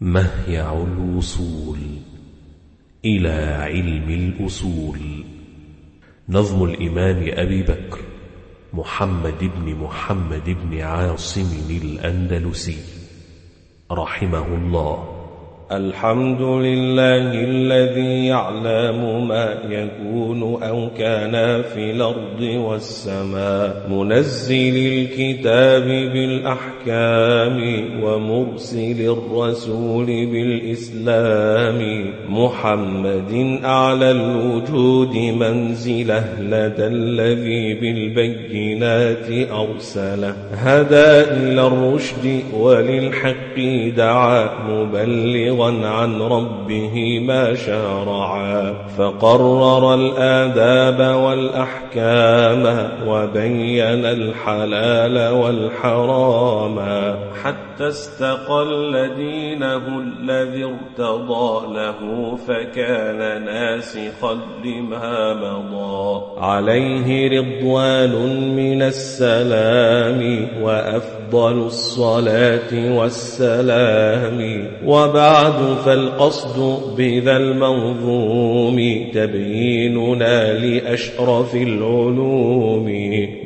مهيع الوصول إلى علم الأصول؟ نظم الإمام أبي بكر محمد بن محمد بن عاصم الأندلسي رحمه الله. الحمد لله الذي يعلم ما يكون أو كان في الأرض والسماء منزل الكتاب بالأحكام ومرسل الرسول بالإسلام محمد أعلى الوجود منزله لدى الذي بالبينات أرسله هدى إلى الرشد وللحق دعا مبلغ مبلغا عن ربه ما شرعا فقرر الآداب والأحكام وبين الحلال والحرام. حتى استقل دينه الذي ارتضى له فكان ناسخا لما مضى. عليه رضوان من السلام وأفضل الصلاة والسلام. وبعد فالقصد بذا المنظوم تبييننا لأشرف العلوم.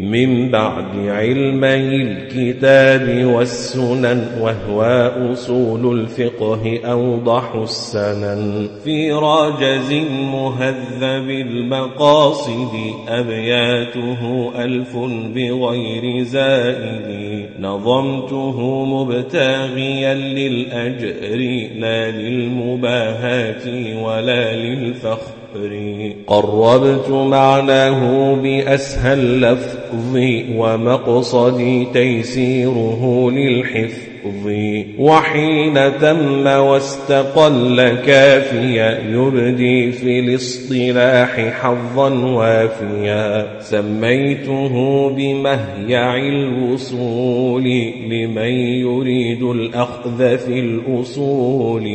من بعد علمي الكتاب والسنن وهو أصول الفقه أوضح السنن. في راجز مهذب المقاصد أبياته ألف بغير زائد. نظمته مبتغيا للأجر لا للمباهات ولا للفخر. قربت معناه بأسهل لفظ ومقصدي تيسيره للحفظ. وحين تم واستقل كافيا يبدي في الاصطلاح حظا وافيا. سميته بمهيع الوصول لمن يريد الأخذ في الأصول.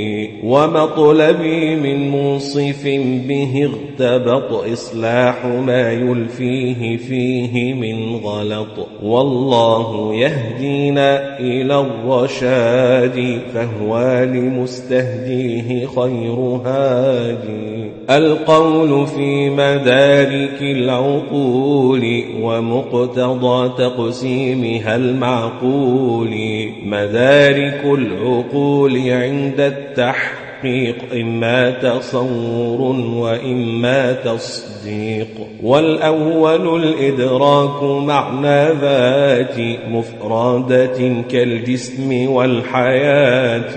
ومطلبي من منصف به اغتبط إصلاح ما يلفيه فيه من غلط. والله يهدينا إلى الرشاد فهو لمستهديه خير هادي القول في مدارك العقول ومقتضى تقسيمها المعقول. مدارك العقول عند التحقيق التحقيق إما تصور وإما تصديق. والأول الإدراك معنى ذات مفردة كالجسم والحياة.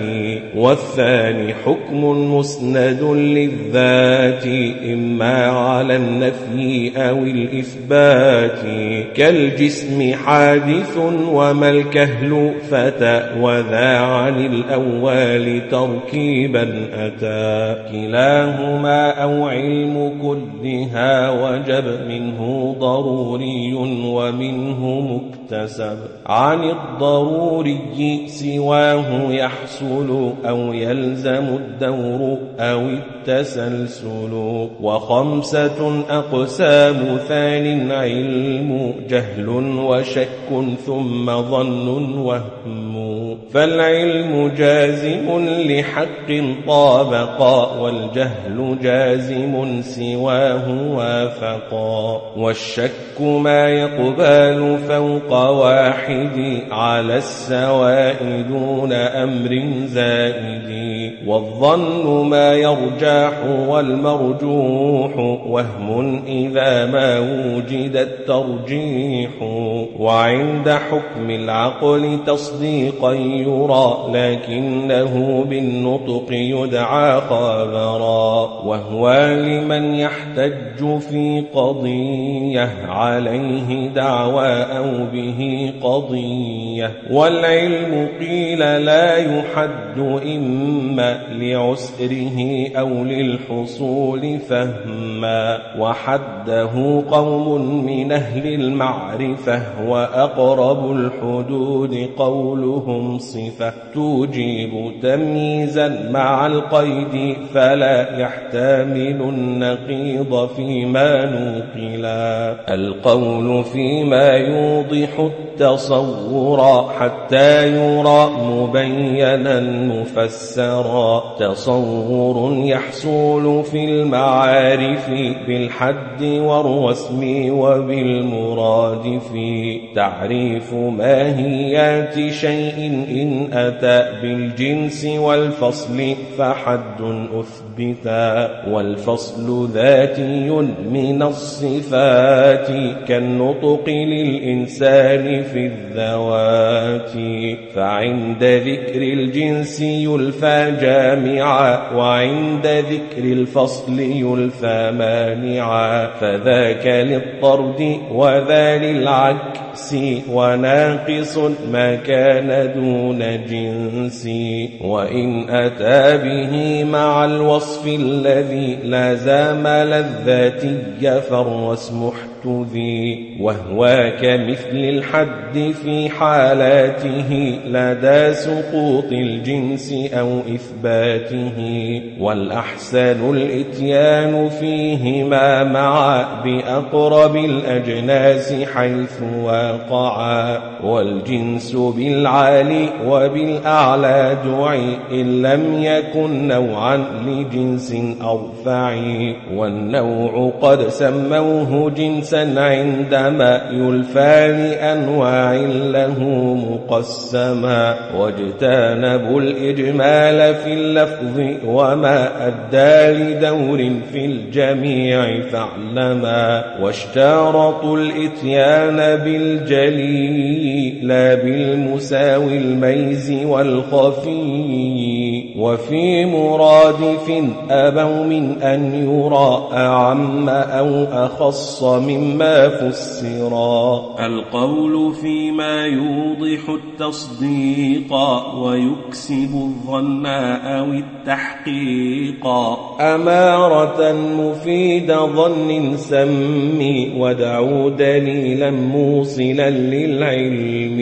والثاني حكم مسند للذات إما على النفي أو الإثبات. كالجسم حادث وما الكهل فتى وذا عن الأول تركيبا. أتى كلاهما أو علم كلها وجب منه ضروري ومنه مكتسب. عن الضروري سواه يحصل أو يلزم الدور أو التسلسل. وخمسة أقسام ثان علم جهل وشك ثم ظن وهم. فالعلم جازم لحق طابقا والجهل جازم سواه وافقا. والشك ما يقبال فوق واحد على السواء دون أمر زائد. والظن ما يرجاح والمرجوح وهم إذا ما وجد الترجيح. وعند حكم العقل تصديقا يرى لكنه بالنطق يدعى خبرا وهو لمن يحتج في قضية عليه دعوى أو به قضية. والعلم قيل لا يحد إما لعسره أو للحصول فهما وحده قوم من أهل المعرفة وأقرب الحدود قولهم صفة توجب تمييزا مع القيد فلا يحتمل النقيض فيما نقلا القول فيما يوضح تصورا حتى يرى مبينا مفسرا. تصور يحصل في المعارف بالحد والرسم وبالمرادف تعريف ماهيات شيء إن أتى بالجنس والفصل فحد أثبتا. والفصل ذاتي من الصفات كالنطق للإنسان في الذوات. فعند ذكر الجنس يلفى جامعا وعند ذكر الفصل يلفى مانعا. فذاك للطرد وذا للعكس وناقص ما كان دون جنس. وإن أتى به مع الوصف الذي لا زام لذاتي فالرسم محتذي وهو كمثل الحد في حالاته لدى سقوط الجنس أو إثباته والأحسن الإتيان فيهما معا بأقرب الأجناس حيث واقعا والجنس بالعالي وبالأعلى دعي إن لم يكن نوعا لجنس أرفع والنوع قد سموه جنسا عندما يلفى لأنواع له مقسما واجتنبوا الإجمال في اللفظ وما أدى لدور في الجميع فاعلما واشترطوا الإتيان بالجلي لا بالمساوي الميز والخفي وفي مرادف أبوا من أن يرى أعم أو أخص مما فسرا. القول فيما يوضح التصديق ويكسب الظن أو التحقيق. أمارة مفيد ظن سمي ودعوا دليلا موصلا للعلم.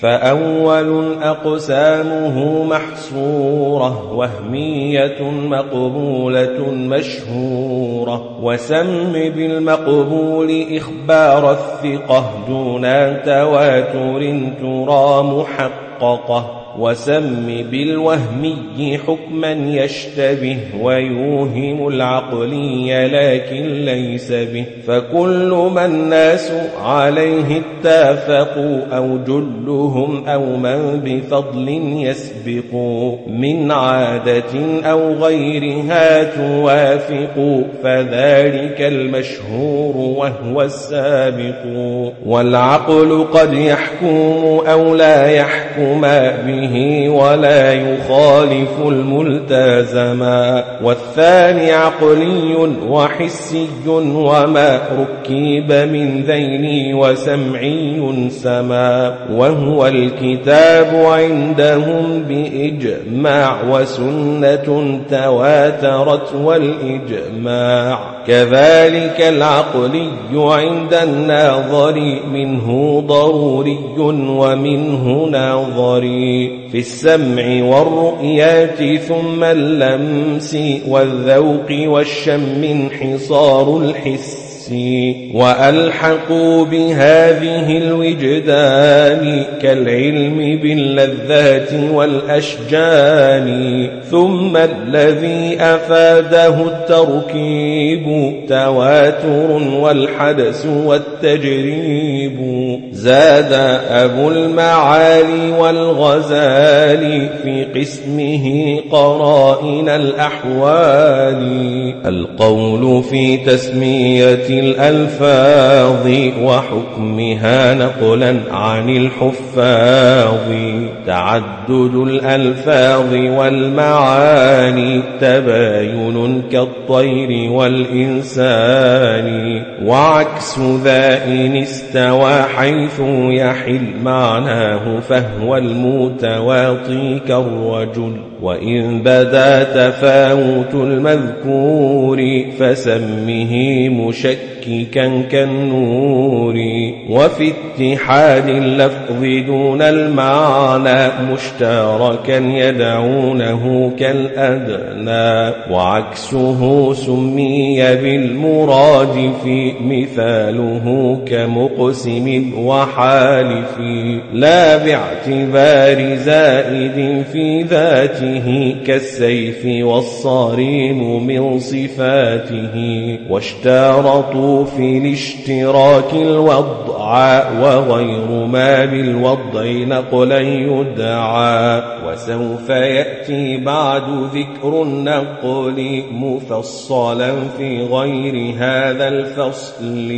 فأول أقسامه محصورة وهمية مقبولة مشهورة وسم بالمقبول إخبار الثقة دون تواتر ترى محققة وسم بالوهمي حكما يشتبه ويوهم العقلي لكن ليس به. فكل ما الناس عليه اتفقوا أو جلهم أو من بفضل يسبق من عادة أو غيرها توافق فذلك المشهور وهو السابق. والعقل قد يحكم أو لا يحكم به به ولا يخالف الملتزما والثاني عقلي وحسي وما ركب من ذين وسمعي سما. وهو الكتاب عندهم بإجماع وسنة تواترت والإجماع. كذلك العقلي عند الناظر منه ضروري ومنه ناظري في السمع والرؤيات ثم اللمس والذوق والشم انحصار الحس وألحقوا بهذه الوجدان كالعلم باللذات والأشجان ثم الذي أفاده التركيب تواتر والحدث والتجريب. زاد أبو المعالي والغزال في قسمه قرائن الأحوال. القول في تسمية الألفاظ وحكمها نقلا عن الحفاظ. تعدد الألفاظ والمعاني تباين كالطير والإنسان وعكس ذا إن استوى حيث يحل معناه فهو المتواطي كالرجل وإن بدا تفاوت المذكور فسمه مشككا كالنور. وفي اتحاد اللفظ دون المعنى مشتركا يدعونه كالأدنى. وعكسه سمي بالمرادف مثاله كمقسم وحالف. لا باعتبار زائد في ذاته كالسيف والصارم من صفاته. واشترطوا في الاشتراك الوضع وغير ما بالوضع نقلا يدعى. وسوف يأتي بعد ذكر النقل مفصلا في غير هذا الفصل.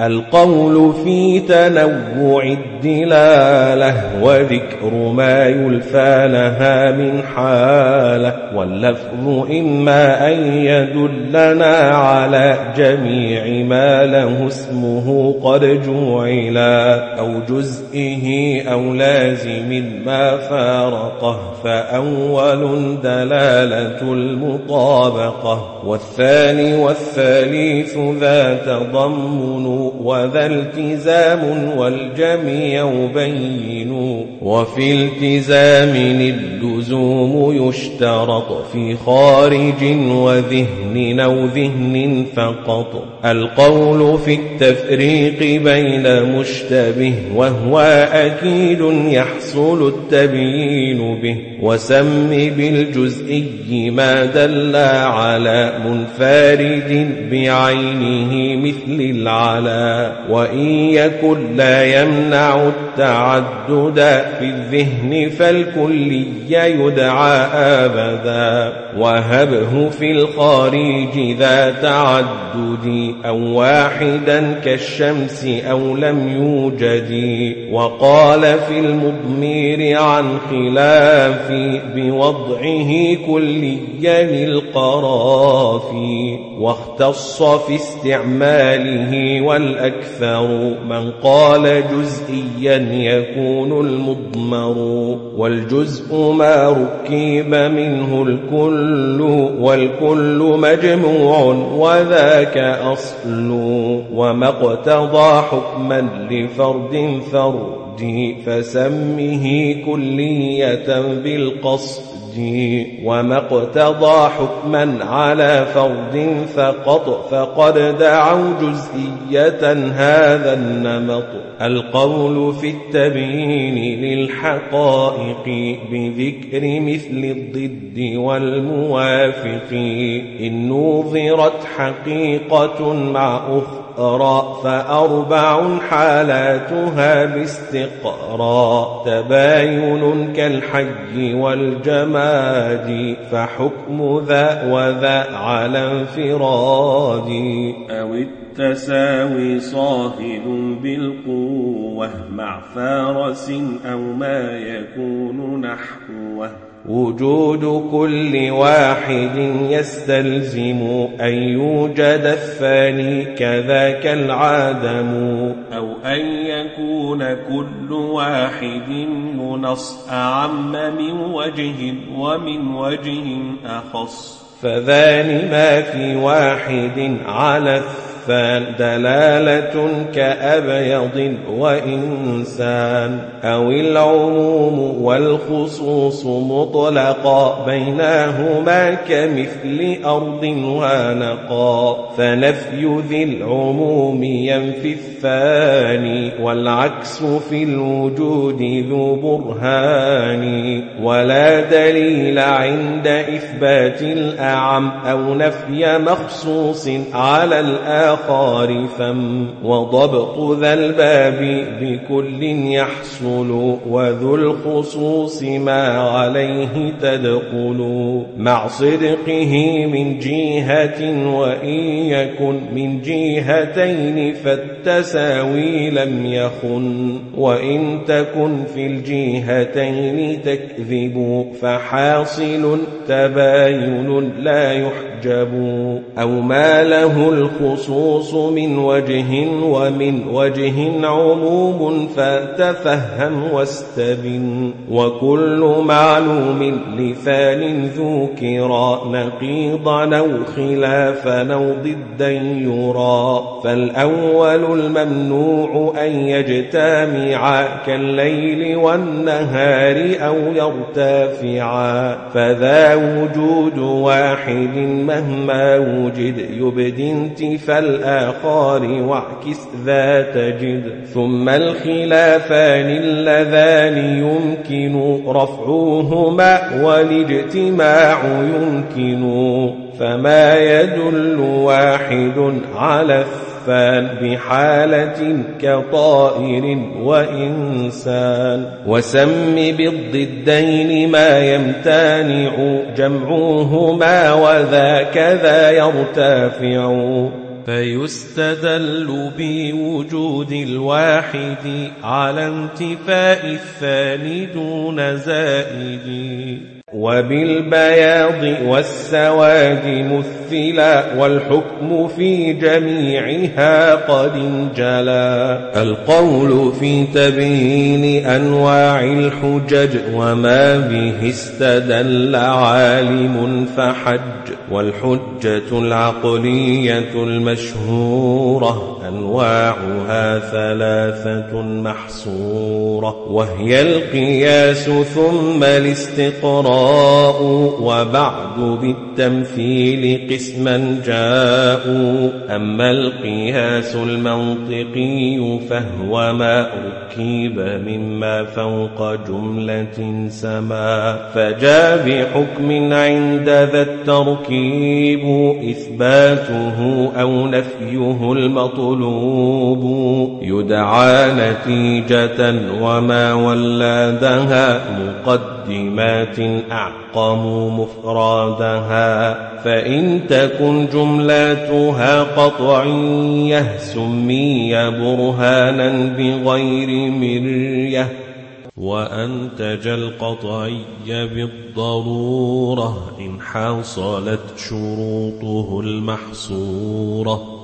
القول في تنوع الدلالة وذكر ما يلفى لها من حالة واللفظ إما أن يدلنا على جميع ما له اسمه قد جعلا أو جزئه أو لازم ما فارقه فأول دلالة المطابقة والثاني والثالث ذا تضمن وذا التزام والجميع يبين وفي التزام اللزوم يشترط في خارج وذهن أو ذهن فقط. القول في التفريق بين مشتبه وهو أكيد يحصل التبيين به. وسم بالجزئي ما دل على منفرد بعينه مثل العلا. وإن يكن لا يمنع التعدد في الذهن فالكلي يدعى أبدا. وهبه في الخارج ذا تعدد أو واحدا كالشمس أو لم يوجد. وقال في المضمير عن خلاف بوضعه كليا القرافي واختص في استعماله والأكثر من قال جزئيا يكون المضمر والجزء ما ركب منه الكل والكل مجموع وذاك أصل وما اقتضى حكما لفرد فرد فسمه كلية بالقصد وما اقتضى حكما على فرد فقط فقد دعوا جزئية هذا النمط. القول في التبيين للحقائق بذكر مثل الضد والموافق إن نوظرت حقيقة مع أخرى أخرى فأربع حالاتها باستقراء تباين كالحج والجماد فحكم ذا وذا على انفراد. أو التساوي صاهد بالقوة مع فارس أو ما يكون نحوه. وجود كل واحد يستلزم أن يوجد الثاني كذاك العدم أو أن يكون كل واحد منص أعم من وجه ومن وجه أخص. فذان ما في واحد على الثاني دلالة كأبيض وإنسان أو العموم والخصوص مطلقا بينهما كمثل أرض ونقا فنفي ذي العموم ينفي الثاني والعكس في الوجود ذو برهان. ولا دليل عند إثبات الأعم أو نفي مخصوص على الآخر. خارفا وضبط ذا الباب بكل يحصل وذو الخصوص ما عليه تدخل مع صدقه من جهة وإن يكن من جهتين فالتساوي لم يخن وإن تكن في الجهتين تكذب فحاصل تباين لا يحجب أو ما له الخصوص من وجه ومن وجه عموم فتفهم واستبن وكل معلوم لثان ذكرا نقيضا أو خلافا أو ضدا يرى فالأول الممنوع أن يجتمعا كالليل والنهار أو يرتفعا فذا وجود واحد مهما وجد يبدي انتفى الآخار واعكس ذا تجد. ثم الخلافان اللذان يمكن رفعهما والاجتماع يمكن. فما يدل واحد على الثان بحالة كطائر وإنسان. وسم بالضدين ما يمتنع جمعهما وذاك ذا يرتفع. فيستدل بوجود الواحد على انتفاء الثاني دون زائد. وبالبياض والسواد مثلا والحكم في جميعها قد انجلى القول في تبيين أنواع الحجج وما به استدل عالم فحج. والحجة العقلية المشهورة أنواعها ثلاثة محصورة وهي القياس ثم الاستقراء وبعد بالتمثيل قسما جاءوا أما القياس المنطقي فهو ما ركب مما فوق جملة سما فجاء بحكم عند ذا التركيب إثباته أو نفيه المطلوب يدعى نتيجة وما ولادها مقدمات أعقم مفرادها فإن تكن جملاتها قطعية سمي برهانا بغير مرية وأنتج القطعي بالضرورة إن حصلت شروطه المحصورة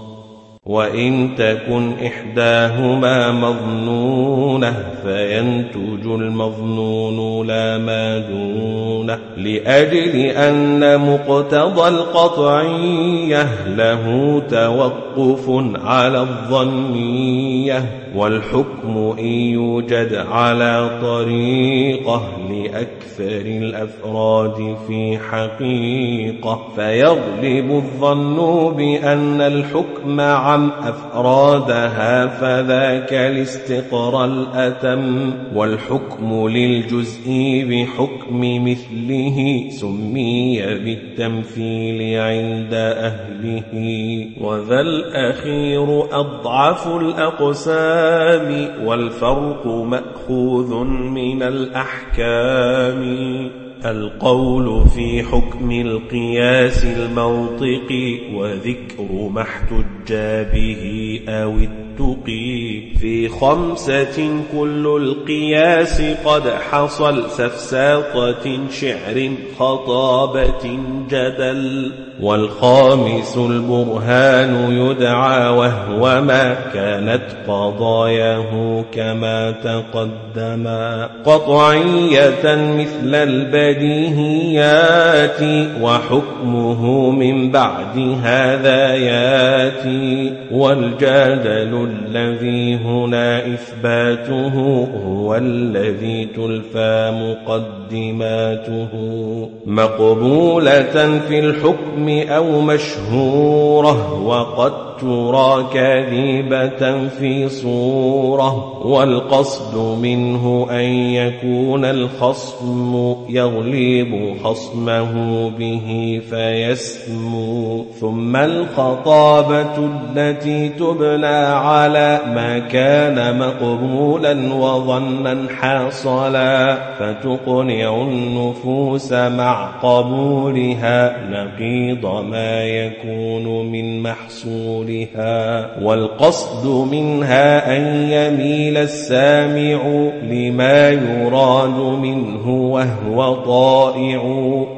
وإن تكن إحداهما مظنونة فينتج المظنون لا ما دونه لأجل أن مقتضى القطعية له توقف على الظنية والحكم إن يوجد على طريقة لأكثر الأفراد في حقيقة فيغلب الظن بأن الحكم عم أفرادها فذاك الاستقرى الأتم والحكم للجزء بحكم مثله سمي بالتمثيل عند أهله وذا الأخير أضعف الأقسام والفرق مأخوذ من الأحكام. القول في حكم القياس المنطقي وذكر ما احتج به أو التقي في خمسة كل القياس قد حصل سفساطة شعر خطابة جدل والخامس البرهان يدعى وهو ما كانت قضاياه كما تقدما قطعية مثل البديهيات وحكمه من بعد هذا ياتي والجدل الذي هنا إثباته هو الذي تلفى مقدماته مقبولة في الحكم أو مشهورة وقد ترى كاذبة في صورة والقصد منه أن يكون الخصم يغلب خصمه به فيسمو. ثم الخطابة التي تبنى على ما كان مقبولا وظنا حاصلا فتقنع النفوس مع قبولها نقيض ما يكون من محصول مثلها والقصد منها أن يميل السامع لما يراد منه وهو طائع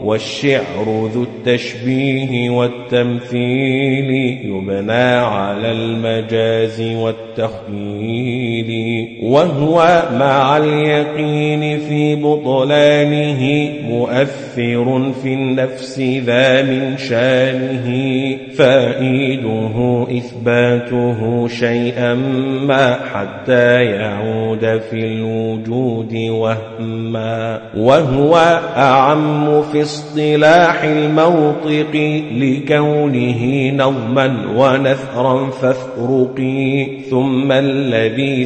والشعر ذو التشبيه والتمثيل يبنى على المجاز والتخييل وهو مع اليقين في بطلانه مؤثر في النفس ذا من شانه فائده إثباته شيئا ما حتى يعود في الوجود وهما. وهو أعم في اصطلاح الموطق لكونه نظما ونثرا فافرقي ثم الذي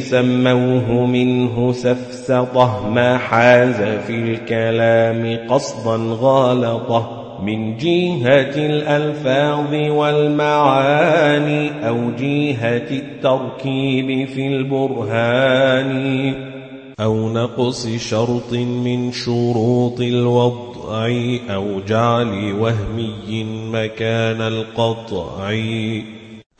سموه منه سفسطة ما حاز في الكلام قصدا غالطة. من جهة الألفاظ والمعاني أو جهة التركيب في البرهان. أو نقص شرط من شروط الوضع أو جعل وهمي مكان القطع.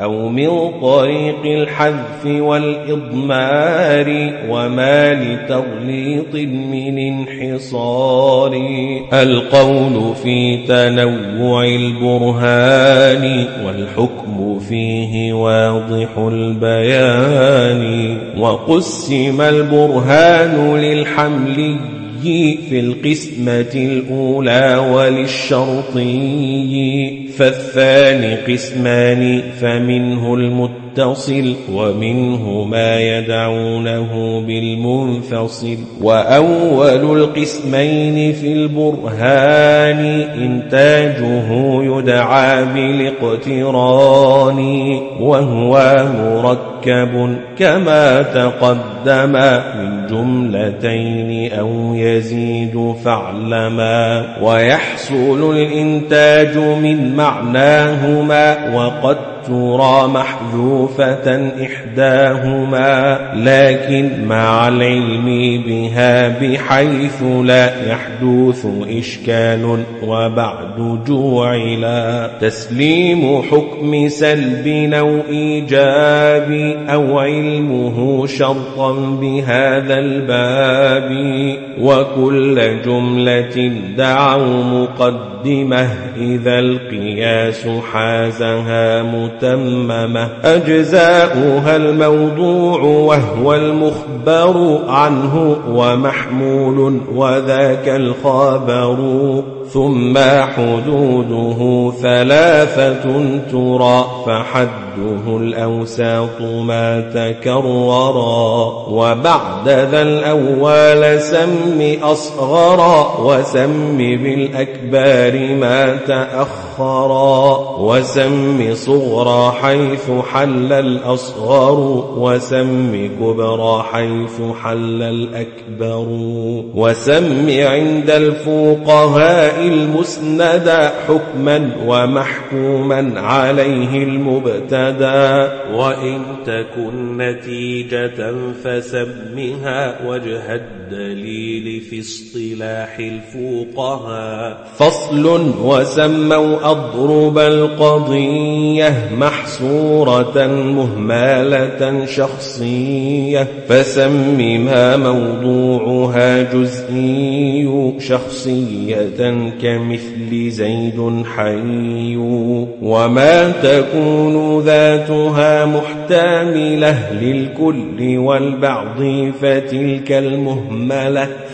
أو من طريق الحذف والإضمار وما لتغليط من انحصار. القول في تنوع البرهان والحكم فيه واضح البيان. وقسم البرهان للحملي في القسمة الأولى وللشرطي فالثاني قسمان فمنه المتصل ومنه ما يدعونه بالمنفصل. وأول القسمين في البرهان إنتاجه يدعى بالاقتران وهو مركب كما تقدم. من جملتين أو يزيد فاعلما. ويحصل الإنتاج من معناهما وقد ترى محذوفة إحداهما لكن مع العلم بها بحيث لا يحدث إشكال وبعد جوعلا تسليم حكم سلب أو إيجاب أو علمه شرطا بهذا الباب. وكل جملة دعوا مقدمة. إذا القياس حازها متممة. أجزاؤها الموضوع وهو المخبر عنه. ومحمول وذاك الخبر. ثم حدوده ثلاثة ترى فحده الأوساط ما تكررا وبعد ذا الأول سم أصغرا وسم بالأكبار ما تأخرا وسم صغرى حيث حل الأصغر وسم كبرى حيث حل الأكبر. وسم عند الفقهاء المسندا حكما ومحكوما عليه المبتدا. وإن تكن نتيجة فسمها وجه الدليل في اصطلاح الفقهاء فصل وسموا أضرب القضية محصورة مهملة شخصية. فسم ما موضوعها جزئي شخصية كمثل زيد حي. وما تكون ذاتها محتملة للكل والبعض فتلك المهملة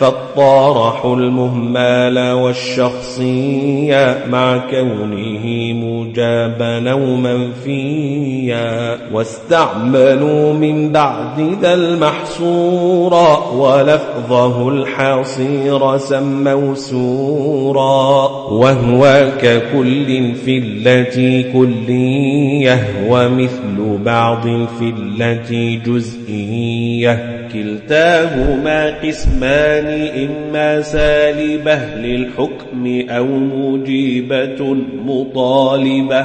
فالطارح المهمل والشخصية مع كونه مجابا أو منفيا. واستعملوا من بعد ذا المحصور ولفظه الحصير سموا سورا وهو ككل في التي كلية ومثل بعض في التي جزئية. كلتاهما قسمان إما سالبة للحكم أو مجيبة مطالبة.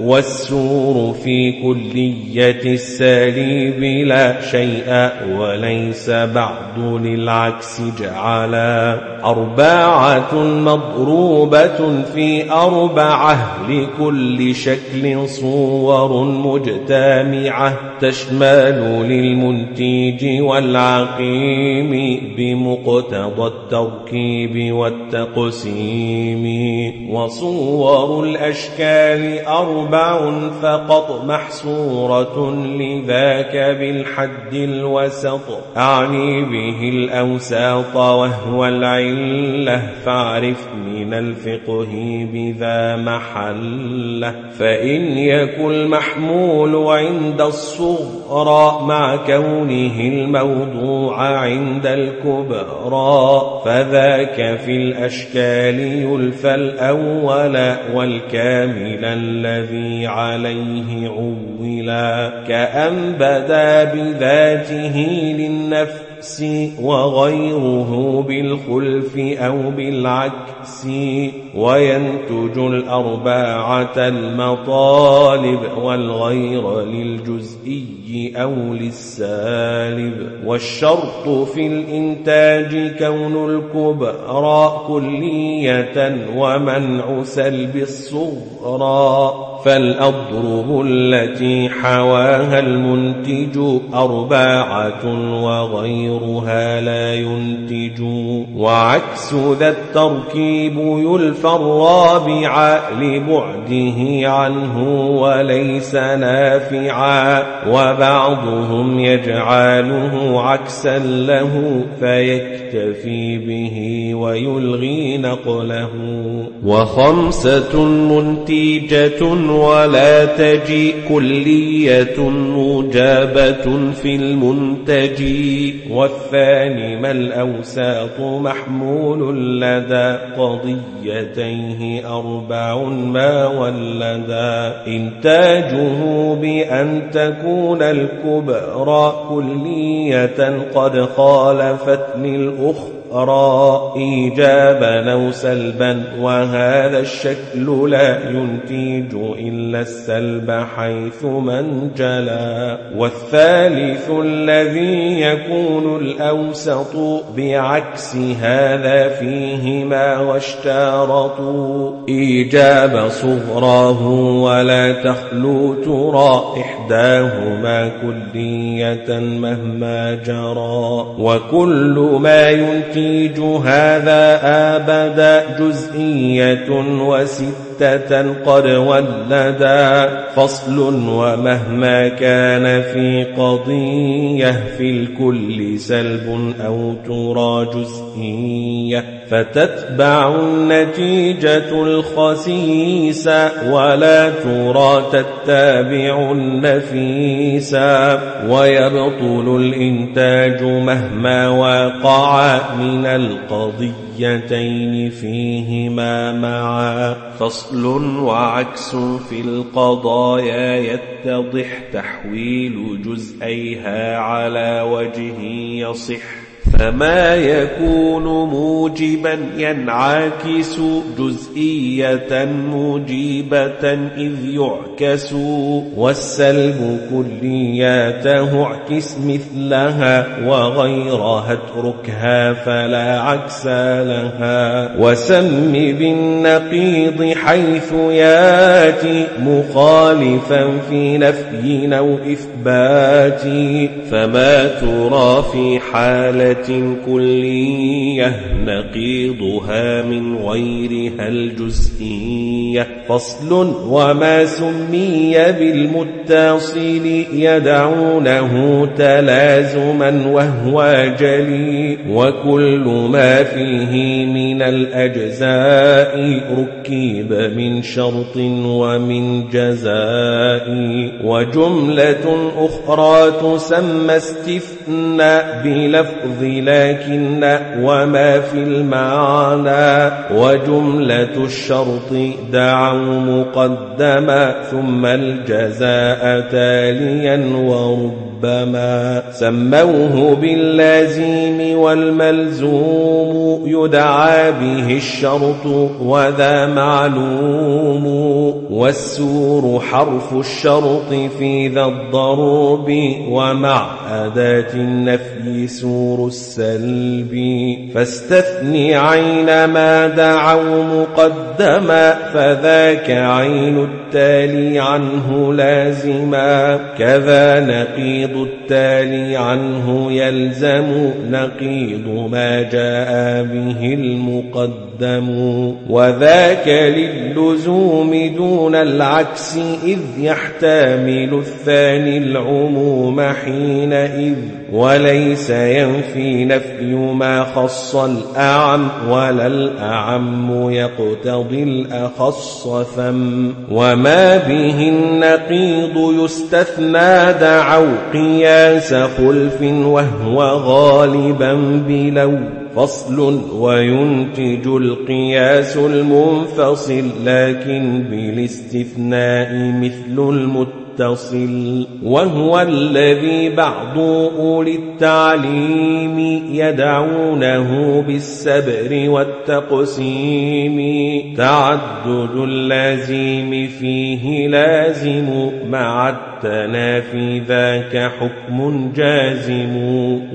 والسور في كلية الساليب لا شيء وليس بعد للعكس جعلا. أرباعة مضروبة في أربعة لكل شكل صور مجتمعة تشمل للمنتج والعقيم بمقتضى التركيب والتقسيم وصور الأشكال أربع فقط محصورة لذاك بالحد الوسط أعني به الأوساط وهو العلة فاعرف من الفقه بذا محلة. فإن يكن المحمول عند الصغرى مع كونه الموضوع عند الكبرى فذاك في الأشكال يلفى الأول والكامل الذي عليه عولا. كأن بدا بذاته للنفس وغيره بالخلف أو بالعكس وينتج الأرباعة المطالب والغير للجزئي أو للسالب. والشرط في الإنتاج كون الكبرى كلية ومنع سلب الصغرى. فالأضرب التي حواها المنتج أرباعة وغيرها لا ينتج. وعكس ذا التركيب يلفى الرابع لبعده عنه وليس نافعا وبعضهم يجعله عكسا له فيكتفي به ويلغي نقله. وخمسة منتجة ولا تجي كلية مجابة في المنتج. والثاني ما الأوساط؟ محمول لدى قضيتيه أربع ما ولدا إنتاجه بأن تكون الكبرى كلية قد خالفت للأخرى. أرى إيجابا أو سلبا وهذا الشكل لا ينتج إلا السلب حيث من جلا. والثالث الذي يكون الأوسط بعكس هذا فيهما واشتارطوا إيجاب صغراه ولا تخلو ترى إحداهما كلية مهما جرى. وكل ما ينتج ينتج هذا أبدا جزئية وستة قد ولدا فصل ومهما كان في قضية في الكل سلب أو ترى جزئية فتتبع النتيجة الخسيس ولا ترى تتابع النفيس ويبطل الإنتاج مهما وقع من القضيتين فيهما معا فصل وعكس في القضايا يتضح تحويل جزئيها على وجه يصح فما يكون موجبا ينعكس جزئية موجبة إذ يعكس والسلب كلياته اعكس مثلها وغيرها اتركها فلا عكس لها وسم بالنقيض حيث ياتي مخالفا في نفي أو إثبات فما ترى في حالة كلية نقيضها من غيرها الجزئية. فصل وما سمي بالمتصل يدعونه تلازما وهو جلي وكل ما فيه من الأجزاء ركب من شرط ومن جزاء وجملة أخرى تسمى استثناء بلفظ لكن وما في المعنى وجملة الشرط دعوا مقدما ثم الجزاء تاليا وربما سموه باللازم والملزوم يدعى به الشرط وذا معلوم والسور حرف الشرط في ذا الضرب ومع أداة النفي سور السلب فاستثني عين ما دعوا مقدما فذاك عين التالي عنه لازما كذا نقيض التالي عنه يلزم نقيض ما جاء به المقدم. وذاك للزوم دون العكس إذ يحتمل الثاني العموم حينئذ. وليس ينفي نفي ما خص الأعم ولا الأعم يقتضي الأخص ثم. وما به النقيض يستثنى دعوا قياس خلف وهو غالبا بلو فصل وينتج القياس المنفصل لكن بالاستثناء مثل المتقين. متصل وهو الذي بعض أولي التعليم يدعونه بالسبر والتقسيم. تعدد اللازم فيه لازم مع التنافي ذاك حكم جازم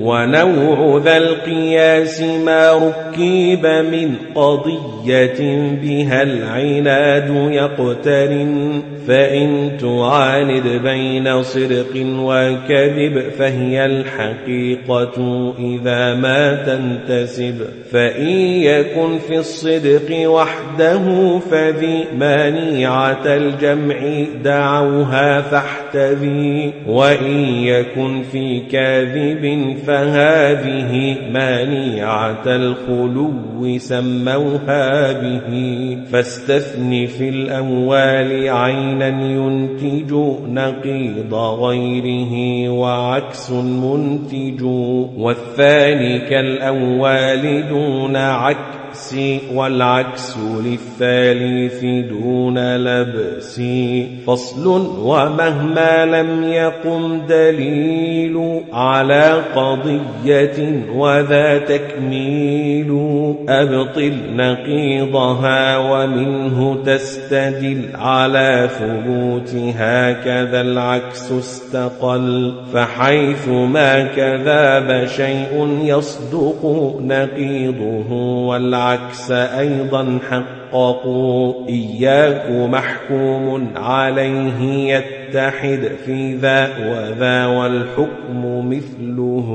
ونوع ذا القياس ما ركب من قضية بها العناد يقترن. فإن تعاند بين صدق وكذب فهي الحقيقة إذا ما تنتسب. فإن يكن في الصدق وحده فذي مانيعة الجمع دعوها فاحتذي وإن يكن في كاذب فهذه مانيعة الخلو سموها به. فاستثن في الأموال عينا ينتج نقيض غيره وعكس منتج. والثاني كالأول دون عكس والعكس للثالث دون لبس. فصل ومهما لم يقم دليل على قضية وذا تكميل. أبطل نقيضها ومنه تستدل على ثبوتها كذا العكس استقل. فحيث ما كذاب شيء يصدق نقيضه والعكس أيضا حققوا إياك محكوم عليه يتحد في ذا وذا والحكم مثله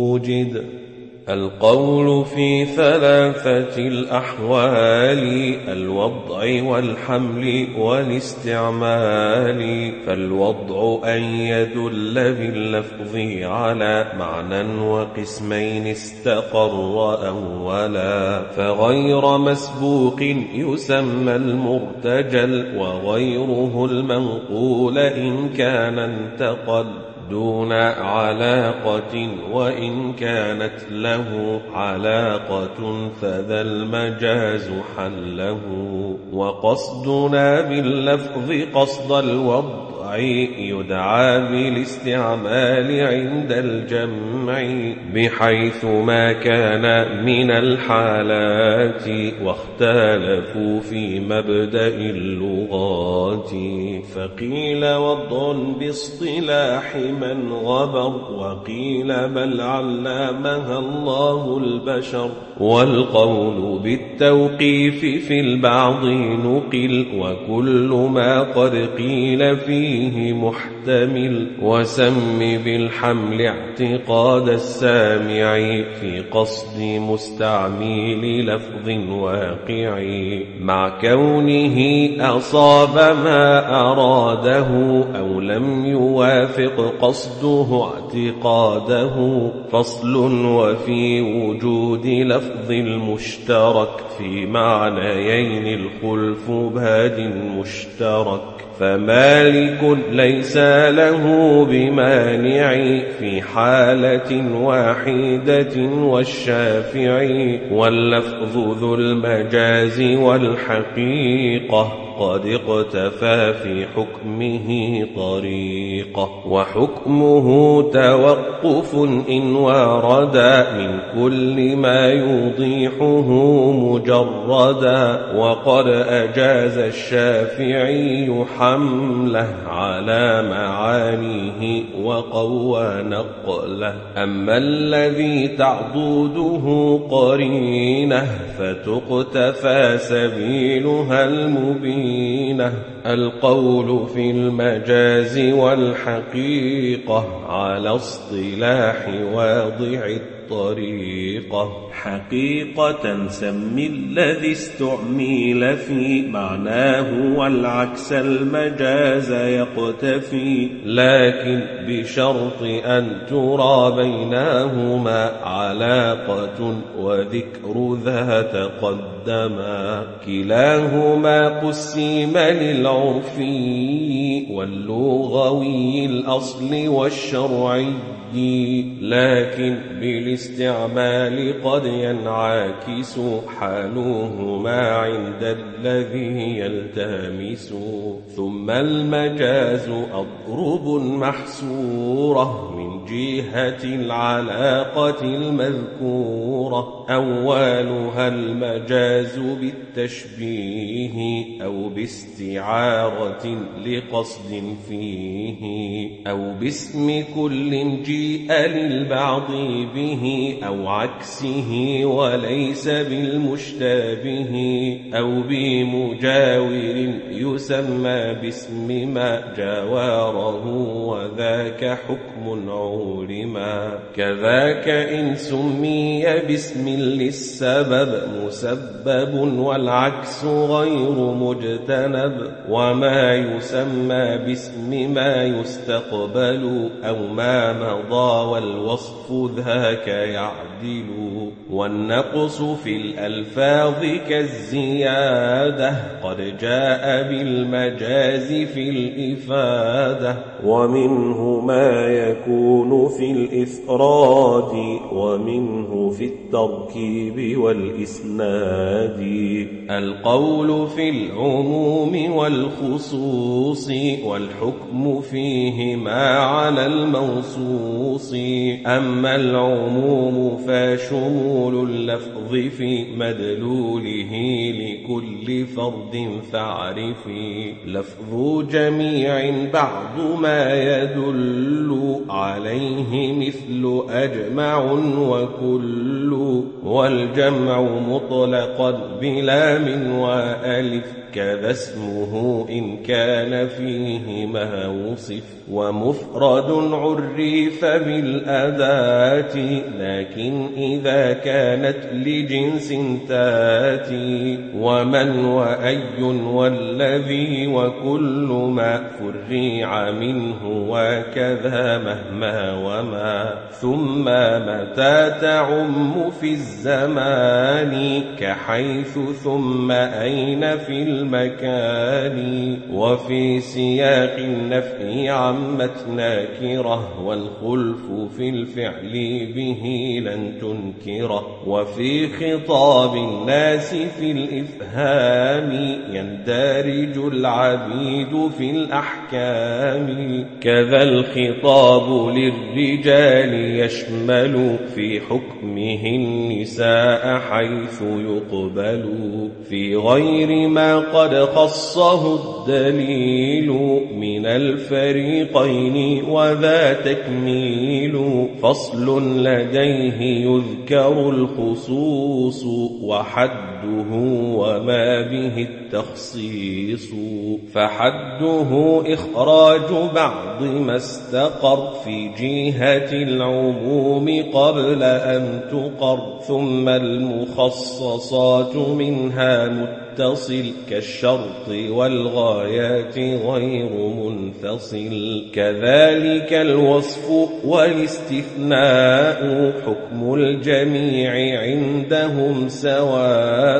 وجد. القول في ثلاثة الأحوال الوضع والحمل والاستعمال. فالوضع أن يدل باللفظ على معنى وقسمين استقر أولا. فغير مسبوق يسمى المرتجل وغيره المنقول إن كان انتقل. دون علاقة وإن كانت له علاقة فذا المجاز حله. وقصدنا باللفظ قصد الوضع يدعى بالاستعمال عند الجمع بحيث ما كان من الحالات واختلفوا في مبدأ اللغات. فقيل وضع باصطلاح من غبر وقيل بل علمها الله البشر. والقول بالتوقيف في البعض نقل وكل ما قد قيل فيه محتمل. وسم بالحمل اعتقاد السامع في قصد مستعمل لفظ واقع. مع كونه أصاب ما أراده أو لم يوافق قصده اعتقاده فصل وفي وجود لفظ المشترك في معنيين الخلف باد مشترك. فمالك ليس له بمانع في حالة واحدة والشافعي واللفظ ذو المجاز والحقيقة. قد اقتفى في حكمه طريقة وحكمه توقف إن ورد من كل ما يوضيحه مجردا. وقد أجاز الشافعي حمله على معانيه وقوى نقله. أما الذي تعضوده قرينه فتقتفى سبيلها المبين. المبينة القول في المجاز والحقيقة على اصطلاح واضع الطريقة. حقيقة سم الذي استعمل في معناه والعكس المجاز يقتفي. لكن بشرط أن ترى بينهما علاقة وذكر ذا تقدما كلاهما قسم للعرفي واللغوي الأصل والشرعي لكن بالاستعمال قد ينعكس حالهما عند الذي يلتمس. ثم المجاز أضرب محسورة جهة العلاقة المذكورة أولها المجاز بالتشبيه أو باستعارة لقصد فيه أو باسم كل جيء للبعض به أو عكسه وليس بالمشتبه أو بمجاور يسمى باسم ما جاواره وذاك حكم عولما كذاك إن سمي باسم للسبب مسبب والعكس غير مجتنب وما يسمى باسم ما يستقبل أو ما مضى والوصف ذاك يعدل والنقص في الألفاظ كالزيادة قد جاء بالمجاز في الإفادة ومنه ما يكون في الإفراد ومنه في التركيب والإسناد. القول في العموم والخصوص والحكم فيهما على الموصوص. أما العموم فشمول اللفظ في مدلوله لكل فرد فاعرفي لفظ جميع بعض ما يدل عليه مثل أجمع وكل والجمع مطلقا بلا من وألف. كذا اسمه إن كان فيه ما وصف ومفرد عرف بالأداة لكن إذا كانت لجنس تاتي ومن وأي والذي وكل ما فريع منه وكذا مهما وما. ثم متى تعم في الزمان كحيث ثم أين في المكان وفي سياق النفي عمت ناكرة والخلف في الفعل به لن تنكره وفي خطاب الناس في الإفهام يندرج العبيد في الأحكام كذا الخطاب للرجال يشمل في حكمه النساء حيث يقبل في غير ما قد خصه الدليل من الفريقين وذا تكميل فصل لديه يذكر الخصوص وحده وما به التخصيص. فحده إخراج بعض ما استقر في جهة العموم قبل أن تقر. ثم المخصصات منها متصل كالشرط والغايات غير منفصل. كذلك الوصف والاستثناء حكم الجميع عندهم سواء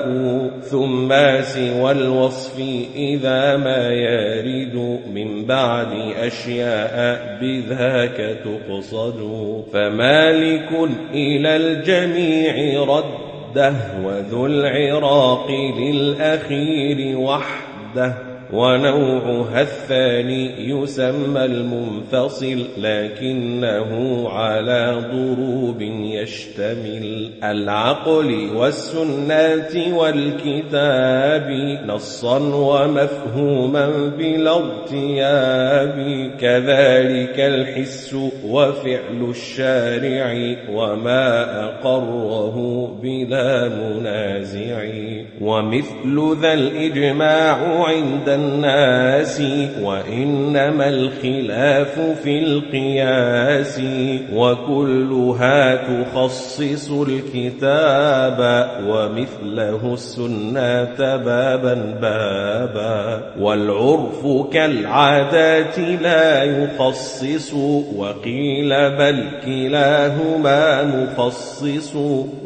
ثم سوى الوصف إذا ما يرد من بعد أشياء بذاك تقصد. فمالك إلى الجميع رده وذو العراق للأخير وحده. ونوعها الثاني يسمى المنفصل لكنه على ضروب يشتمل. العقل والسنة والكتاب نصا ومفهوما بلا ارتياب كذلك الحس وفعل الشارع وما أقره بلا منازع. ومثل ذا الإجماع عند الناس وإنما الخلاف في القياس وكلها تخصص الكتاب ومثله السنة بابا بابا والعرف كالعادات لا يخصص وقيل بل كلاهما مخصص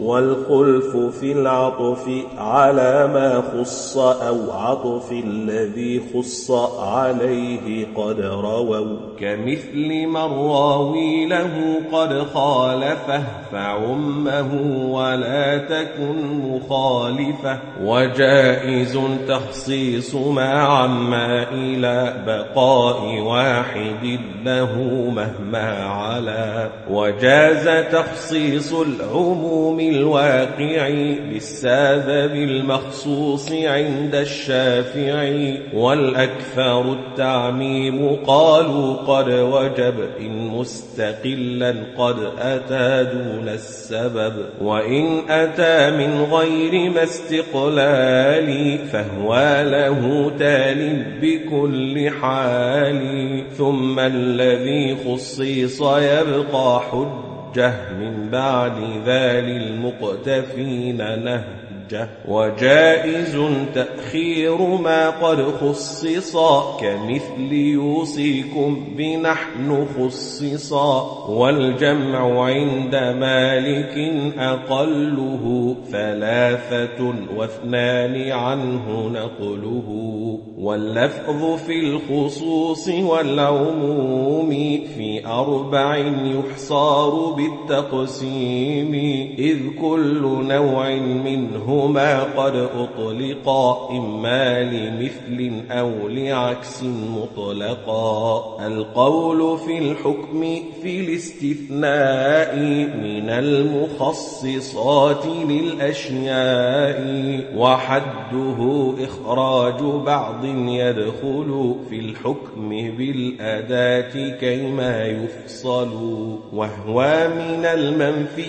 والخلف في العطف على ما خص أو عطف الذي خص عليه قد رووا كمثل من راوي له قد خالفه فعمه ولا تكن مخالفة وجائز تخصيص ما عما إلى بقاء واحد له مهما علا وجاز تخصيص العموم الواقع بالساذب المخصوص عند الشافعي والأكثر التعميم قالوا قد وجب إن مستقلا قد أتى دون السبب وإن أتى من غير ما استقلال فهو له تال بكل حال ثم الذي خصيص يبقى حجة من بعد ذا للمقتفين نهج الحجة وجائز تأخير ما قد خصصا كمثل يوصيكم بنحن خصصا والجمع عند مالك أقله ثلاثة واثنان عنه نقله واللفظ في الخصوص والعموم في أربع يحصار بالتقسيم إذ كل نوع منه هما قد أطلقا إما لمثل أو لعكس مطلقا. القول في الحكم في الاستثناء من المخصصات للأشياء وحده إخراج بعض يدخل في الحكم بالأداة كيما يفصل. وهو من المنفي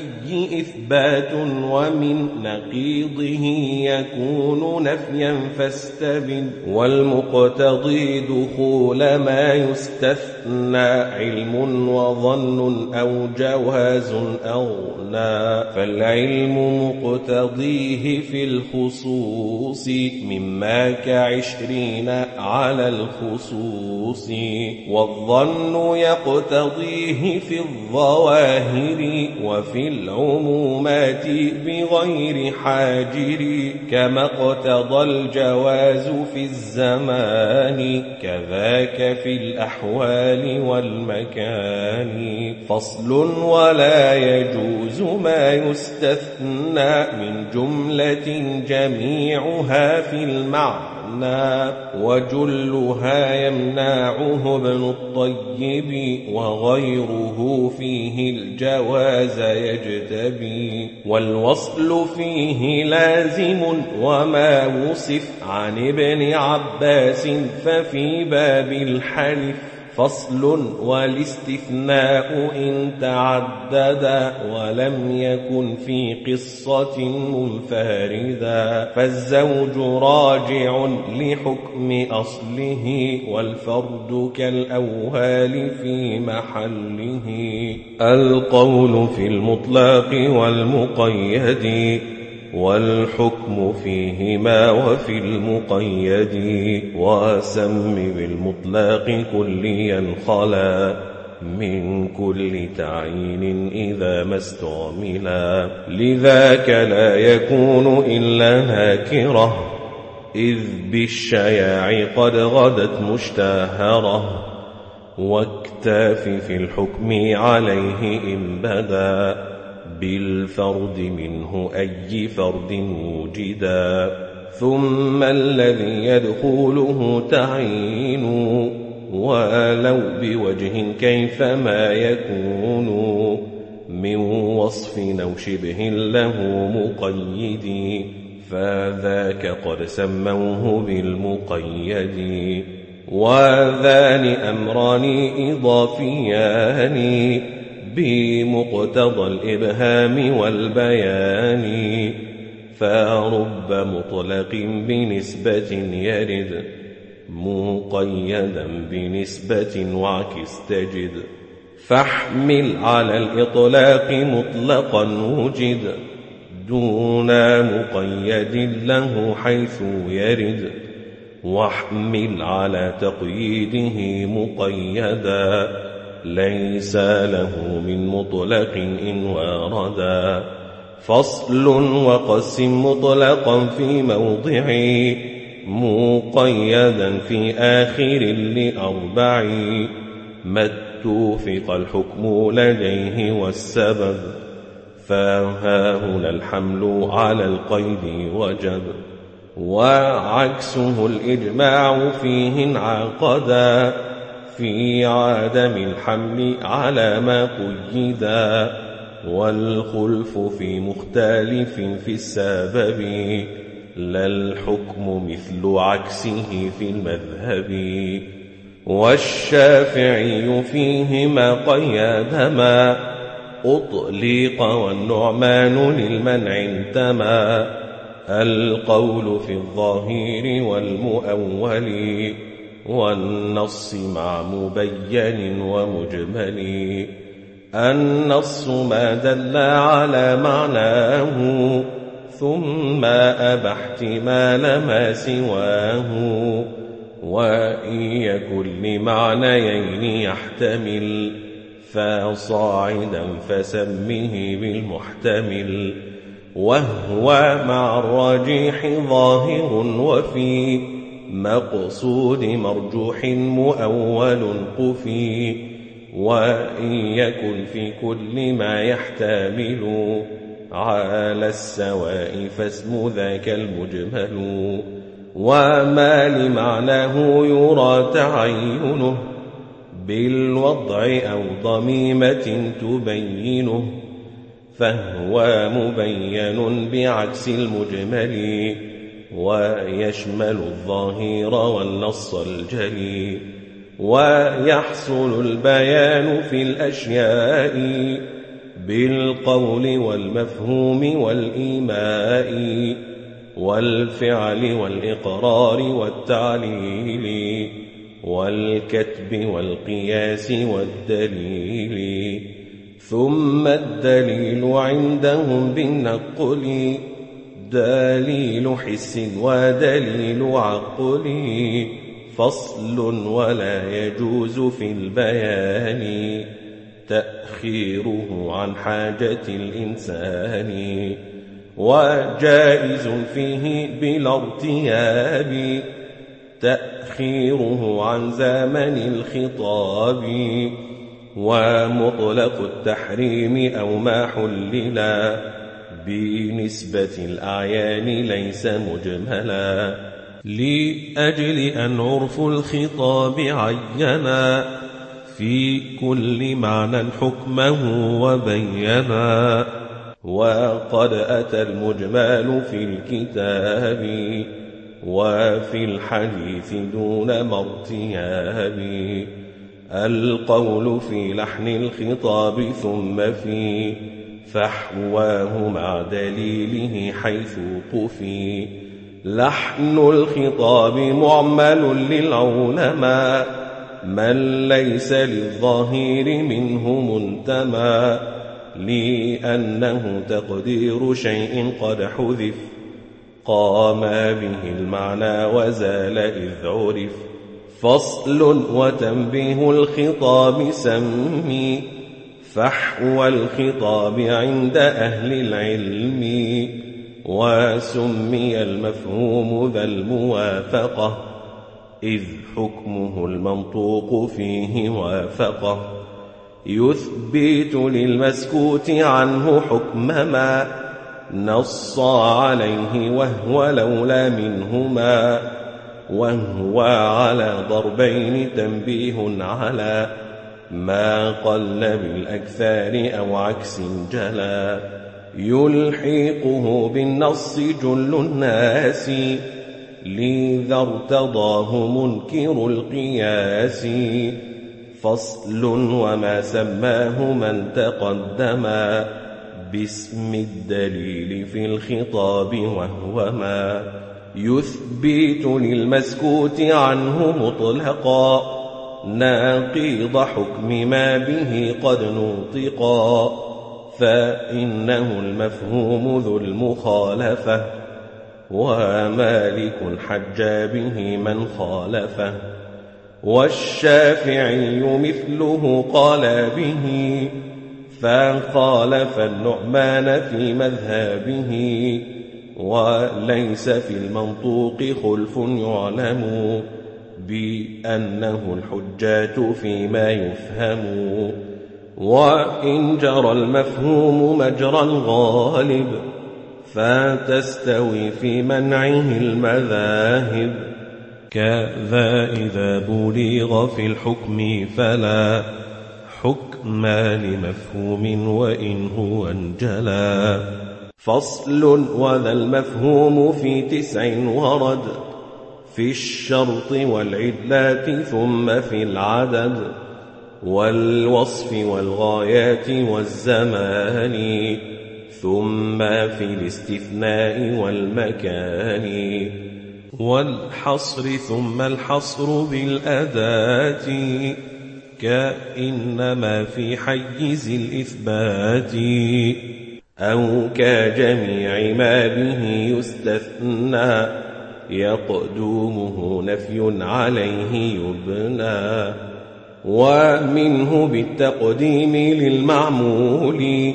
إثبات ومن نقيض ضده يكون نفيا فاستبن والمقتضي دخول ما يستثنى علم وظن أو جواز أغنى. فالعلم مقتضيه في الخصوص مما كعشرين على الخصوص. والظن يقتضيه في الظواهر وفي العمومات بغير حاجة. الفاجر كما اقتضى الجواز في الزمان كذاك في الأحوال والمكان. فصل ولا يجوز ما يستثنى من جملة جميعها في المعنى. المعنى وجلها يمنعه ابن الطيب وغيره فيه الجواز يجتبي والوصل فيه لازم وما وصف عن ابن عباس ففي باب الحلف فصل والاستثناء إن تعددا ولم يكن في قصة منفردا فالزوج راجع لحكم أصله والفرد كالأوهال في محله. القول في المطلق والمقيد. والحكم فيهما وفي المقيد وسم بالمطلق كليا خلا من كل تعيين إذا ما استعملا. لذاك لا يكون إلا ناكرة إذ بالشياع قد غدت مشتهرة واكتاف في الحكم عليه إن بدا. بالفرد منه أي فرد وجدا ثم الذي يدخله تعين ولو بوجه كيفما يكون من وصف أو شبه له مقيد فذاك قد سموه بالمقيد وذان أمران إضافيان بمقتضى الإبهام والبيان فرب مطلق بنسبة يرد مقيدا بنسبة واعكس تجد فاحمل على الإطلاق مطلقا وجد دون مقيد له حيث يرد. واحمل على تقييده مقيدا ليس له من مطلق إن واردا. فصل وقسم مطلقا في موضعي مقيدا في آخر لأربع ما اتفق الحكم لديه والسبب فها هنا الحمل على القيد وجب. وعكسه الإجماع فيه انعقدا. في عدم الحمل على ما قيدا والخلف في مختلف في السبب لا الحكم مثل عكسه في المذهب. والشافعي فيهما قيادما أطلق والنعمان للمنع انتمى القول في الظاهر والمؤول. والنص مع مبين ومجمل. النص ما دل على معناه ثم أبى احتمال ما سواه. وإن يكن لمعنيين يحتمل فصاعدا فسمه بالمحتمل. وهو مع الراجح ظاهر وفي مقصود مرجوح مؤول قفي وإن يكن في كل ما يحتمل على السواء فاسم ذاك المجمل. وما لمعناه يرى تعينه بالوضع أو ضميمة تبينه فهو مبين بعكس المجمل. ويشمل الظاهر والنص الجلي ويحصل البيان في الأشياء بالقول والمفهوم والإيماء والفعل والإقرار والتعليل والكتب والقياس والدليل. ثم الدليل عندهم بالنقل دليل حس ودليل عقل فصل ولا يجوز في البيان. تأخيره عن حاجة الإنسان وجائز فيه بلا ارتياب. تأخيره عن زمن الخطاب ومطلق التحريم أو ما حللا. بنسبة الأعيان ليس مجملا. لأجل أن عرف الخطاب عينا. في كل معنى حكمه وبينا. وقد أتى المجمال في الكتاب وفي الحديث دون مرتياب. القول في لحن الخطاب ثم في فحواه مع دليله حيث قفي. لحن الخطاب معمل للعلماء من ليس للظاهر منه منتمى. لأنه تقدير شيء قد حذف قام به المعنى وزال إذ عرف. فصل وتنبيه الخطاب سمي. فحوى الخطاب عند أهل العلم وسمي المفهوم ذا الموافقة إذ حكمه المنطوق فيه وافقة. يثبت للمسكوت عنه حكم ما نص عليه وهو لولا منهما وهو على ضربين تنبيه على ما قل بالأكثار أو عكس جلا يلحقه بالنص جل الناس لذا ارتضاه منكر القياس. فصل وما سماه من تقدما باسم الدليل في الخطاب وهو ما يثبت للمسكوت عنه مطلقا. ناقيض حكم ما به قد نطقا فإنه المفهوم ذو المخالفة ومالك حج به من خالفه والشافعي مثله قال به فخالف النعمان في مذهبه وليس في المنطوق خلف يعلم. بأنه الحجات فيما يفهم وإن جرى المفهوم مجرى الغالب فتستوي في منعه المذاهب. كذا إذا بلغ في الحكم فلا حكما لمفهوم وإن هو انجلا فصل وذا المفهوم في تسع ورد. في الشرط والعدلات ثم في العدد والوصف والغايات والزمان ثم في الاستثناء والمكان والحصر ثم الحصر بالأداة كإنما في حيز الإثبات أو كجميع ما به يستثنى يقدومه نفي عليه يبنى. ومنه بالتقديم للمعمول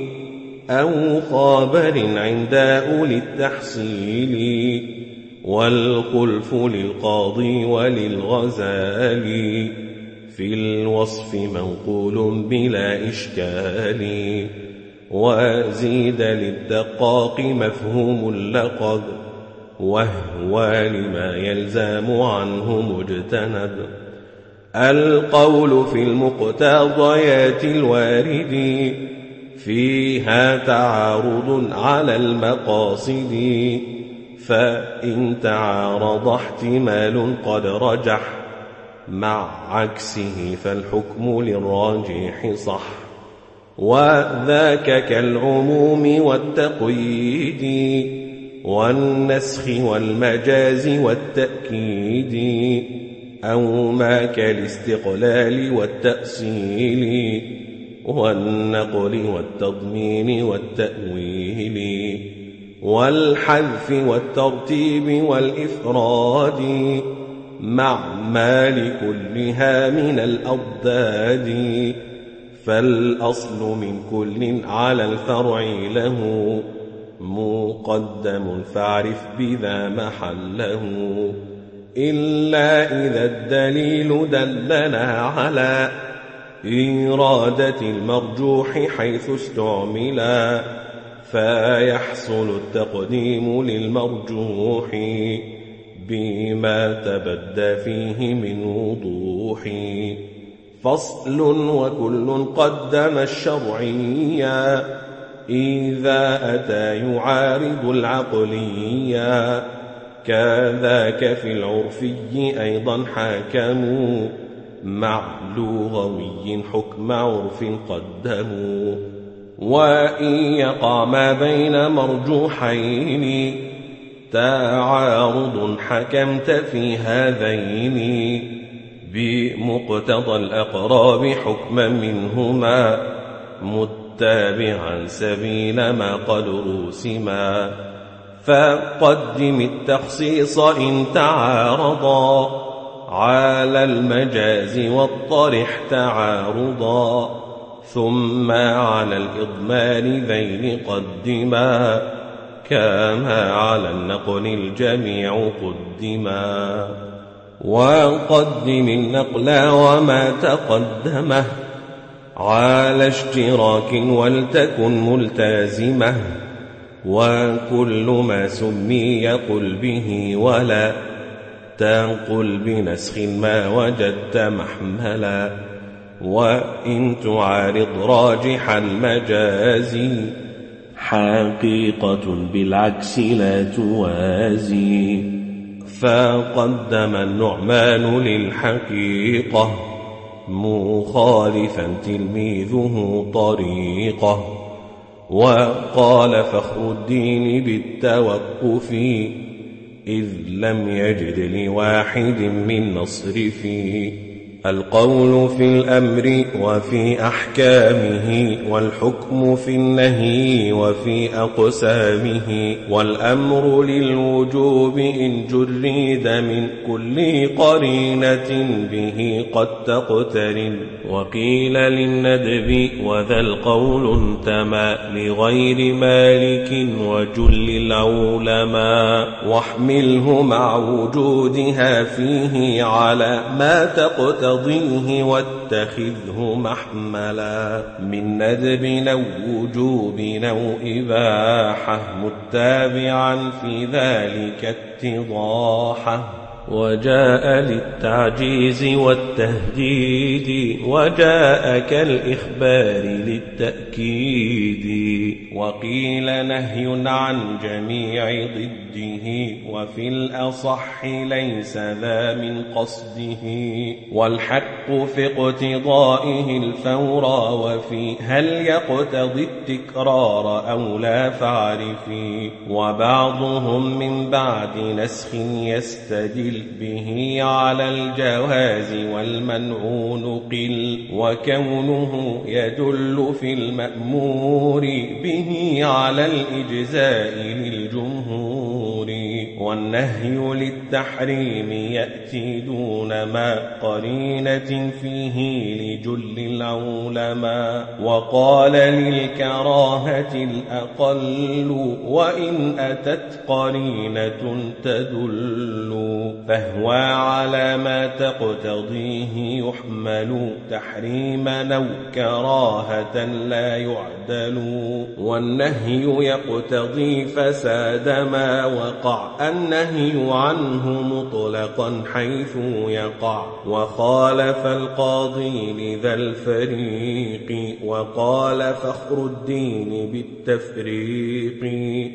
أو خابر عند أولي التحصيل. والخلف للقاضي وللغزالي في الوصف منقول بلا إشكال. وزيد للدقاق مفهوم اللقب وهو لما يلزم عنه مجتنب. القول في المقتضيات الوارد. فيها تعارض على المقاصد. فإن تعارض احتمال قد رجح. مع عكسه فالحكم للراجح صح. وذاك كالعموم والتقييد. والنسخ والمجاز والتأكيد أو ما كالاستقلال والتأصيل والنقل والتضمين والتأويل والحذف والترتيب والإفراد مع ما لكلها من الأضداد فالأصل من كل على الفرع له مقدم فاعرف بذا محله إلا إذا الدليل دلنا على إرادة المرجوح حيث استعملا فيحصل التقديم للمرجوح بما تبدى فيه من وضوح فصل وكل قدم الشرعيا إذا أتى يعارض العقليا كذاك في العرفي أيضا حاكموا مع لغوي حكم عرف قدموا وإن يقع ما بين مرجوحين تعارض حكمت في هذين بمقتضى الأقراب حكما منهما متابعا سبيل ما قد رسما. فقدم التخصيص إن تعارضا. على المجاز والطرح تعارضا. ثم على الإضمار ذين قدما. كما على النقل الجميع قدما. وقدم النقل وما تقدمه. على اشتراك ولتكن ملتازمة وكل ما سمي يقل به ولا تنقل بنسخ ما وجدت محملا. وإن تعارض راجح المجاز حقيقة بالعكس لا توازي. فقدم النعمان للحقيقة. مخالفا تلميذه طريقه وقال فخر الدين بالتوقف إذ لم يجد لواحد من نصر فيه القول في الأمر وفي أحكامه والحكم في النهي وفي أقسامه والأمر للوجوب إن جريد من كل قرينة به قد تقترن. وقيل للندب وذا القول انتمى لغير مالك وجل العلماء. واحمله مع وجودها فيه على ما تقتضيه واتخذه محملا من ندب أو وجوب أو إباحة متابعا في ذلك اتضاحه وجاء للتعجيز والتهديد وجاء كالإخبار للتأكيد وقيل نهي عن جميع ضده وفي الأصح ليس ذا من قصده والحق في اقتضائه الفور وفي هل يقتضي التكرار أو لا فاعرفي وبعضهم من بعد نسخ يستدل به على الجواز والمنع نقل وكونه يدل في المأمور به على الإجزاء والنهي للتحريم يأتي دون ما قرينة فيه لجل العلماء وقال للكراهة الأقل وإن أتت قرينة تدل. فهو على ما تقتضيه يحمل تحريما أو كراهة لا يعدل. والنهي يقتضي فساد ما وقع النهي عنه مطلقا حيث يقع. وخالف القاضي لذا الفريق وقال فخر الدين بالتفريق.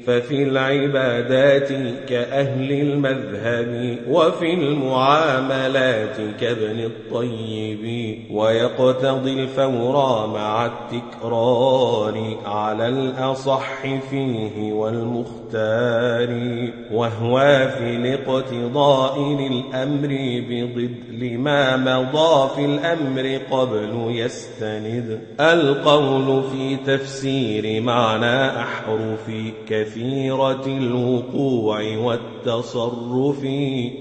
ففي العبادات كأهل المذهب وفي المعاملات كابن الطيب. ويقتضي الفور مع التكرار على الأصح فيه والمختار. وهو في الاقتضاء للأمر بضد لما مضى في الأمر قبل يستند. القول في تفسير معنى أحرف كثيرة الوقوع والتصرف.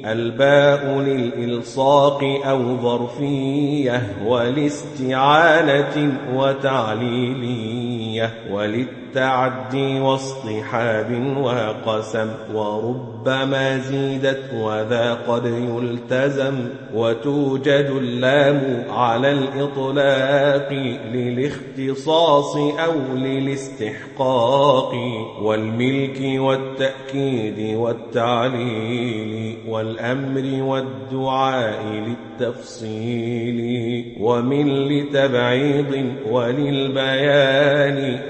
الباء للإلصاق أو ظرفية والاستعانة وتعليلية وللتعدي واصطحاب وقسم وربما زيدت وذا قد يلتزم وتوجد اللام على الإطلاق للاختصاص أو للاستحقاق والملك والتأكيد والتعليل والأمر والدعاء للتفصيل ومن لتبعيض وللبيان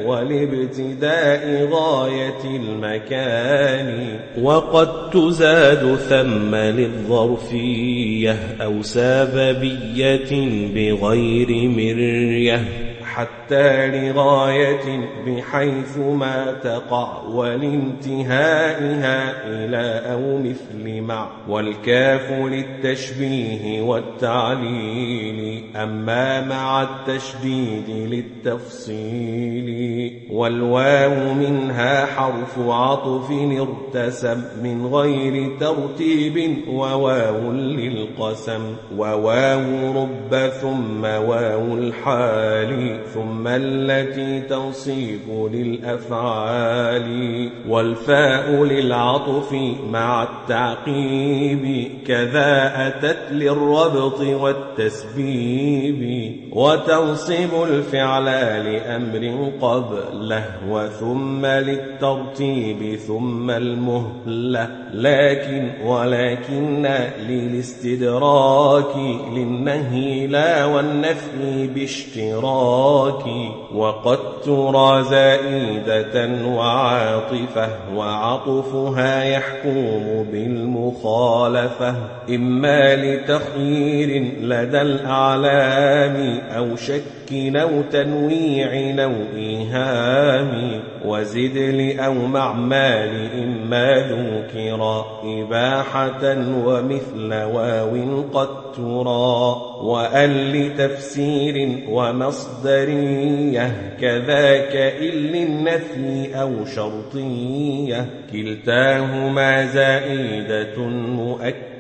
ولابتداء غاية المكان وقد تزاد ثم للظرفية أو سببية بغير مرية. حتى لغاية بحيث ما تقع ولانتهائها إلى أو مثل مع والكاف للتشبيه والتعليل أما مع التشديد للتفصيل. والواو منها حرف عطف ارتسم من غير ترتيب وواو للقسم. وواو رب ثم واو الحال. ثم التي تنصيب للأفعال والفاء للعطف مع التعقيب كذا أتت للربط والتسبيب. وتنصب الفعل لأمر قبله وثم للترتيب ثم المهلة. لكن ولكن للاستدراك للنهي لا والنفي باشتراك. وقد ترى زائدة وعاطفة وعطفها يحكم بالمخالفة. إما لتخيير لدى الأعلام أو شك أو تنويع أو إيهام وزد لأو معمال إما ذكرا إباحة ومثل واو قد ترى وأن لتفسير ومصدرية كذاك إن للنفي أو شرطية كلتاهما زائدة مؤكدة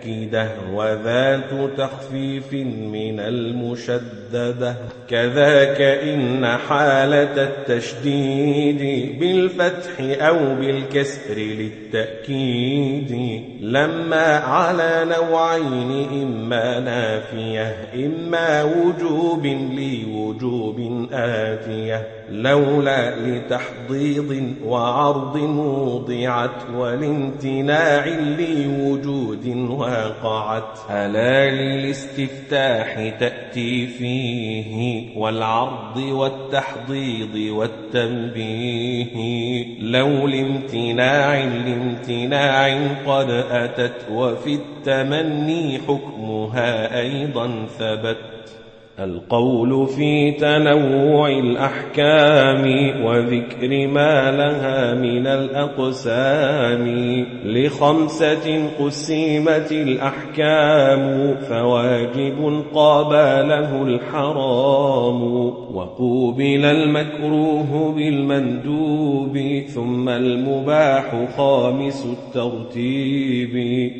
وذات تخفيف من المشددة كذاك إن حالة التشديد بالفتح أو بالكسر للتأكيد. لما على نوعين إما نافية إما وجوب لوجوب آتية. لولا لتحضيض وعرض وضعت ولامتناع لوجود وقعت ألا للاستفتاح تأتي فيه والعرض والتحضيض والتنبيه. لو لامتناع لامتناع قد أتت وفي التمني حكمها أيضا ثبت. القول في تنوع الأحكام وذكر ما لها من الأقسام لخمسة قسمت الأحكام فواجب قابله الحرام وقوبل المكروه بالمندوب ثم المباح خامس الترتيب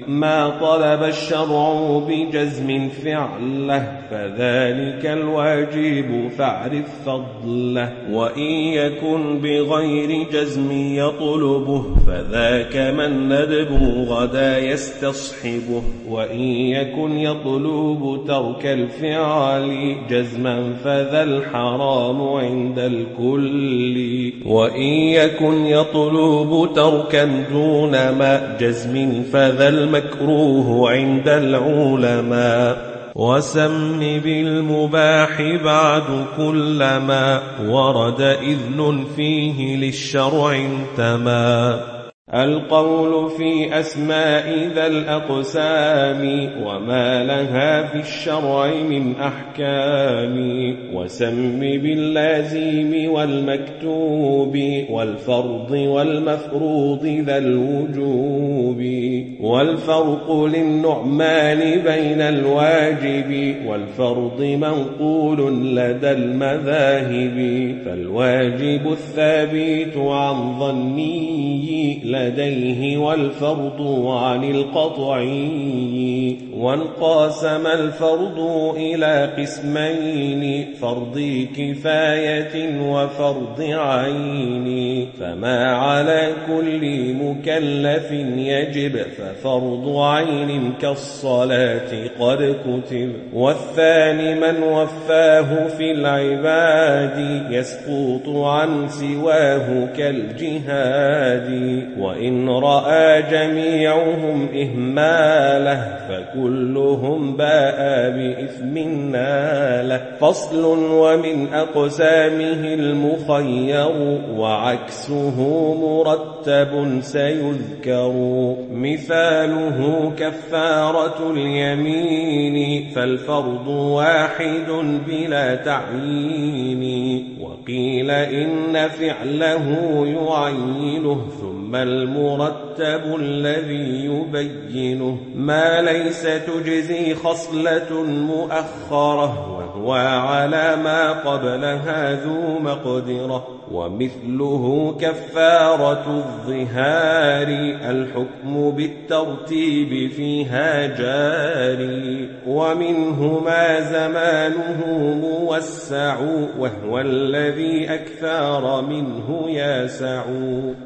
ما طلب الشرع بجزم فعله فذلك ذلك الواجب فاعرف فضله. وإن يكن بغير جزم يطلبه فذاك من ندب غدا يستصحبه. وإن يكن يطلب ترك الفعل جزما فذا الحرام عند الكل. وإن يكن يطلب تركا دون ما جزم فذا المكروه عند العلماء. وسم بالمباح بعد كل ما ورد إذن فيه للشرع انتمى القول في أسماء ذا الأقسام وما لها في الشرع من أحكام. وسم باللازم والمكتوب والفرض والمفروض ذا الوجوب. والفرق للنعمان بين الواجب والفرض منقول لدى المذاهب. فالواجب الثابت عن ظني لديه والفرض عن القطعي وانقاسم الفرض إلى قسمين فرض كفاية وفرض عين. فما على كل مكلف يجب ففرض عين كالصلاة قد كتب. والثاني من وفاه في العباد يسقط عن سواه كالجهاد. وإن رأى جميعهم إهماله فكلهم باء بإثم ناله. فصل ومن أقسامه المخير وعكسه مرتب سيذكر. مثاله كفارة اليمين فالفرض واحد بلا تعيين. وقيل إن فعله يعينه ثم المرتب الذي يبينه. ما ليس تجزي خصلة مؤخرة وهو على ما قبلها ذو مقدرة. ومثله كفارة الظهار الحكم بالترتيب فيها جاري. ومنه ما زمانه موسع وهو الذي أكثر منه ياسع.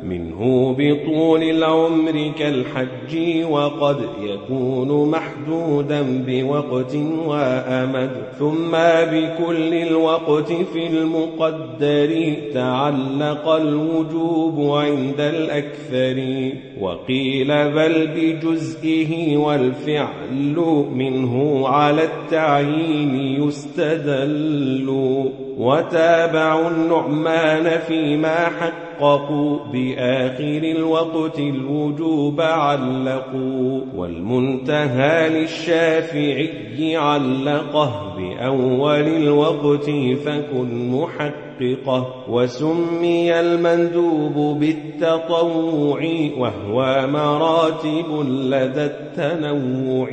منه بطول العمر كالحج وقد يكون محدودا بوقت وأمد. ثم بكل الوقت في المقدر تعلق الوجوب عند الأكثر. وقيل بل بجزئه والفعل منه على التعيين يستدل. وتابعوا النعمان فيما حققوا بآخر الوقت الوجوب علقوا والمنتهى للشافعي علقه بأول الوقت فكن محققه وسمي المندوب بالتطوع وهو مراتب لدى التنوع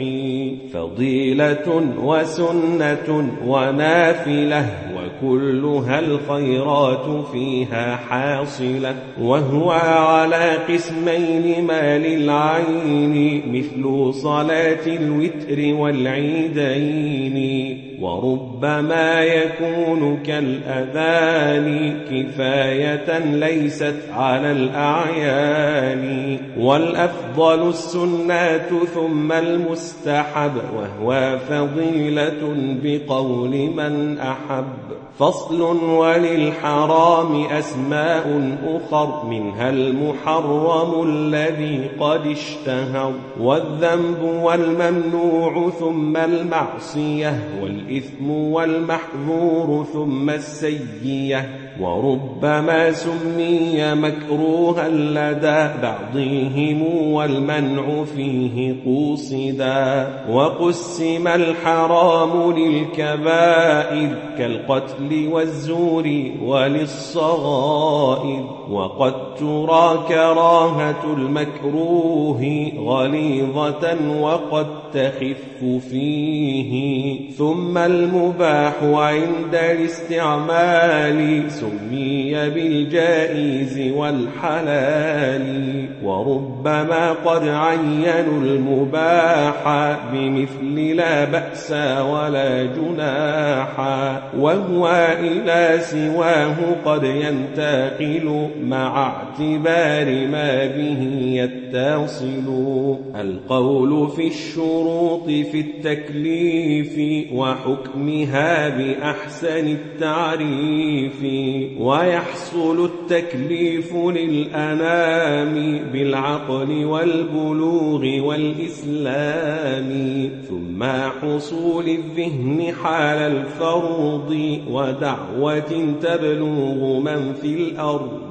فضيلة وسنة ونافلة وكلها الخيرات فيها حاصلة وهو على قسمين ما للعين مثل صلاة الوتر والعيدين وربما يكون كالأذان كفاية ليست على الأعيان. والأفضل السنات ثم المستحب وهو فضيلة بقول من أحب. فصل وللحرام أسماء أخر منها المحرم الذي قد اشتهر. والذنب والممنوع ثم المعصية والمحظور ثم السيئة وربما سمي مكروها لدى بعضهم والمنع فيه قوصدا وقسم الحرام للكبائر كالقتل والزور وللصغائر. وقد ترى كراهة المكروه غليظة وقد تخف فيه. ثم المباح عند الاستعمال سمي بالجائز والحلال وربما قد عينوا المباح بمثل لا بأس ولا جناحا وهو إلى سواه قد ينتقل مع اعتبار ما به يتصل القول في الشروط في التكليف وحكمها بأحسن التعريف ويحصل التكليف للأنام بالعقل والبلوغ والإسلام ثم حصول الذهن حال الفرض ودعوة تبلغ من في الأرض.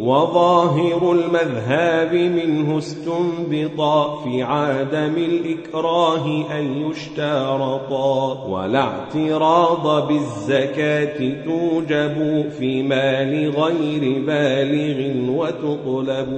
وظاهر المذهب منه استنبطا في عدم الإكراه أن يشترطا ولا اعتراض بالزكاة توجب في مال غير بالغ وتطلب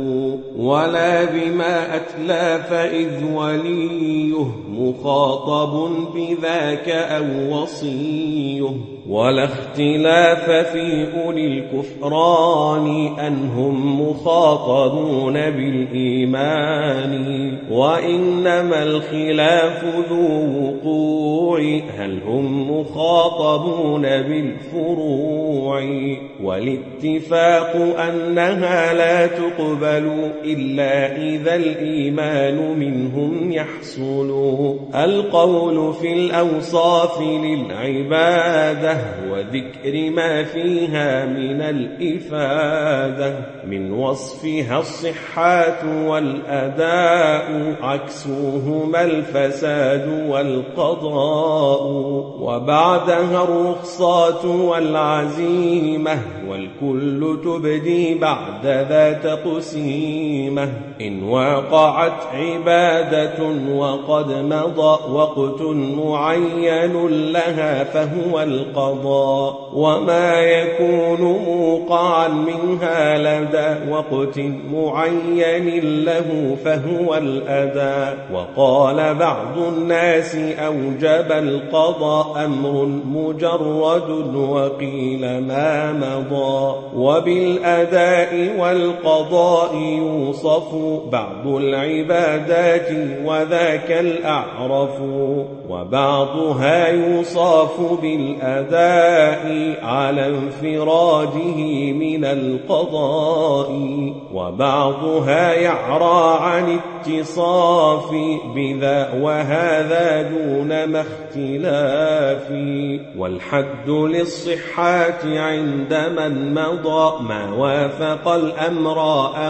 ولا بما أتلاف إذ وليه مخاطب بذاك أو وصيه ولا اختلاف في أولي الكفران أنهم مخاطبون بالإيمان وإنما الخلاف ذو وقوع هل هم مخاطبون بالفروع؟ والاتفاق أنها لا تقبل إلا إذا الإيمان منهم يحصل. القول في الأوصاف للعبادة وذكر ما فيها من الإفادة من وصفها الصحات والأداء عكسهما الفساد والقضاء. وبعدها الرخصات والعزيمة والكل تبدي بعد ذا تقسيمة. إن وقعت عبادة وقد مضى وقت معين لها فهو القضاء وما يكون موقعا منها لدى وقت معين له فهو الأداء وقال بعض الناس أوجب القضاء أمر مجرد وقيل ما مضى. وبالأداء والقضاء يوصف بعض العبادات وذاك الأعرف. وبعضها يوصف بالأداء على انفراده من القضاء وبعضها يعرى عن اتصاف بذا وهذا دون ما اختلاف والحد للصحات عند من مضى ما وافق الأمر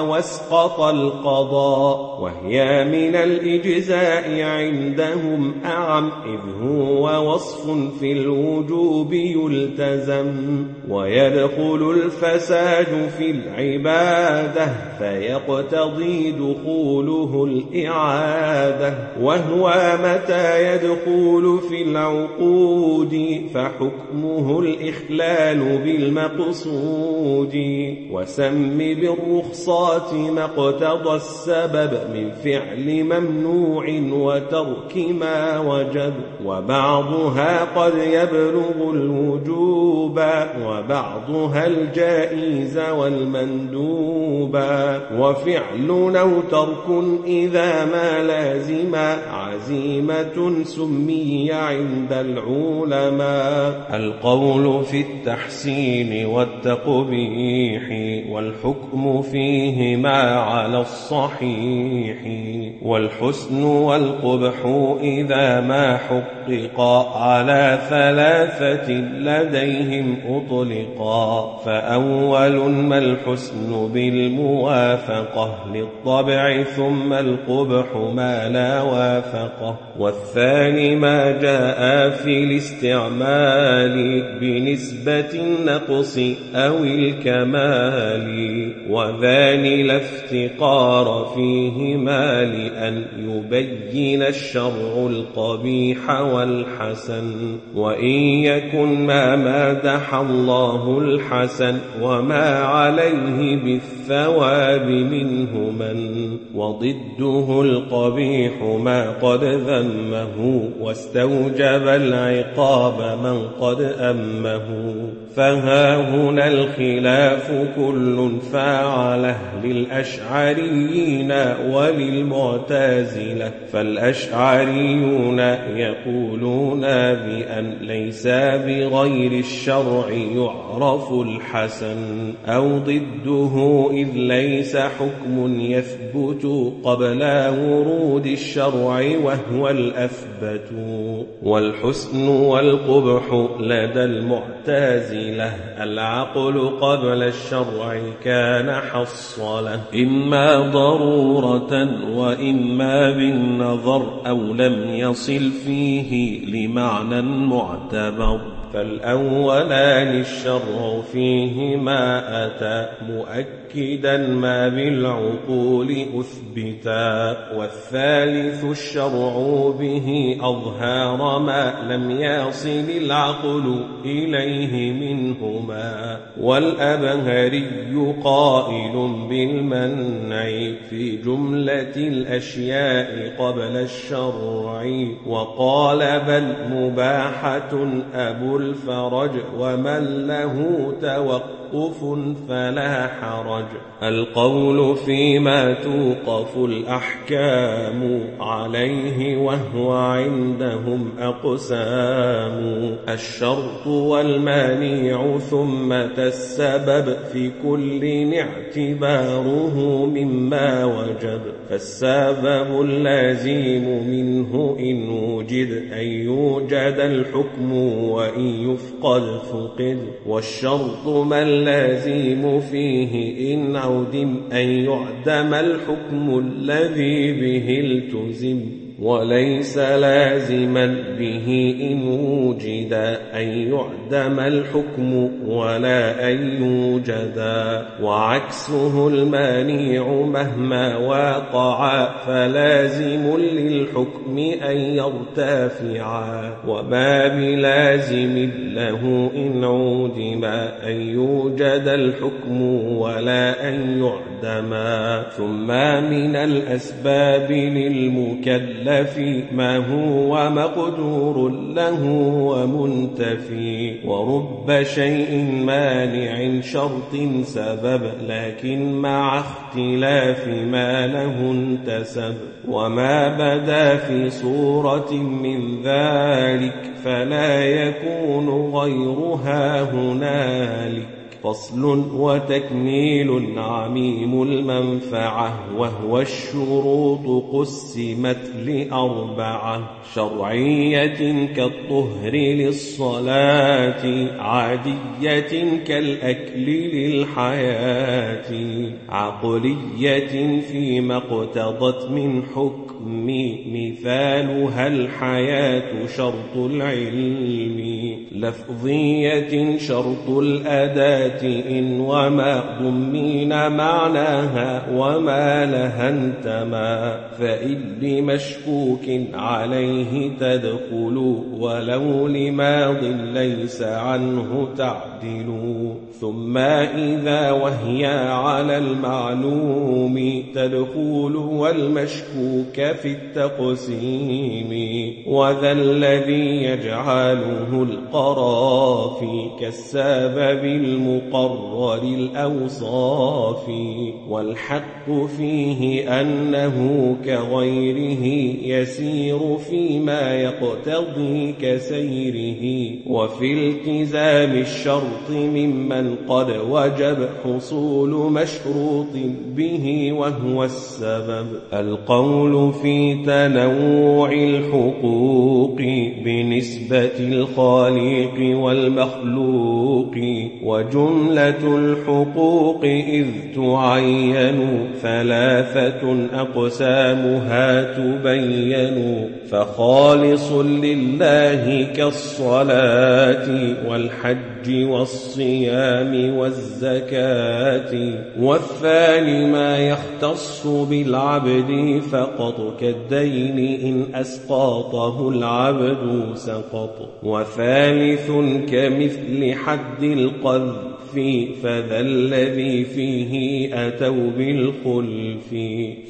واسقط القضاء وهي من الإجزاء عندهم أعم إذ هو وصف في الوجوب يلتزم ويدخل الفساد في العبادة فيقتضي دخوله الإعادة وهو متى يدخل في العقود فحكمه الإخلال بالمقصود. وسم بالرخصات ما اقتضى السبب من فعل ممنوع وترك ما وجب. وبعضها قد يبلغ الوجوب وبعضها الجائز والمندوب. وفعل أو ترك إذا ما لازم عزيمة سمي عند العلماء. القول في التحسين والتقبيح والحكم فيهما على الصحيح والحسن والقبح إذا ما حققا على ثلاثة لديهم أطلقا. فأول ما الحسن بالموافقة للطبع ثم القبح ما لا وافقه. والثاني ما في الاستعمال بنسبة النقص أو الكمال وذان لا افتقار فيهما لأن يبين الشرع القبيح والحسن. وإن يكن ما مادح الله الحسن وما عليه بالثواب منه من وضده القبيح ما قد ذمه واستوجب العقاب من قد أمه. فها هنا الخلاف كل فاعله للأشعريين وللمعتزلة فالأشعريون يقولون بأن ليس بغير الشرع يعرف الحسن أو ضده إذ ليس حكم يثبت قبل ورود الشرع وهو الأثبت والحسن والقبح لدى المعتزلة. العقل قبل الشرع كان حصله إما ضرورة وإما بالنظر أو لم يصل فيه لمعنى معتبر. فالأولان الشرع فيهما أتى مؤكدا ما بالعقول أثبتا والثالث الشرع به أظهار ما لم يصل العقل إليه منهما والأبهري قائل بالمنع في جملة الأشياء قبل الشرع وقال بل مباحة أبو الفرج ومن له توقف فلا حرج. القول فيما توقف الأحكام عليه وهو عندهم أقسام. الشرط والمانيع ثم السبب في كل اعتباره مما وجب. فالسبب اللازم منه إن وجد أن يوجد الحكم وإن يفقد فقد. والشرط ما اللازم فيه إن عدم أن يعدم الحكم الذي به التزم وليس لازما به إن وجد أن يعدم الحكم ولا أن يوجدا وعكسه المانيع مهما واقعا فلازم للحكم أن يرتفعا وما بلازم له إن عودم أن يوجد الحكم ولا أن يعدما ثم من الأسباب للمكلف ما هو مقدور له ومنتفي ورب شيء مانع شرط سبب لكن مع اختلاف ما له انتسب. وما بدا في صورة من ذلك فلا يكون غيرها هنالك. فصل وتكميل عميم المنفعة وهو الشروط قسمت لأربعة شرعية كالطهر للصلاة عادية كالأكل للحياة عقلية فيما اقتضت من حكم مثالها الحياة شرط العلم لفظية شرط الأداة إن وما ضمين معناها وما لها انتما فإن لمشكوك عليه تدخل ولو لماض ليس عنه تعدل. ثم إذا وهي على المعلوم تدخل والمشكوك في التقسيم. وذا الذي يجعله القرافي كالسبب المقرر الأوصاف والحق فيه أنه كغيره يسير فيما يقتضي كسيره. وفي التزام الشرط ممن قد وجب حصول مشروط به وهو السبب. القول في تنوع الحقوق بنسبة الخالق والمخلوق وجملة الحقوق إذ تعين ثلاثة أقسامها تبين فخالص لله كالصلاة والحج والصيام والزكاة والثاني ما يختص بالعبد فقط كالدين إن أسقاطه العبد سقط وثالث كمثل حد القذف فذا الذي فيه أتوا بالخلف.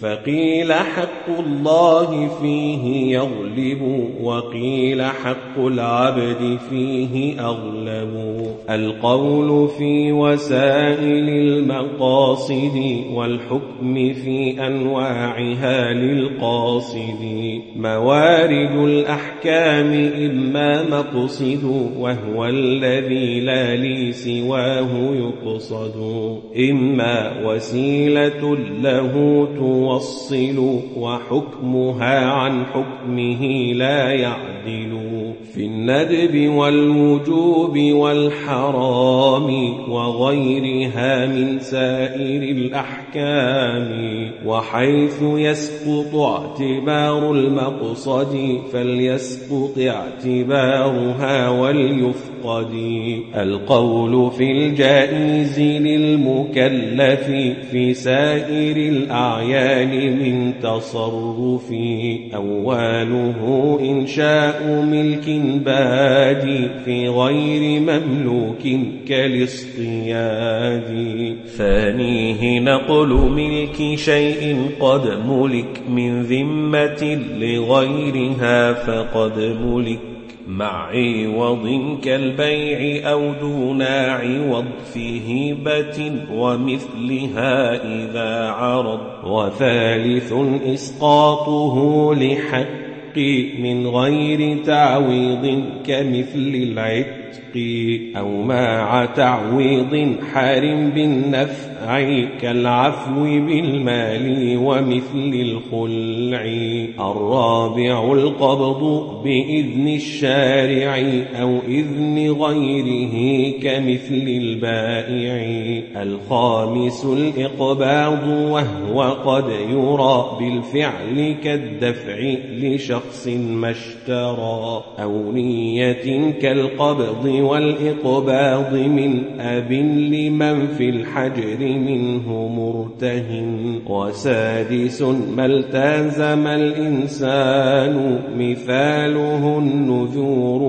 فقيل حق الله فيه يغلب وقيل حق العبد فيه أغلب. القول في وسائل المقاصد والحكم في أنواعها للقاصد. موارد الأحكام إما مقصد وهو الذي لا لي سواه يقصد. إما وسيلة له توصل وحكمها عن حكمه لا يعدل في الندب والوجوب والحرام وغيرها من سائر الأحكام وحيث يسقط اعتبار المقصد فليسقط اعتبارها وليفقد. القول في الجائز للمكلف في سائر الأعيان من تصرف أوله إنشاء ملك بادي في غير مملوك كالاصطياد ثانية نقل ملك شيء قد ملك من ذمة لغيرها فقد ملك مع عوض كالبيع أو دون عوض في هبة ومثلها إذا عرض. وثالث إسقاطه لحق من غير تعويض كمثل العتق أو مع تعويض حار بالنفع كالعفو بالمال ومثل الخلع. الرابع القبض بإذن الشارع أو إذن غيره كمثل البائع. الخامس الإقباض وهو قد يرى بالفعل كالدفع لشخص ما اشترى. أو نية كالقبض والإقباض من أب لمن في الحجر. منه مرتهن وسادس ما التزم الإنسان مثاله النذور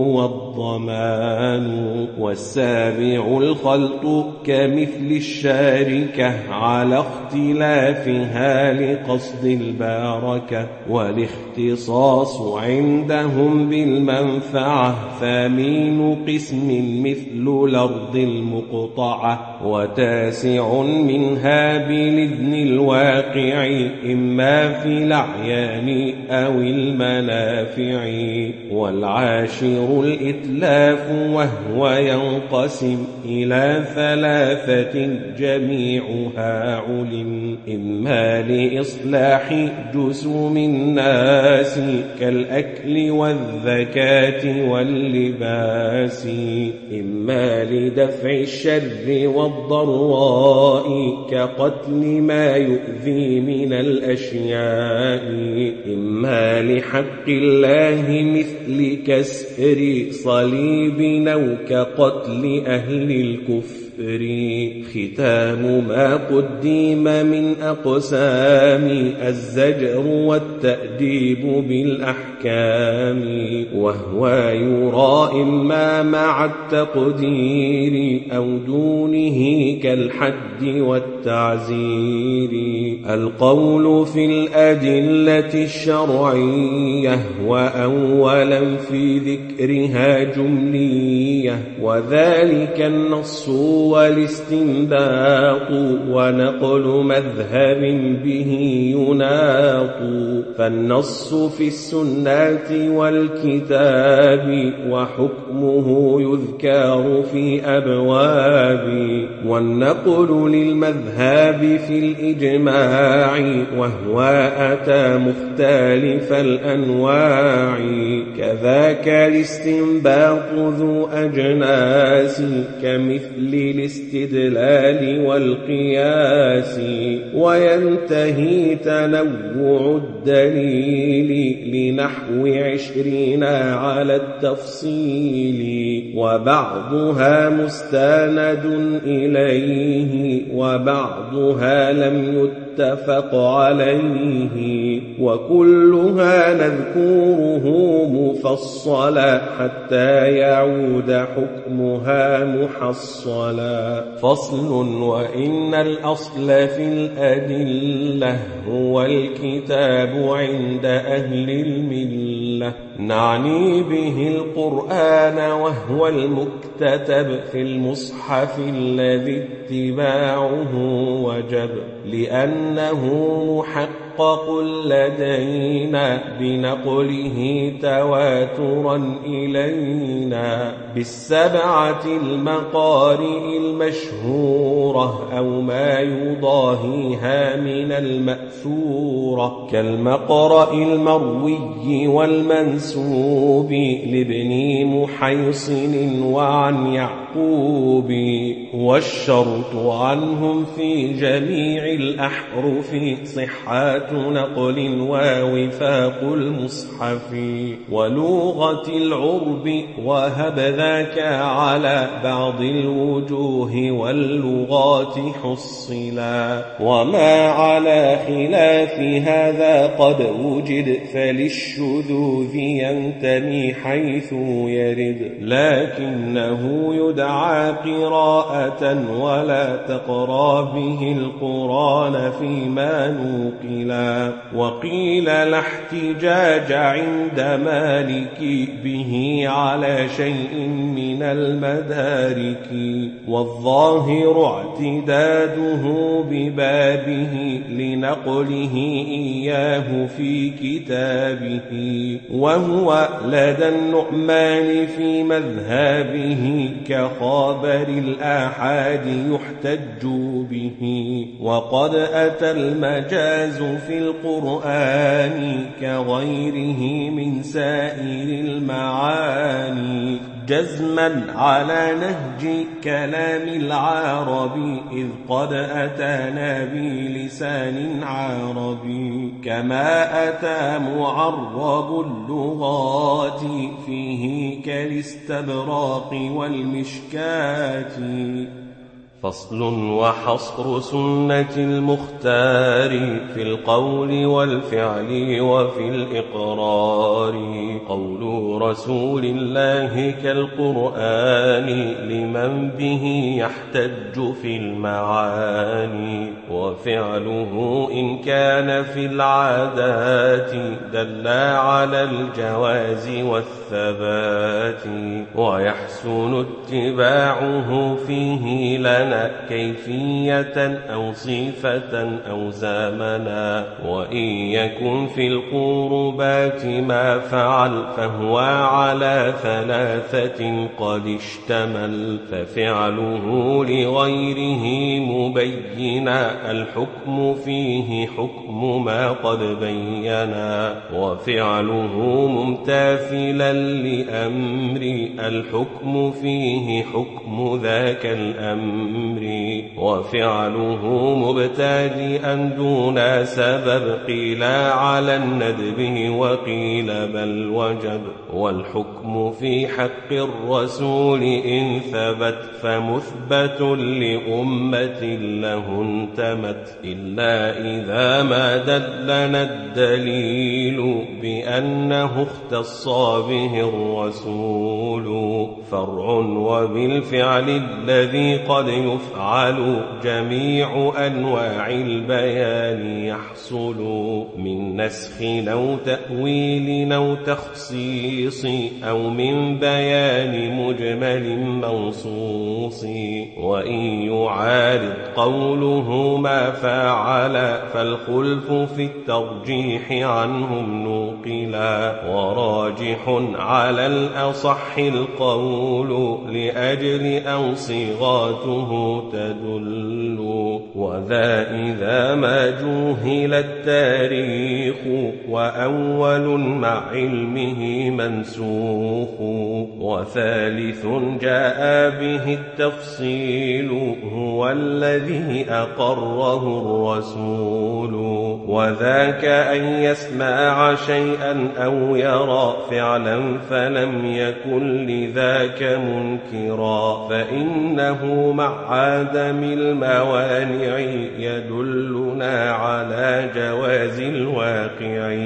والضمان والسابع الخلط كمثل الشاركة على اختلافها لقصد الباركة والاختصاص عندهم بالمنفعة ثامين قسم مثل الأرض المقطعة وتاسع منها بالإذن الواقع إما في الأعيان أو المنافع والعاشر الإتلاف وهو ينقسم إلى ثلاثة جميعها علم إما لإصلاح جسوم الناس كالأكل والذكاة واللباس إما لدفع الشر والضراء كقتل ما يؤذي من الأشياء إما لحق الله مثل كسر صليب أو كقتل أهل الكفر ختام ما قدم من أقسام الزجر والتأديب بالأحكام وهو يرى إما مع التقدير أو دونه كالحد والتعزير. القول في الأدلة الشرعية وأولا في ذكرها جملية وذلك النص والاستنباط ونقل مذهب به يناط. فالنص في السنات والكتاب وحكمه يذكر في أبواب. والنقل للمذهب في الإجماع وهو أتى مختلف الأنواع. كذاك الاستنباط ذو أجناس كمثل الاستدلال والقياس وينتهي تنوع الدليل لنحو عشرين على التفصيل وبعضها مستند إليه وبعضها لم يتبع اتفق عليه وكلها نذكره مفصلا حتى يعود حكمها محصلا فصل وإن الأصل في الأدلة هو الكتاب عند أهل الملة. نعني به القرآن وهو المكتتب في المصحف الذي اتباعه وجب لأنه محقق لدينا بنقله تواترا إلينا بالسبعة المقارئ المشهورة أو ما يضاهيها من المأثورة كالمقرأ المروي والمنسوب لابن محيصن وعن يعقوب والشرط عنهم في جميع الأحرف صحة نقل ووفاق المصحف ولغة العرب وهب ذاك على بعض الوجوه واللغات حصلا وما على خلاف هذا قد وجد فللشذوذ ينتمي حيث يرد لكنه يدعى قراءة ولا تقرى به القرآن فيما نوقلا وقيل لا احتجاج عند مالك به على شيء من المدارك والظاهر اعتداده ببابه لنقله إياه في كتابه وهو لدى النعمان في مذهبه كخابر الآحاد يحتج به وقد أتى المجاز في القرآن كغيره من سائر المعاني. جزما على نهج كلام العرب إذ قد أتانا بلسان عربي. كما أتى معرب اللغات فيه كالاستبراق والمشكات. فصل وحصر سنة المختار في القول والفعل وفي الإقرار. قول رسول الله كالقرآن لمن به يحتج في المعاني. وفعله إن كان في العادات دل على الجواز والثبات. ويحسن اتباعه فيه لنا لنا كيفية أو صفة أو زمنا وإن يكن في القربات ما فعل فهو على ثلاثة قد اشتمل ففعله لغيره مبينا الحكم فيه حكم ما قد بينا وفعله ممتاثلا لأمر الحكم فيه حكم ذاك الأمر. أمري وفعله مبتدئا دون سبب قيل على الندب وقيل بل وجب والحكم في حق الرسول إن ثبت فمثبت لأمة له انتمت إلا إذا ما دلنا الدليل بأنه اختص به الرسول فرع وبالفعل الذي قد يفعل جميع أنواع البيان يحصل من نسخ أو تأويل أو تخصيص أو من بيان مجمل منصوص وإن يعارض قوله ما فعل فالخلف في الترجيح عنهم نوقلا وراجح على الأصح القول لأجل أن صيغاته تدل. وذا إذا ما جوهل التاريخ وأول مع علمه منسوخ وثالث جاء به التفصيل هو الذي أقره الرسول. وذاك أن يسمع شيئا أو يرى فعلا فلم يكن لذاك منكرا. فإنه مع عدم الموانع يدلنا على جواز الواقع.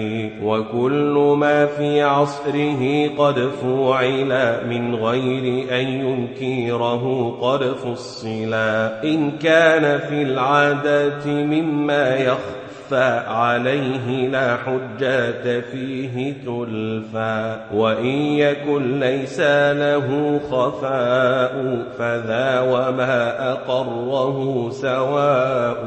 وكل ما في عصره قد فعل من غير أن ينكره قد فصلا إن كان في العادات مما يخفى عليه لا حجة فيه تلفى وإن يكن ليس له خفاء فذا وما أقره سواء.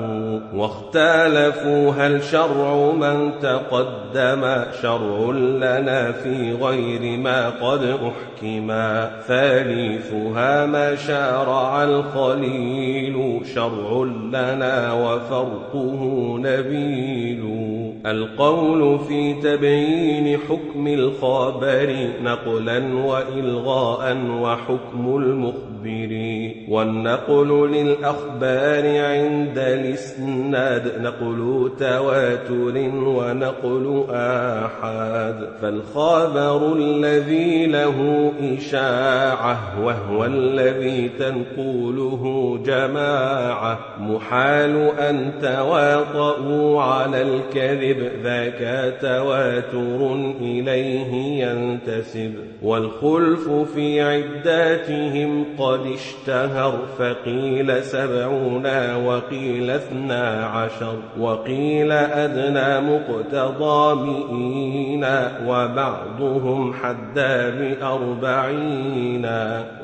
واختلفوا هل شرع من تقدم شرع لنا في غير ما قد أحكما ثالثها ما شارع الخليل شرع لنا وفرقه نبي. القول في تبيين حكم الخبر نقلا وإلغاء وحكم المخبر. والنقل للأخبار عند الإسناد. نقل تواتر ونقل آحاد. فالخبر الذي له إشاعة وهو الذي تنقله جماعة. محال أن تواطؤوا على الكذب. ذاك تواتر إليه ينتسب. والخلف في عداتهم قد اشتهر فقيل سبعون وقيل اثنا عشر وقيل أدنى مقتضى مئين وبعضهم حدا بأربعين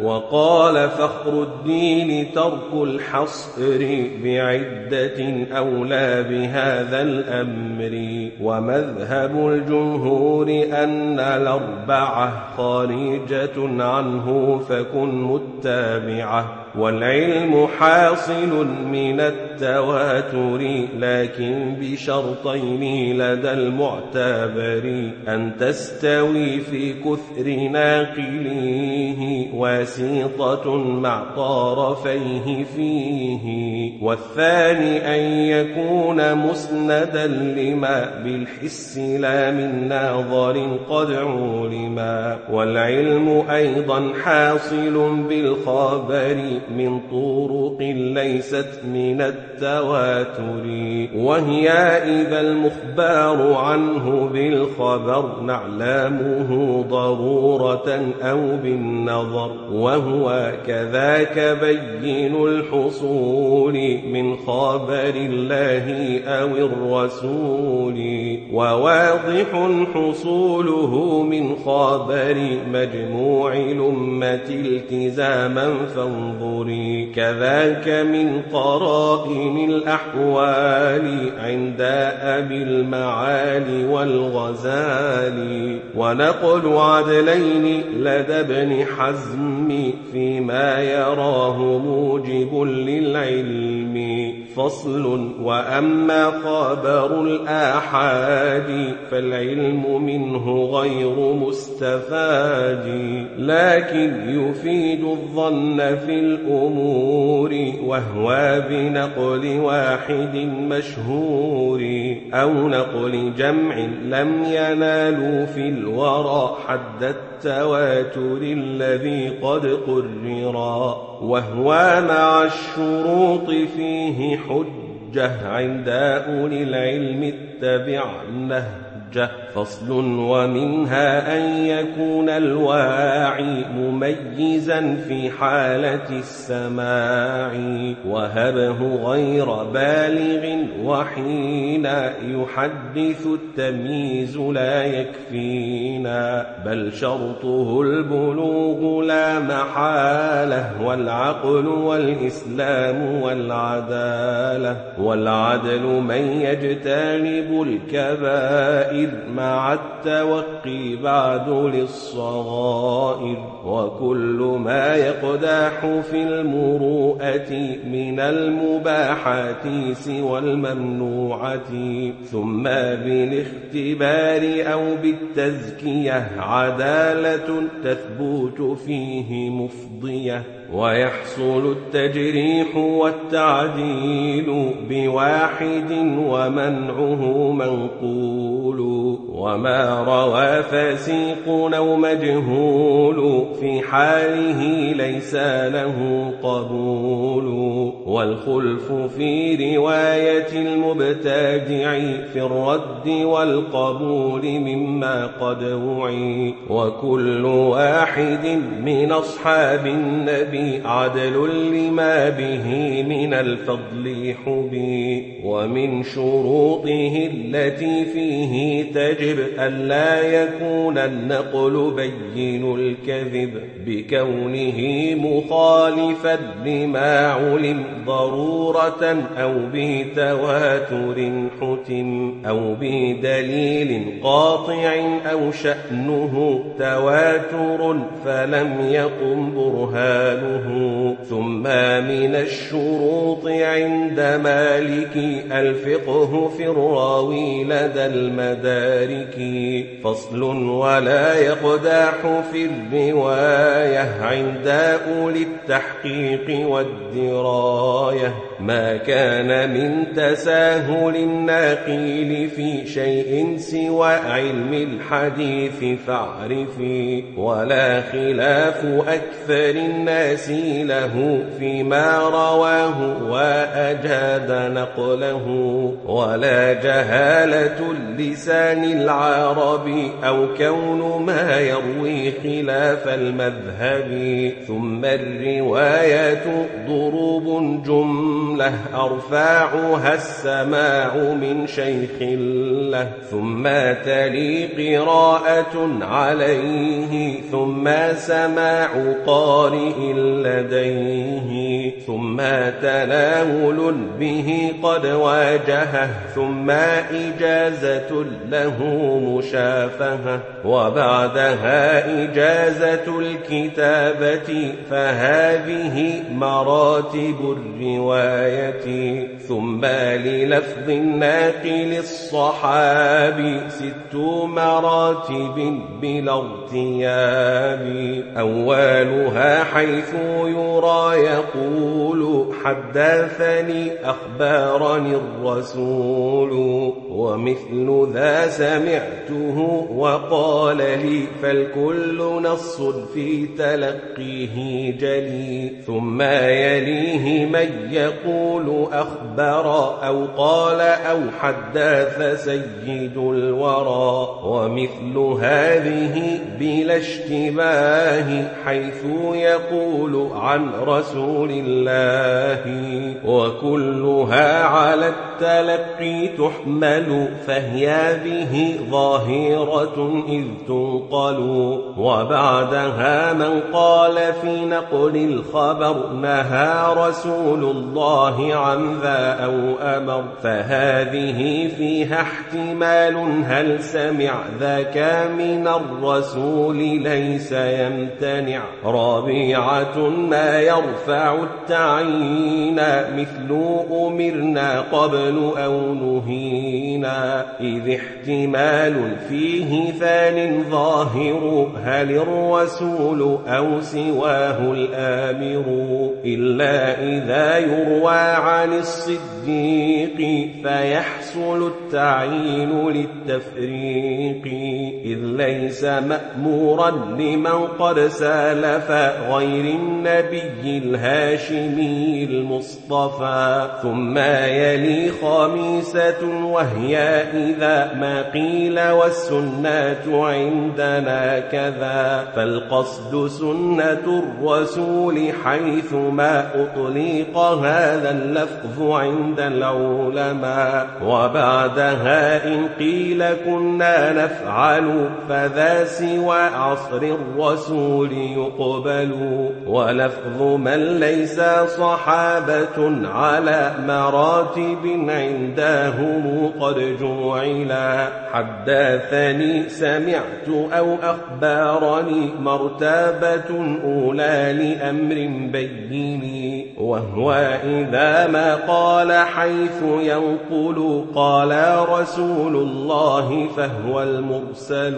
وقال فخر الدين ترك الحصر بعدة أولى بهذا الأمر ومذهب الجمهور أن الأربعة خارجة عنه فكن متابعة والعلم حاصل من التواتر لكن بشرطين لدى المعتبر أن تستوي في كثر ناقليه واسطة مع طرفيه فيه. والثاني أن يكون مسندا لما بالحس لا من ناظر قد علما والعلم أيضا حاصل بالخبر من طرق ليست من التواتر وهي إذا المخبار عنه بالخبر نعلمه ضرورة أو بالنظر وهو كذاك بين الحصول من خبر الله أو الرسول وواضح حصوله من خبر مجموع الأمة التزاما فانظري كذاك من قرائن الأحوال عند أبي المعالي والغزالي ونقل عدلين لدى ابن حزم فيما يراه موجب للعلم. فصل وأما خبر الآحاد فالعلم منه غير مستفاد لكن يفيد الظن في الأمور وهو بنقل واحد مشهور أو نقل جمع لم ينالوا في الورى حد التواتر الذي قد قررا وهو مع الشروط فيه حجة عند أولي العلم اتبعنه الحجة فصل ومنها أن يكون الواعي مميزا في حالة السماع وهبه غير بالغ وحين يحدث التمييز لا يكفينا بل شرطه البلوغ لا محالة والعقل والإسلام والعدالة والعدل من يجتنب الكبائر مع التوقي بعد للصغائر وكل ما يقداح في المروءة من المباحات سوى الممنوعة. ثم بالاختبار أو بالتزكية عدالة تثبت فيه مفضية. ويحصل التجريح والتعديل بواحد ومنعه منقول وما روى فاسيق أو مجهول في حاله ليس له قبول والخلف في رواية المبتدع في الرد والقبول مما قد وعي وكل واحد من أصحاب النبي عدل لما به من الفضل حبي ومن شروطه التي فيه تجب ألا يكون النقل بين الكذب بكونه مخالفا لما علم ضرورة أو بتواتر حتم أو بدليل قاطع أو شأنه تواتر فلم يقم برهانه ثم من الشروط عند مالك الفقه في الراوي لدى المدارك. فصل ولا يقداح في الرواية عند أولي التحقيق والدراية. ما كان من تساهل الناقيل في شيء سوى علم الحديث فاعرفي. ولا خلاف أكثر الناس له فيما رواه وأجاد نقله ولا جهالة اللسان العربي أو كون ما يروي خلاف المذهب. ثم الرواية ضروب جملة أرفاعها السماع من شيخ له. ثم تلي قراءة عليه ثم سماع قارئ لديه ثم تناول به قد واجهه ثم إجازة له مشافهة. وبعدها إجازة الكتابة فهذه مراتب الرواية. ثم للفظ الناقل الصحابي ست مراتب بلا ارتياب أولها حيث يرى يقول حدثني أخبارني الرسول ومثل ذا سمعته وقال لي فالكل نص في تلقيه جلي ثم يليه من يقول أخبر أو قال أو حدث سيد الورى. ومثل هذه بلا اشتباه حيث يقول عن رسول الله وكلها على التلقي تحمل فهي به ظاهرة إذ تنقل. وبعدها من قال في نقل الخبر نهى رسول الله عن ذا أو أمر فهذه فيها احتمال هل سمع ذاك من الرسول ليس يمتنع رابعة ما يرفع التعيين مثل أمرنا قبل أو نهينا إذ احتمال فيه ثان ظاهر هل الرسول أو سواه الآمر إلا إذا يروى عن الصدق الصديق فيحصل التعيين للتفريق. إذ ليس مأمورا لمن قد سالف غير النبي الهاشمي المصطفى. ثم يلي خميسة وهي إذا ما قيل والسنة عندنا كذا. فالقصد سنة الرسول حيث ما أطلق هذا اللفظ عند العلماء وبعدها إن قيل كنا نفعل فذا سوى عصر الرسول يقبل. ولفظ من ليس صحابة على مراتب عندهم قد جعلا حدثني سمعت أو أخبارني مرتبة أولى لأمر بين وهو إذا ما قال حيث ينقل قال رسول الله فهو المرسل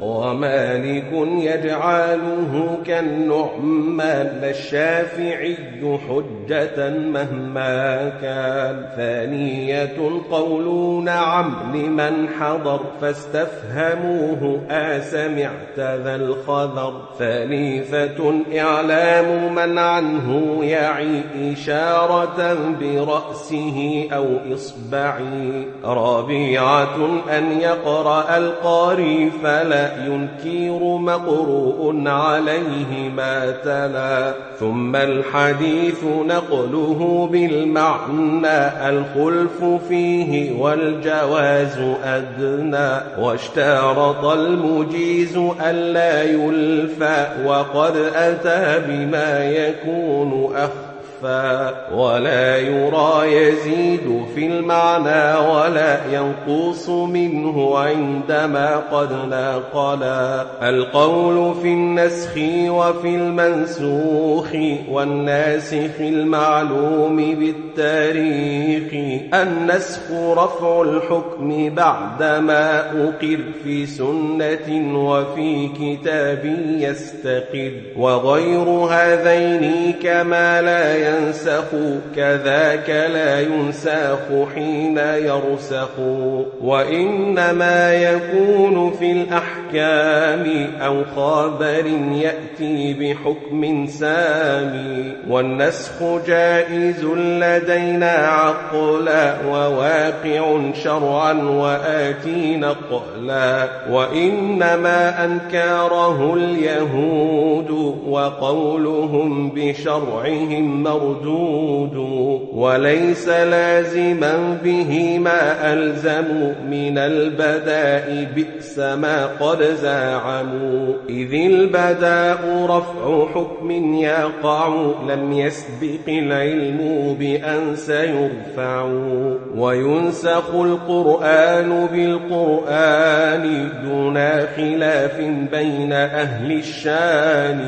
ومالك يجعله كالنعمان الشافعي حجة مهما كان ثانية قول نعم لمن حضر فاستفهموه أسمعت ذا الخذر ثالثة إعلام من عنه يعي إشارة برأسه أو إصبعي رابعة أن يقرأ القاري فلا ينكر مقروء عليه ما تلا ثم الحديث نقله بالمعنى الخلف فيه والجواز أدنى واشترط المجيز ألا يلفى وقد أتى بما يكون أخفى ولا يرى يزيد في المعنى ولا ينقص منه عندما قد ناقلا. القول في النسخ وفي المنسوخ والناسخ المعلوم بالتاريخ. النسخ رفع الحكم بعدما أقر في سنة وفي كتاب يستقر. وغير هذين كما لا ينسخ كذاك لا ينسخ حين يرسخ. وإنما يكون في الأحكام أو خبر يأتي بحكم سامي. والنسخ جائز لدينا عقلا وواقع شرعا وآتي نقلا. وإنما أنكاره اليهود وقولهم بشرعهم مردود وليس لازما به ما ألزموا من البداء بئس ما قد زاعموا إذ البداء رفع حكم يقع لم يسبق العلم بأن سيرفع. وينسخ القرآن بالقرآن دون خلاف بين أهل الشان.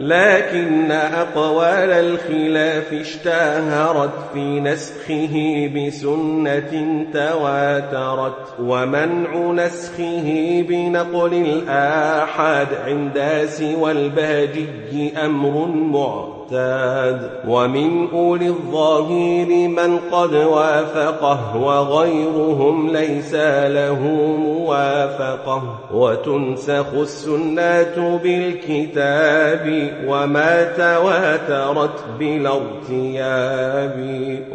لكن أقوال الخلاف اشتهرت في نسخه بسنة تواترت. ومنع نسخه بنقل الآحاد عند سوى البهجي أمر معتاد معتاد ومن أولي الظاهر من قد وافقه وغيرهم ليس له موافقة. وتنسخ السنات بالكتاب وما تواترت بلا ارتياب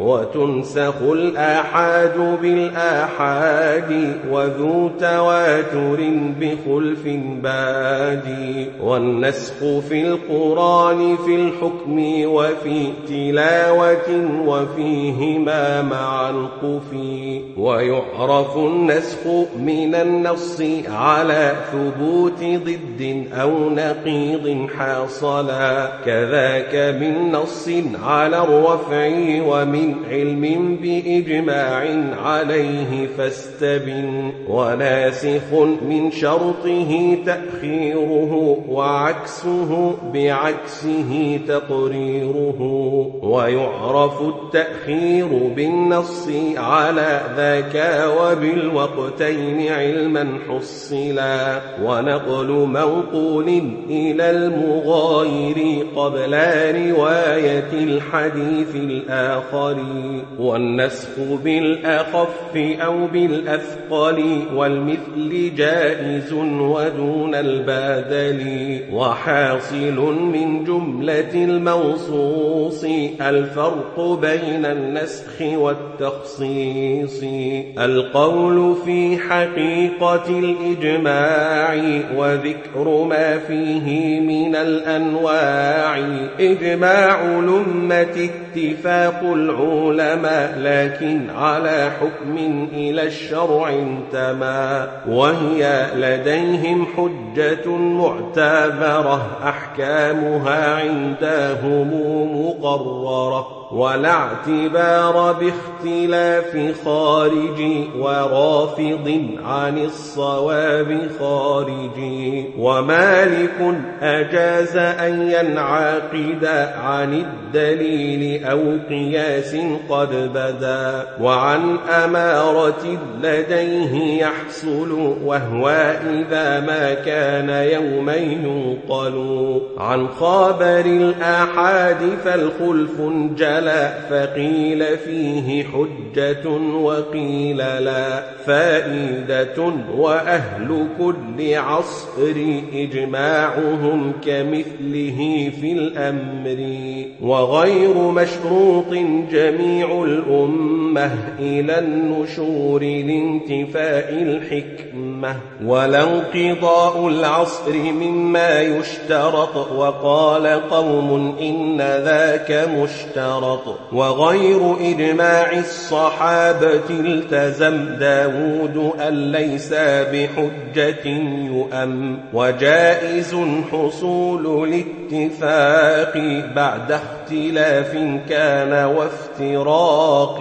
وتنسخ الآحاد بالآحاد وذو تواتر بخلف بادي والنسخ في القرآن في الحكم الحكم وفي تلاوة وفيهما مع القفي ويعرف النسخ من النص على ثبوت ضد أو نقيض حاصلا. كذاك من نص على الرفع ومن علم بإجماع عليه فاستبن. وناسخ من شرطه تأخيره وعكسه بعكسه تقريره ويعرف التأخير بالنص على ذاك وبالوقتين علما حصلا ونقل منقول إلى المغاير قبل رواية الحديث الآخر والنسخ بالأخف أو بالأثقل والمثل جائز ودون البادل وحاصل من جملة الموصوص الفرق بين النسخ والتخصيص. القول في حقيقة الإجماع وذكر ما فيه من الأنواع. إجماع لمة اتفاق العلماء لكن على حكم إلى الشرع انتمى وهي لديهم حجة معتبرة أحكامها عندهم مقررة. ولا اعتبار باختلاف خارج ورافض عن الصواب خارج. ومالك أجاز أن ينعقد عن الدليل أو قياس قد بدا. وعن أمارة لديه يحصل وهو إذا ما كان يوما ينقل عن خابر الآحاد فالخلف جل فقيل فيه حجة وقيل لا فائدة وأهل كل عصر إجماعهم كمثله في الأمر وغير مشروط جميع الأمة إلى النشور لانتفاء الحكمة ولا انقضاء العصر مما يشترط وقال قوم إن ذاك مشترط وغير إجماع الصحابة التزم داود أن ليس بحجة يؤم وجائز حصول الاتفاق بعد اختلاف كان وافتراق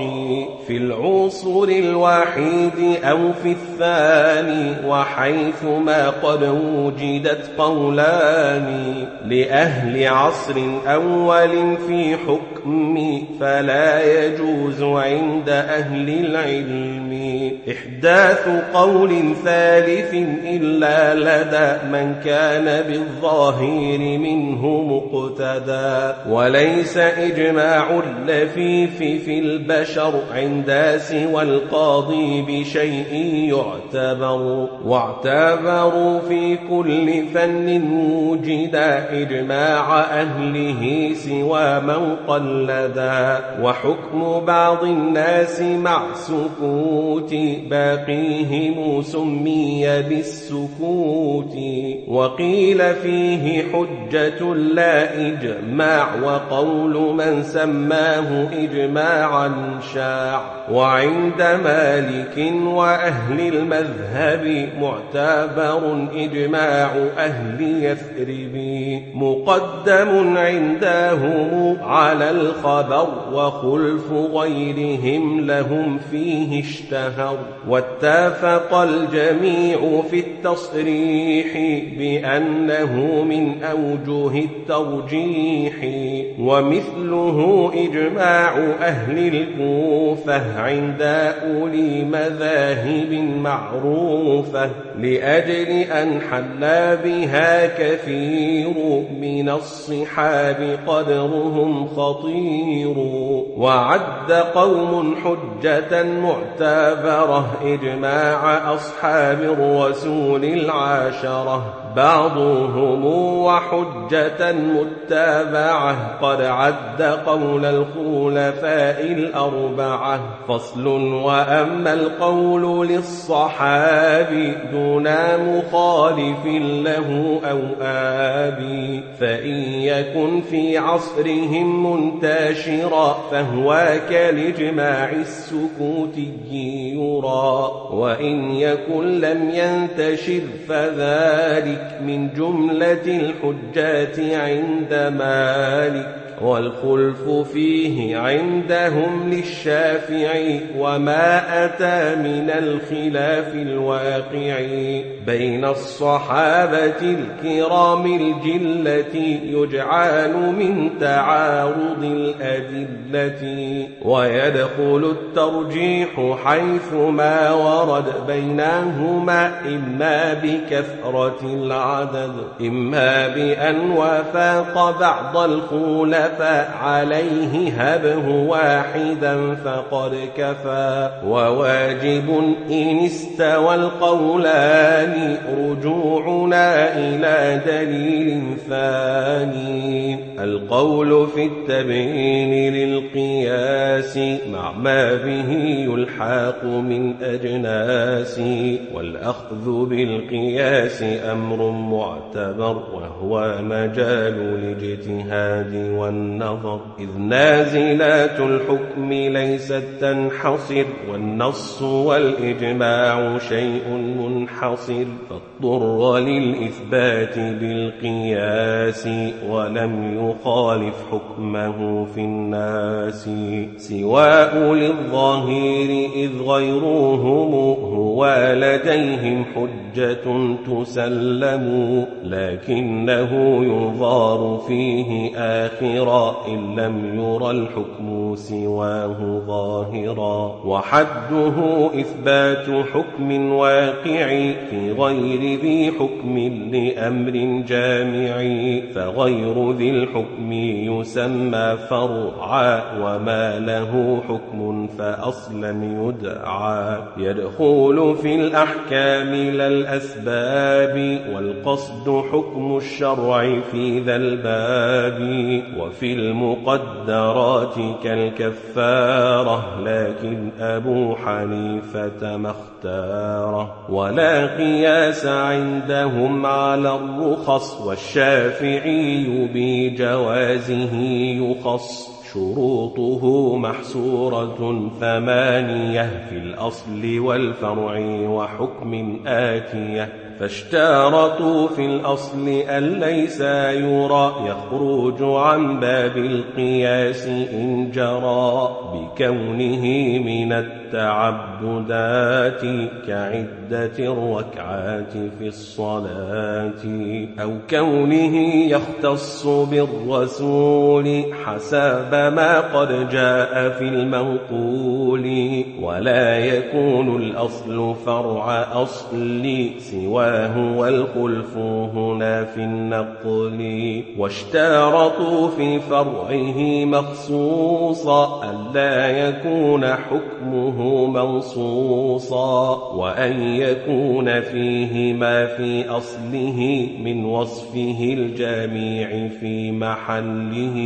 في العصور الواحد أو في الثاني وحيث ما قد وجدت قولان لأهل عصر أول في حكم فلا يجوز عند أهل العلم. إحداث قول ثالث إلا لدى من كان بالظاهر منه مقتدى. وليس إجماع اللفيف في البشر عند سوى القاضي بشيء يعتبر. واعتبروا في كل فن وجد إجماع أهله سوى من قلدا وحكم بعض الناس مع سكوت باقيهم سمي بالسكوت. وقيل فيه حجة لا إجماع وقول من سماه إجماعا شاع. وعند مالك وأهل المذهب معتبر إجماع أهل يثرب مقدم عندهم على الخبر وخلف غيرهم لهم فيه اشتهر. واتفق الجميع في التصريح بأنه من أوجه الترجيح. ومثله إجماع أهل الكوفة عند أولي مذاهب معروفة لأجل أن حل بها كثير من الصحاب قدرهم خطير. وعد قوم حجة معتبرة إجماع أصحاب الرسول العاشرة. بعضهم وحجة متابعة. قد عد قول الخلفاء الأربعة. فصل وأما القول للصحابي دون مخالف له أو آبي. فإن يكن في عصرهم منتشرا فهو كالإجماع السكوتي يرى. وإن يكن لم ينتشر فذلك من جملة الحجات عند مالك. والخلف فيه عندهم للشافعي وما أتى من الخلاف الواقع بين الصحابة الكرام الجلة يجعل من تعارض الأدلة ويدخل الترجيح حيث ما ورد بينهما إما بكثرة العدد إما بأن وفاق بعض الخلفاء فعليه هبه واحدا فقد كفى وواجب إن استوى القولان رجوعنا إلى دليل ثاني القول في التبيين للقياس مع ما به يلحاق من أجناس والأخذ بالقياس أمر معتبر وهو مجال الاجتهاد والنظر إذ نازلات الحكم ليست تنحصر والنص والإجماع شيء منحصر. فاضطر للإثبات بالقياس ولم يخالف حكمه في الناس. سواء للظاهر إذ غيرهم هو لديهم حجة تسلم لكنه ينظار فيه آخرا إن لم ير الحكم سواه ظاهرا. وحده إثبات حكم واقع في غير ذي حكم لأمر جامع فغير ذي الحكم يسمى فرعا وما له حكم فأصلا يدعى. يدخل في الأحكام لا الأسباب والقصد حكم الشرع في ذا الباب. وفي المقدرات كالكفارة لكن أبو حنيفة ما اختاره ولا قياس عندهم على الرخص والشافعي بجوازه يخص. شروطه محصورة ثمانية في الأصل والفرع وحكم آتية. فاشتارطوا في الأصل أن ليس يرى يخرج عن باب القياس إن جرى بكونه من التعبدات كعدة الركعات في الصلاة أو كونه يختص بالرسول حسب ما قد جاء في المنقول ولا يكون الأصل فرع أصل سواه والخلف هنا في النقل. واشترطوا في فرعه مخصوصا ألا يكون حكمه منصوصا وأن يكون فيه ما في أصله من وصفه الجميع في محله.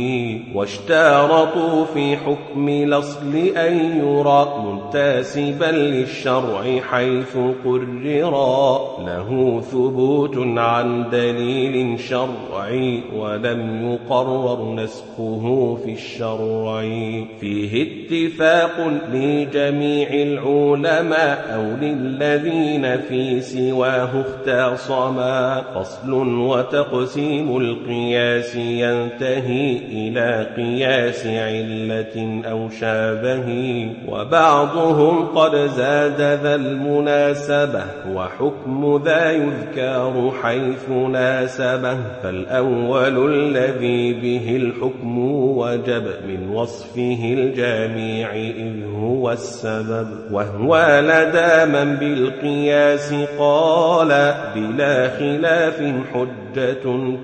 واشترطوا في حكم الأصل أن يرى منتسبا للشرع حيث قررا له ثبوت عن دليل شرعي ولم يقرر نسخه في الشرع فيه اتفاق لجميع العلماء أو للذين في سواه اختصما. فصل وتقسيم القياس ينتهي إلى قياس علة أو شابه وبعضهم قد زاد ذا المناسبة وحكم ذا يذكر حيث ناسبه فالأول الذي به الحكم وجب من وصفه الجميع إذ هو السبب وهو لدى من بالقياس قال بلا خلاف حجة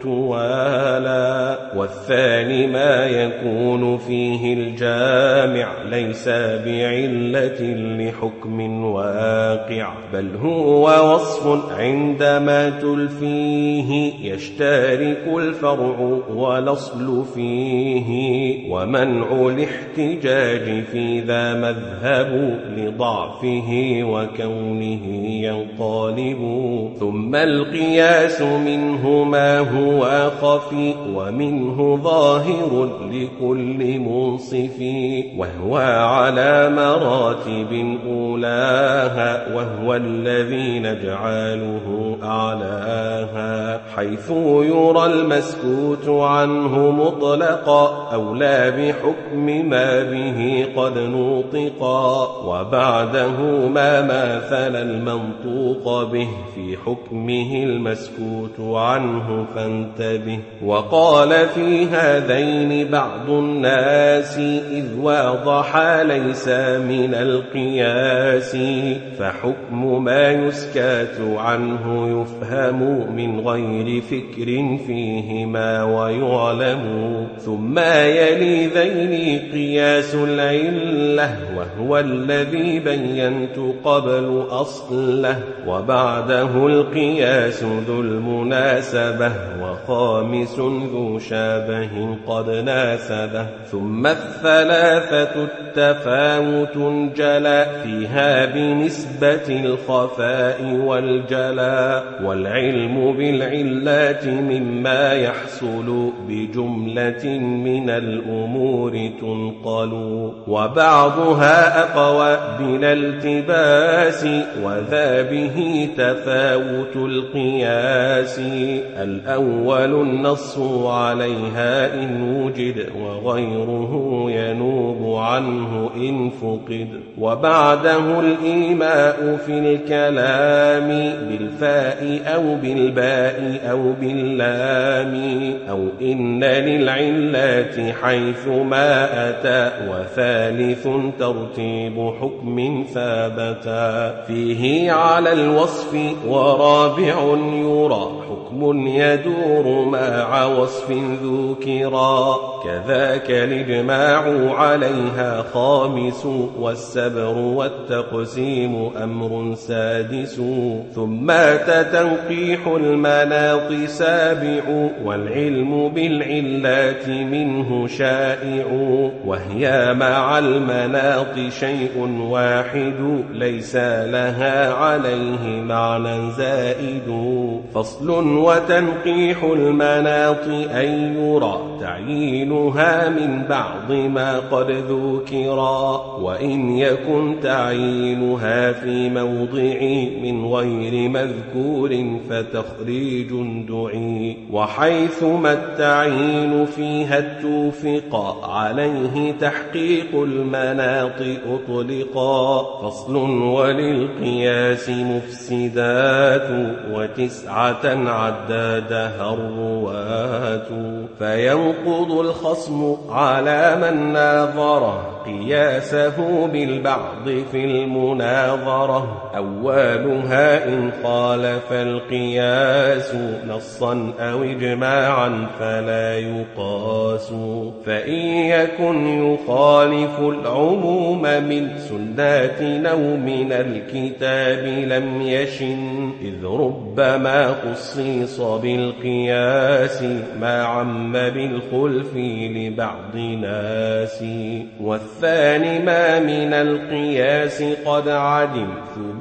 توالى والثاني ما يكون فيه الجامع ليس بعلة لحكم واقع بل هو وصف عندما تلفيه يشترك الفرع والأصل فيه ومنع الاحتجاج في ذا مذهب لضعفه وكونه ينقلب ثم القياس منه ما هو خفي ومنه ظاهر لكل منصف وهو على مراتب أولاها وهو الذي نجعله أعلاها حيث يرى المسكوت عنه مطلقا أو لا بحكم ما به قد نوطقا وبعده ما ماثل المنطوق به في حكمه المسكوت عنه فانتبه. وقال في هذين بعض الناس إذ واضح ليس من القياس فحكم ما يسكات عنه يفهم من غير فكر فيهما ويعلم. ثم يلي ذين قياس العلة وهو الذي بينت قبل أصله وبعده القياس ذو المناسبة وخامس ذو شابه قد ناسبه. ثم الثلاثة التفاوت جلا فيها بنسبة الخفاء والجلا والعلم بالعلات مما يحصل بجملة من الأمور تنقل. وبعضها أقوى بلا التباس وذا به تفاوت القياس. الأول النص عليها إن وجد وغيره ينوب عنه إن فقد. وبعده الإيماء في الكلام بالفاء أو بالباء أو باللام. أو إن للعلات حيث ما أتى. وثالث ترتيب حكم ثابتا. فيه على الوصف ورابع يرى. حكم يدور مع وصف ذكرا كذاك الإجماع عليها خامس. والسبر والتقسيم أمر سادس. ثم تنقيح المناط سابع. والعلم بالعلات منه شائع. وهي مع المناط شيء واحد ليس لها عليه معنى زائد. فصل وتنقيح المناط أن يرى تعيينها من بعض ما قد ذكرا. وإن يكن تعيينها في موضع من غير مذكور فتخريج دعي. وحيثما التعيين فيها اتفق عليه تحقيق المناط أطلقا. فصل وللقياس مفسدات وتسعة عدادها الرواة فينقض الخصم على من ناظره قياسه بالبعض في المناظرة. أولها إن خالف القياس نصا أو إجماعا فلا يقاس. فإن يكن يخالف العموم من سنات أو من الكتاب لم يشن إذ ربما خصيص بالقياس ما عم بالخلف لبعض ناس. والثاني ما من القياس قد عدم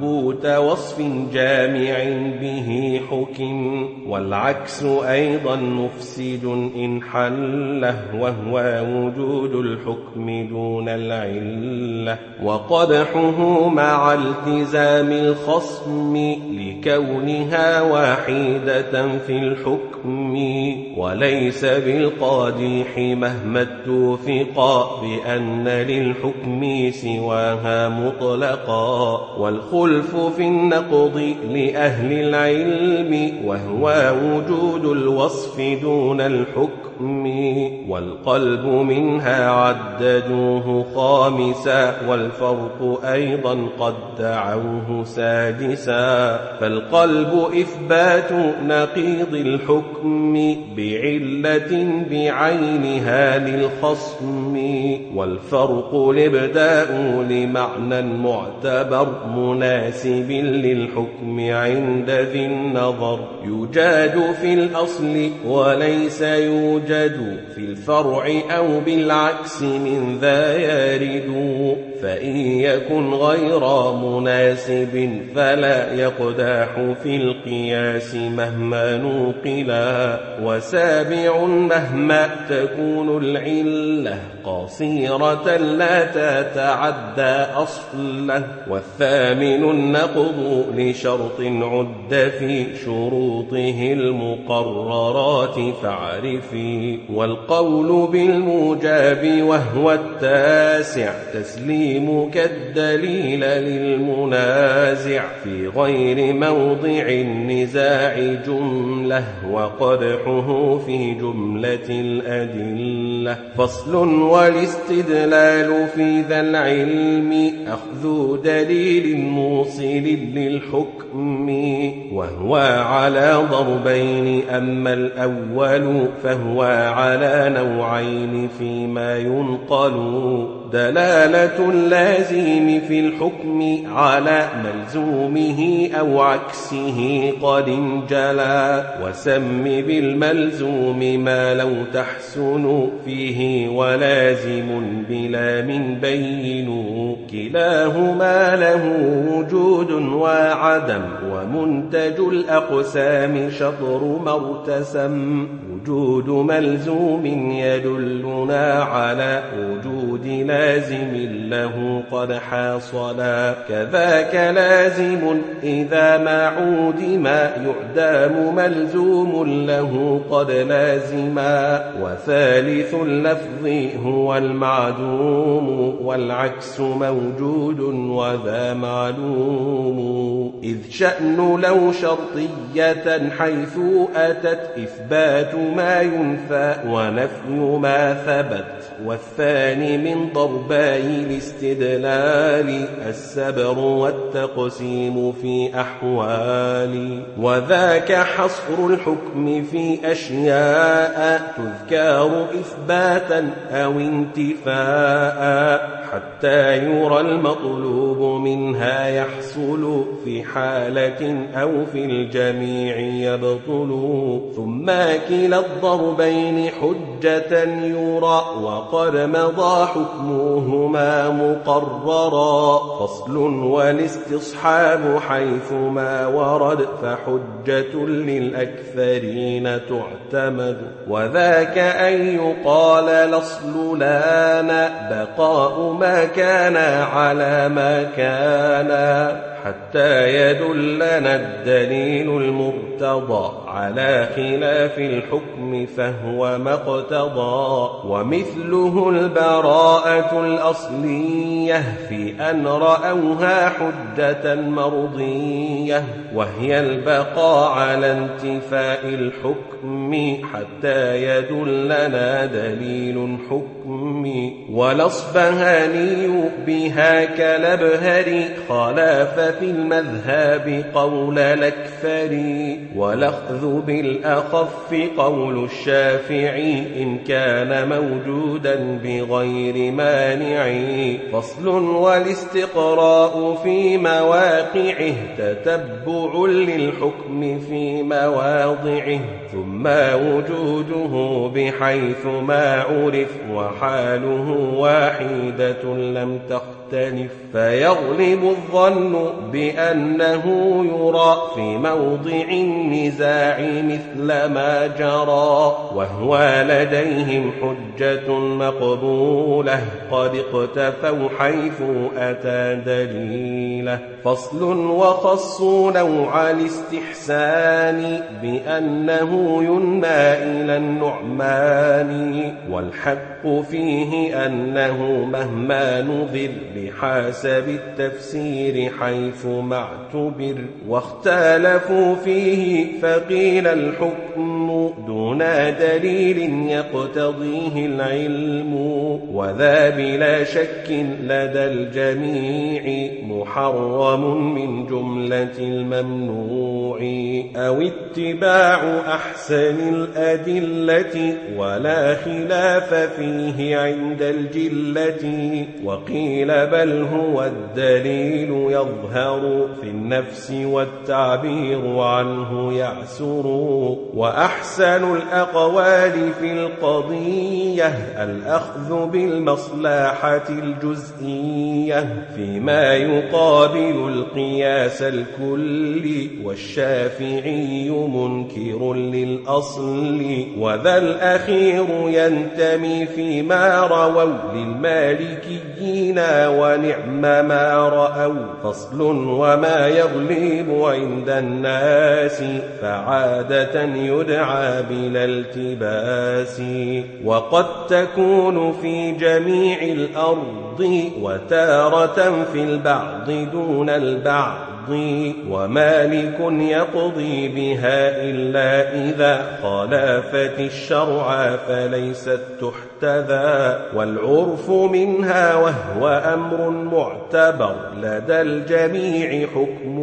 ثبوت وصف جامع به حكم والعكس أيضا مفسد إن حله وهو وجود الحكم دون العلة. وقدحه مع التزام الخصم لكونها واحدة في الحكم وليس بالقادح مهما اتفقا بأن للحكم سواها مطلقا. والخلف في النقض لأهل العلم وهو وجود الوصف دون الحكم. والقلب منها عددوه خامسا والفرق أيضا قد دعوه سادسا فالقلب إثبات نقيض الحكم بعلة بعينها للخصم والفرق الإبداء لمعنى معتبر مناسب للحكم عند ذي النظر يجاد في الأصل وليس يوجد في الفرع أو بالعكس من ذا يرد فإن يكن غير مناسب فلا يقداح في القياس مهما نوقلا وسابع مهما تكون العلة قصيرة لا تتعدى أصله والثامن النقض لشرط عد في شروطه المقررات فاعرفي والقول بالموجاب وهو التاسع تسليمك الدليل للمنازع في غير موضع النزاع جملة وقدحه في جملة الأدلة. فصل والاستدلال في ذا العلم. أخذ دليل موصل للحكم وهو على ضربين. أما الأول فهو على نوعين فيما ينقل. دلالة اللازم في الحكم على ملزومه أو عكسه قد انجلى. وسم بالملزوم ما لو تحسن فيه ولازم بلا من بين كلاهما له وجود وعدم ومنتج الأقسام شطر مرتسم وجود ملزوم يدلنا على وجود لازم له قد حاصلا كذاك لازم إذا ما عودم يعدام ملزوم له قد لازما وثالث اللفظ هو المعدوم والعكس موجود وذا معلوم. إذ شأن لو شرطية حيث أتت إثبات ما ينفى ونفي ما ثبت والثاني من ضرباي الاستدلال السبر والتقسيم في أحوال. وذاك حصر الحكم في أشياء تذكار إثباتا أو انتفاء. حتى يرى المطلوب منها يحصل في حالة أو في الجميع يبطل. ثم كلا الضربين حجة يرى وقد مضى حكمهما مقررا. فصل والاستصحاب حيثما ورد فحجة للأكثرين تعتمد. وذاك أن يقال الأصل لانا بقاء ما كان على ما كان. حتى يدلنا الدليل المرتضى. على خلاف الحكم فهو ما اقتضى ومثله البراءة الأصلية في أن رأوها حجة مرضية. وهي البقاء على انتفاء الحكم حتى يدلنا دليل حكم. والأصبهاني بها كالأبهر خلاف في المذهب قول الأكثر والأخذ بالأخف قول الشافعي إن كان موجودا بغير مانع. فصل والاستقراء في مواقعه تتبع للحكم في مواضعه. ثم وجوده بحيث ما عرف وحاله واحدة لم تختلف. فيغلب الظن بأنه يرى في موضع النزاع مثل ما جرى وهو لديهم حجة مقبولة قد اقتفوا حيث أتى دليله. فصل وخصوا نوع الاستحسان بأنه ينمى إلى النعمان والحق فيه أنه مهما نظر بحسب التفسير حيث ما اعتبر واختلفوا فيه فقيل الحكم دون دليل يقتضيه العلم وذا بلا شك لدى الجميع محرم من جملة الممنوع أو اتباع أحسن الأدلة ولا خلاف فيه عند الجلة. وقيل بل هو الدليل يظهر في النفس والتعبير عنه يعسر. وأحسن الأقوال في القضية الأخذ بالمصلحة الجزئية فيما يقابل القياس الكلي والشافعي منكر للأصل وذا الأخير ينتمي فيما رووا للمالكيين ونعم ما رأوا. فصل وما يغلب عند الناس فعادة يدعى بلا التباس. وقد تكون في جميع الأرض وتارة في البعض دون البعض. ومالك يقضي بها إلا إذا خالفت الشرع فليست تحتذى والعرف منها وهو أمر معتبر لدى الجميع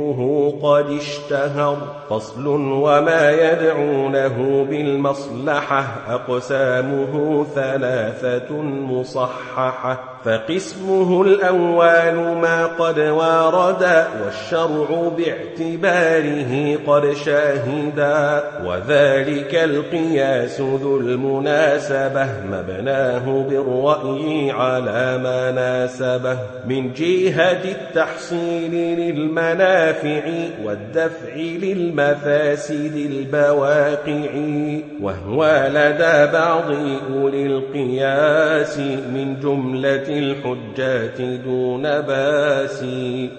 حكمه قد اشتهر فصل وما يدعونه بالمصلحة أقسامه ثلاثة مصححة فقسمه الأول ما قد وارد والشرع باعتباره قد شاهدا وذلك القياس ذو المناسبة مبناه بالرأي على ما ناسبه من جهة التحصيل للمنافع والدفع للمفاسد البواقع وهو لدى بعض أولي القياس من جملة الحجات دون باس.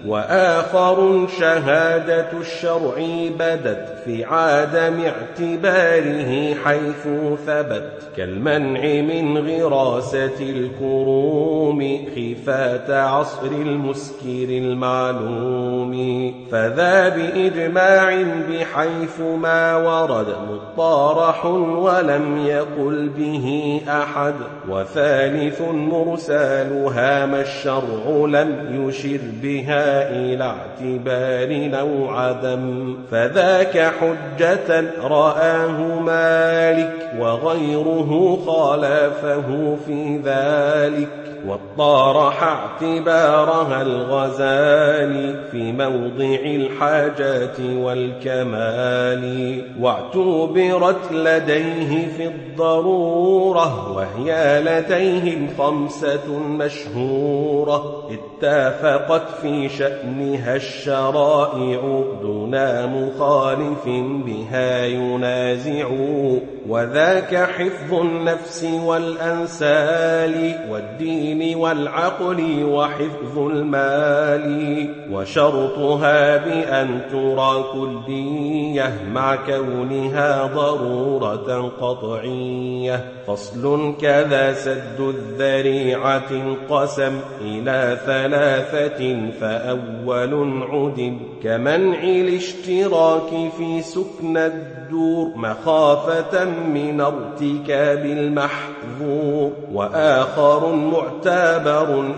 وآخر شهادة الشرع بدت في عدم اعتباره حيث ثبت كالمنع من غراسة الكروم خفات عصر المسكر المعلوم. فذا بإجماع بحيث ما ورد مطارح ولم يقل به أحد. وثالث مرسالها ما الشرع لم يشر بها إلى اعتبار أو عدم فذاك حجة رآه مالك وغيره خالفه في ذلك. واطارح اعتبارها الغزالي في موضع الحاجات والكمال. واعتبرت لديه في الضرورة وهي لديهم خمسة مشهورة. اتفقت في شأنها الشرائع دون مخالف بها ينازع. وذاك حفظ النفس والأنسال والدين والعقل وحفظ المال وشرطها بأن ترى كلية مع كونها ضرورة قطعية. فصل كذا سد الذريعة انقسم إلى ثلاثة فأول عدم كمنع الاشتراك في سكن الدور مخافة من ارتكاب المحظور. وآخر معتبر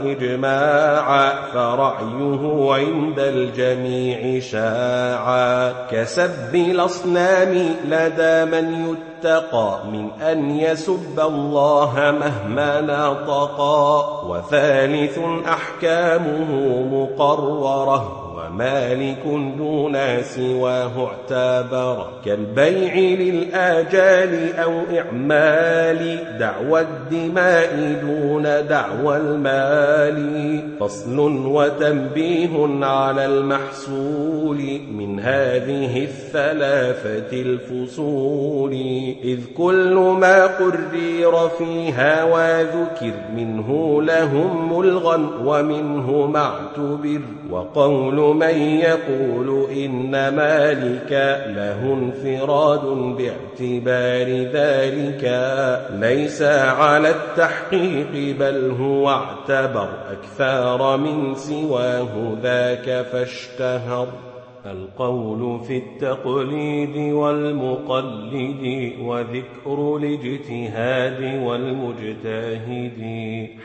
إجماعا فرعيه عند الجميع شاعا كسب الأصنام لدى من يتقى من أن يسب الله مهما نطقا وثالث أحكامه مقررة ومالك دون سواه اعتبر كالبيع للآجال أو إعمال دعوى الدماء دون دعوى المال. فصل وتنبيه على المحصول من هذه الثلاثة الفصول. إذ كل ما قرر فيها وذكر منه لهم ملغا ومنه معتبر وقول من يقول إن مالك له انفراد باعتبار ذلك ليس على التحقيق بل هو اعتبر أكثر من سواه ذاك فاشتهر. القول في التقليد والمقلد وذكر الاجتهاد والمجتهد.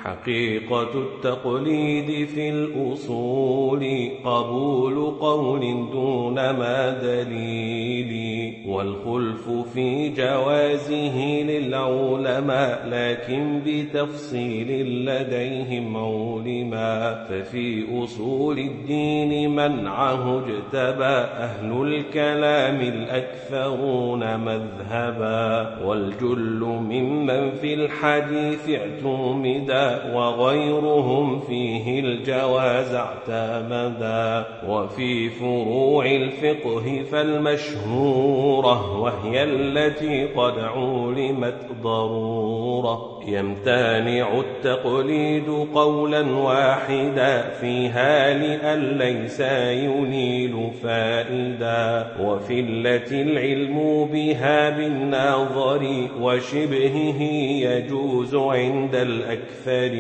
حقيقة التقليد في الأصول قبول قول دون ما دليل. والخلف في جوازه للعلماء لكن بتفصيل لديهم علما ففي أصول الدين منعه اجتبى أهل الكلام الأكثرون مذهبا. والجل ممن في الحديث اعتمدا وغيرهم فيه الجواز اعتمدا. وفي فروع الفقه فالمشهورة وهي التي قد علمت ضرورة. يمتنع التقليد قولا واحدا فيها لأن ليس ينيل فائدا وفي التي العلم بها بالناظر وشبهه يجوز عند الأكثر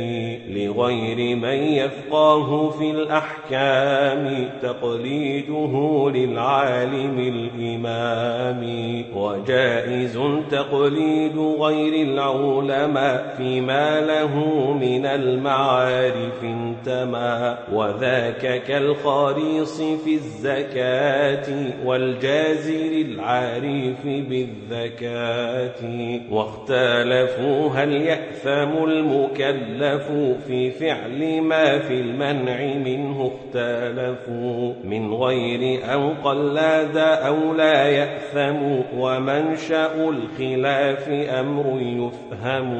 لغير من يفقاه في الأحكام تقليده للعالم الإمام وجائز تقليد غير العلماء فيما له من المعارف انتمى وذاك كالخريص في الزكاة والجازر العارف بالذكاة واختلفوا هل يأثم المكلف في فعل ما في المنع منه اختلفوا من غير أن قلاد أو لا يأثم ومنشأ الخلاف أمر يفهم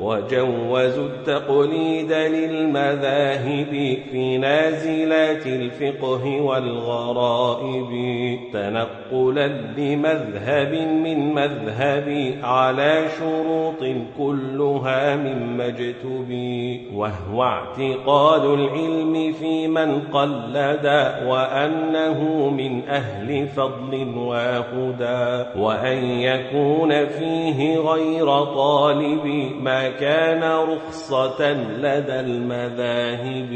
وجوزوا التقليد للمذاهب في نازلات الفقه والغرائب تنقلا لمذهب من مذهب على شروط كلها من مجتب وهو اعتقاد العلم في من قلد وأنه من أهل فضل وهدى وأن يكون فيه غير طالب ما كان رخصة لدى المذاهب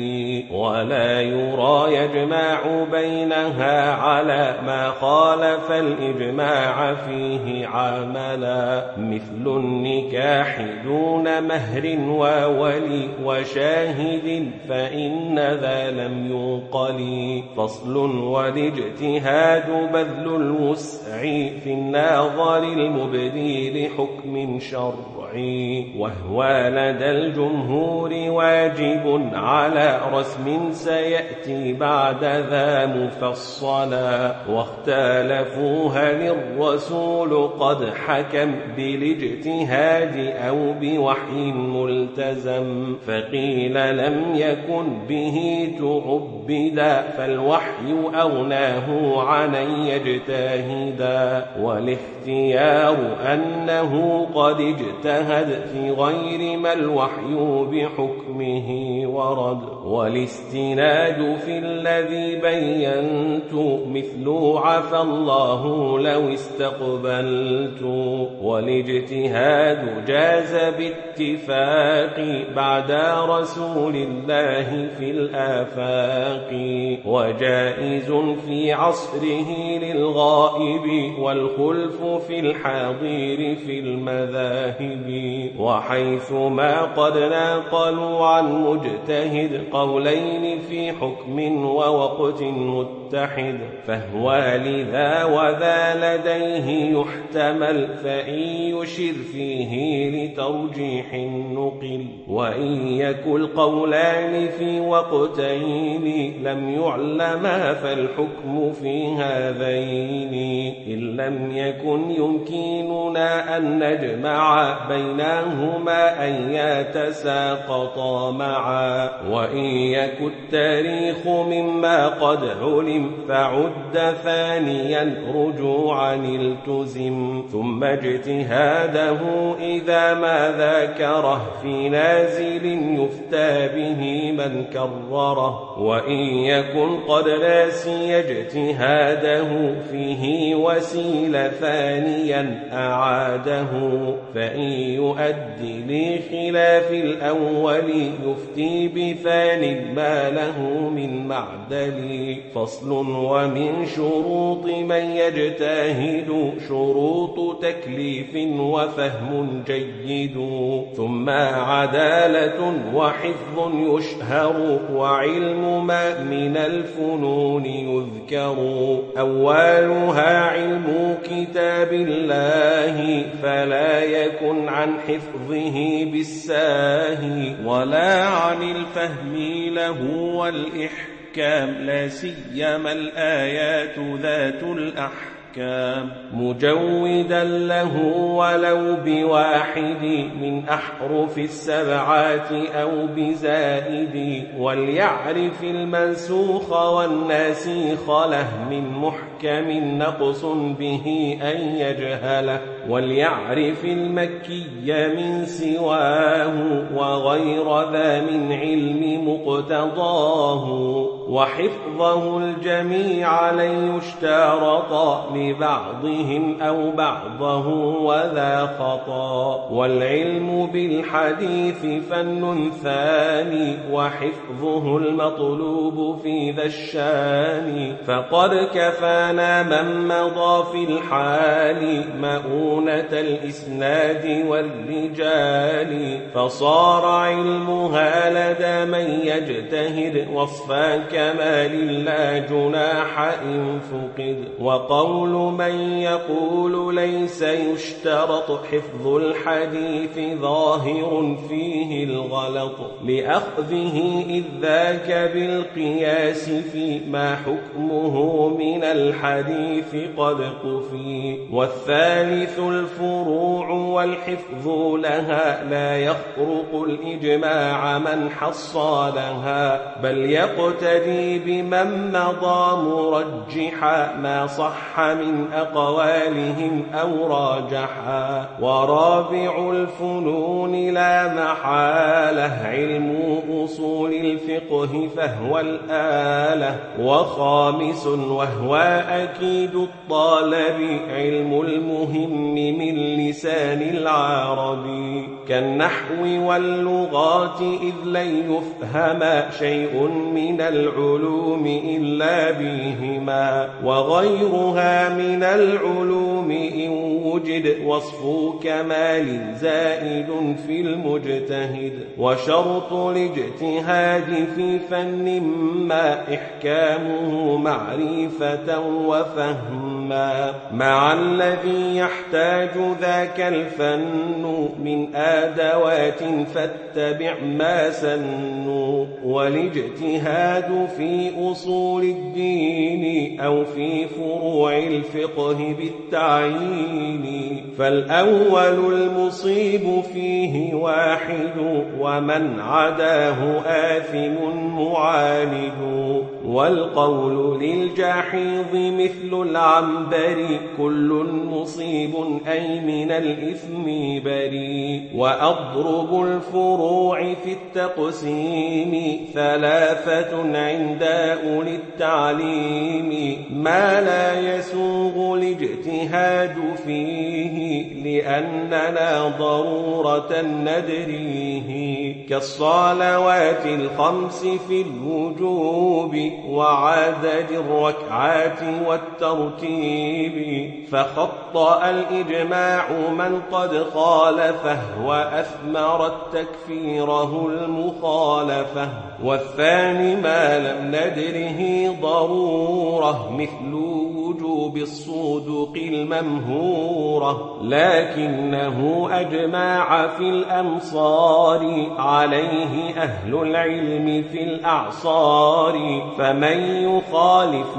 ولا يرى يجمع بينها على ما خالف الإجماع فيه عملا. مثل النكاح دون مهر وولي وشاهد فإن ذا لم ينقل. فصل والاجتهاد بذل الوسع في الناظر المبدي لحكم شرعي. وهو لدى الجمهور واجب على رسم سيأتي بعد ذا مفصلا. واختلفوا هل الرسول قد حكم بالاجتهاد أو بوحي ملتزم فقيل لم يكن به تعبدا فالوحي أغناه عن يجتهدا. والاختيار أنه قد اجتهد في غير ما الوحي بحكمه ورد. والاستناد في الذي بينت مثل عفى الله لو استقبلت. والاجتهاد جاز باتفاق بعد رسول الله في الآفاق. وجائز في عصره للغائب والخلف في الحاضر في المذاهب. وحيث ما قد ناقلوا عن مجتهد قولين في حكم ووقت متحد فهو لذا وذا لديه يحتمل فإن يشر فيه لترجيح نقل وإن يكن قولان في وقتين لم يعلما فالحكم في هذين. إن لم يكن يمكننا أن نجمع بينهما أن يتساقطا معا. وإن يكن التاريخ مما قد علم فعد ثانيا رجوعا التزم. ثم اجتهاده إذا ما ذاكره في نازل يفتى به من كرره. وإن يكن قد ناسي اجتهاده فيه وسيل ثانيا أعاده فإن يؤدي لخلاف الأول يفتي بثاني ما له من معدل فصل ومن شروط من يجتهد شروط تكليف وفهم جيد ثم عدالة وحفظ يشهر وعلم ما من الفنون يذكر. أولها علم كتاب الله فلا يكن عن حفظه بالساهي ولا عن الفهم له والإحكام لا سيما الآيات ذات الأحكام. الأحكام مجودا له ولو بواحد من أحرف السبعات أو بزائد وليعرف المنسوخ والناسيخ له من محكم نقص به أن يجهله وليعرف المكي من سواه وغير ذا من علم مقتضاه. وحفظه الجميع لن يشترط لبعضهم أو بعضه وذا خطأ. والعلم بالحديث فن ثاني وحفظه المطلوب في ذا الشان. فقد كفانا من مضى في الحال مؤونة الإسناد والرجال. فصار علمها لدى من يجتهد وصفا كمال لا جناح إن فقد. وقول من يقول ليس يشترط حفظ الحديث ظاهر فيه الغلط. لأخذه إذ ذاك بالقياس فيما حكمه من الحديث قد قفي. والثالث الفروع والحفظ لها لا يخرق الإجماع من حصلها بل يقتدي بمن مضى مرجحا ما صح من أقوالهم أو راجحا ورابع الفنون لا محال حالة علم أصول الفقه فهو الآلة وخامس وهو أكيد الطالب علم المهم من لسان العرب كالنحو واللغات إذ لن يفهم شيء من العلوم إلا بهما وغيرها من العلوم إن وجد وصف كمال زائد في المجتهد وشرط الاجتهاد في فن ما إحكامه معرفة وفهما مع الذي يحتاج ذاك الفن من آدوات فاتبع ما سنوا والاجتهاد في أصول الدين أو في فروع الفقه بالتعيين. فالأول المصيب فيه واحد ومن عداه آثم معاند والقول للجاحظ مثل العنبر كل مصيب أي من الإثم بري. وأضرب الفروع في التقسيم ثلاثة عند أولي التعليم. ما لا يسوغ الاجتهاد فيه لأننا ضرورة ندريه. كالصلوات الخمس في الوجوب وعدد الركعات والترتيب فخطأ الإجماع من قد خالفه وأثمرت تكفيره المخالفة. والثاني ما لم ندره ضرورة مثل وجوب الصدق الممهورة لكنه أجماع في الأمصار عليه أهل العلم في الأعصار فمن يخالف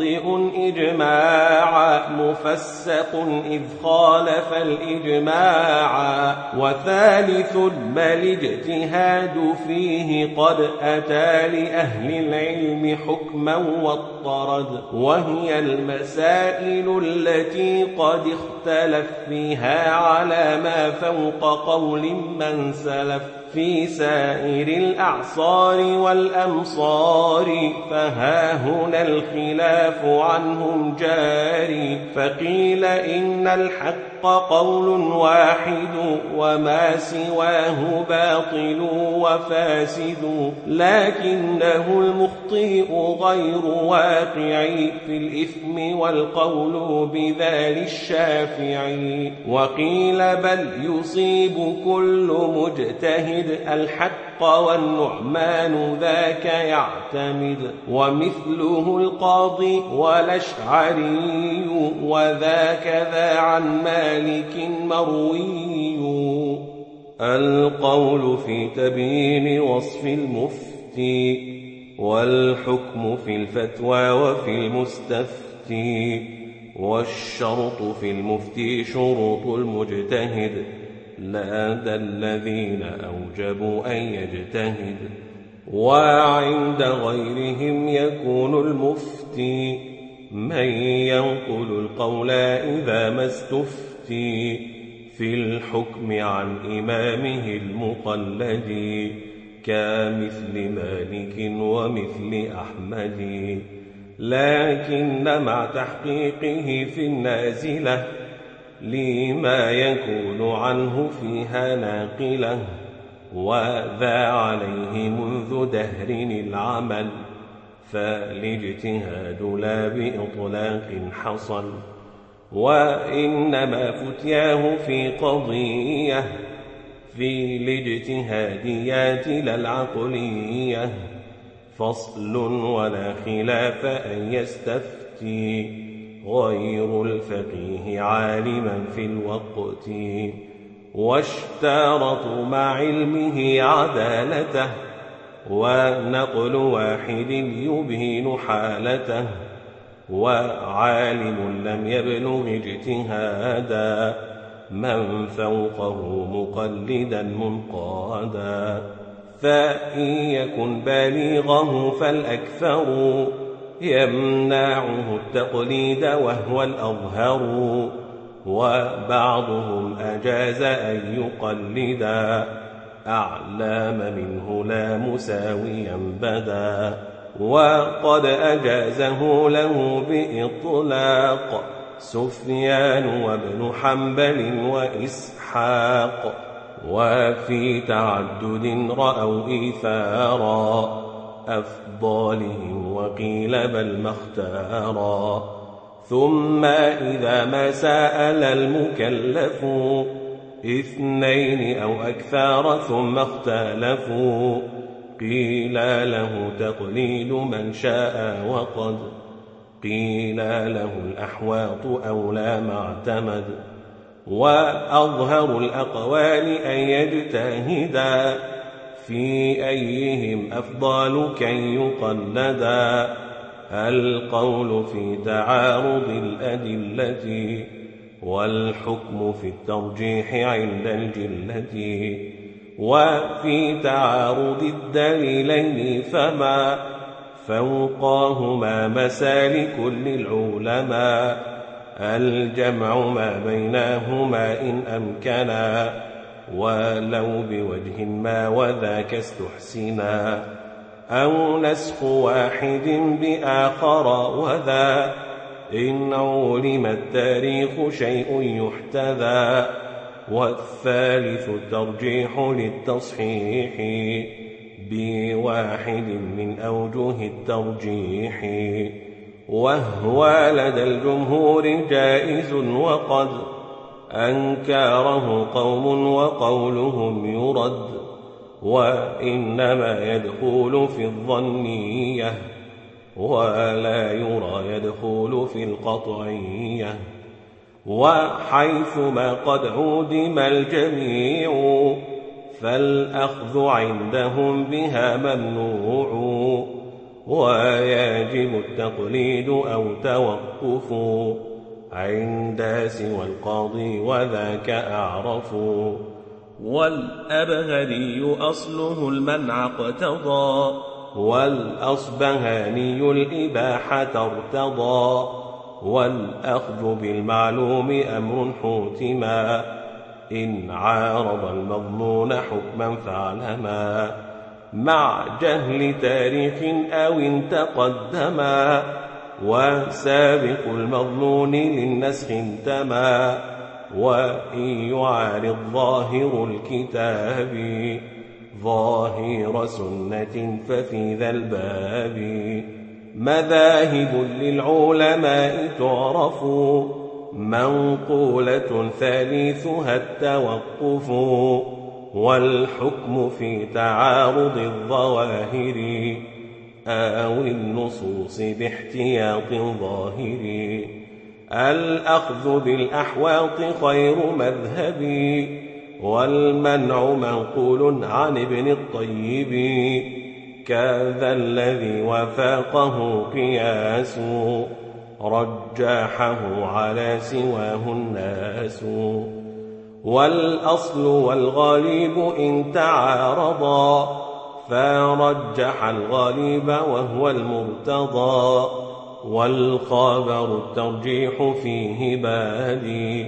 مخطئ إجماعا مفسق إذ خالف الإجماع. وثالث ما الاجتهاد فيه قد أتى لأهل العلم حكما واضطرد. وهي المسائل التي قد اختلف فيها على ما فوق قول من سلف. في سائر الأعصار والأمصار فها هنا الخلاف عنهم جاري فقيل إن الحق قول واحد وما سواه باطل وفاسد لكنه المخطئ غير واقعي في الإثم والقول بذال الشافعي وقيل بل يصيب كل مجتهد الحق والنعمان ذاك يعتمد ومثله القاضي والأشعري وذاك ذا عن مالك مروي. القول في تبيين وصف المفتي والحكم في الفتوى وفي المستفتي والشرط في المفتي شروط المجتهد لا الذين أوجبوا أن يجتهد؟ وعند غيرهم يكون المفتي. من ينقل القول إذا ما استفتي؟ في الحكم عن إمامه المقلد. كمثل مالك ومثل أحمد. لكن مع تحقيقه في النازلة لما يكون عنه فيها ناقلة وذا عليه منذ دهر العمل فالاجتهاد لا بإطلاق حصل. وإنما فتياه في قضية في الاجتهاديات لا العقلية. فصل ولا خلاف أن يستفتي. غير الفقيه عالما في الوقت. واشترطوا مع علمه عدالته ونقل واحد يبين حالته. وعالم لم يبلغ اجتهادا من فوقه مقلدا منقادا. فإن يكن بالغه فالأكثر. يمنعه التقليد وهو الأظهر وبعضهم أجاز أن يقلدا أعلام منه لا مساويا بدا وقد أجازه له بإطلاق سفيان وابن حنبل وإسحاق وفي تعدد رأوا إيثارا. أفضالهم وقيل بل ما اختارا ثم إذا ما سأل المكلف اثنين أو أكثر ثم اختلفوا قيل له تقليد من شاء وقد قيل له الأحواط أو لا ما اعتمد. وأظهر الأقوال أن يجتهدا. في أيهم أفضل كي يقلدا القول في تعارض الأدلة والحكم في الترجيح عند الجلة وفي تعارض الدليلين فما فوقاهما مسالك للعلماء الجمع ما بينهما إن أمكنا ولو بوجه ما وذاك استحسنا أو نسخ واحد بآخر وذا إن علم التاريخ شيء يحتذى والثالث الترجيح للتصحيح بواحد من أوجه الترجيح وهو لدى الجمهور جائز وقد أنكاره قوم وقولهم يرد وإنما يدخل في الظنية ولا يرى يدخل في القطعية. وحيثما قد عودم الجميع فالأخذ عندهم بها ممنوع ويجب التقليد أو توقف. عند سوى القاضي وذاك أعرف. والأبهري أصله المنع اقتضى. والأصبهاني الإباحة ارتضى والأخذ بالمعلوم أمر حوتما. إن عارض المضمون حكما فاعلما مع جهل تاريخ أو إن تقدما وسابق المضمون للنسخ انتما وإن يعارض ظاهر الكتاب ظاهر سنة ففي ذا الباب. مذاهب للعلماء تعرف منقولة ثالثها التوقف والحكم في تعارض الظواهر. أو النصوص باحتياط ظاهر. الأخذ بالأحواط خير مذهب والمنع منقول عن ابن الطيب. كذا الذي وفاقه قياس رجاحه على سواه الناس. والأصل والغالب إن تعارضا فرجح الغالب وهو المرتضى والخبر الترجيح فيه بادي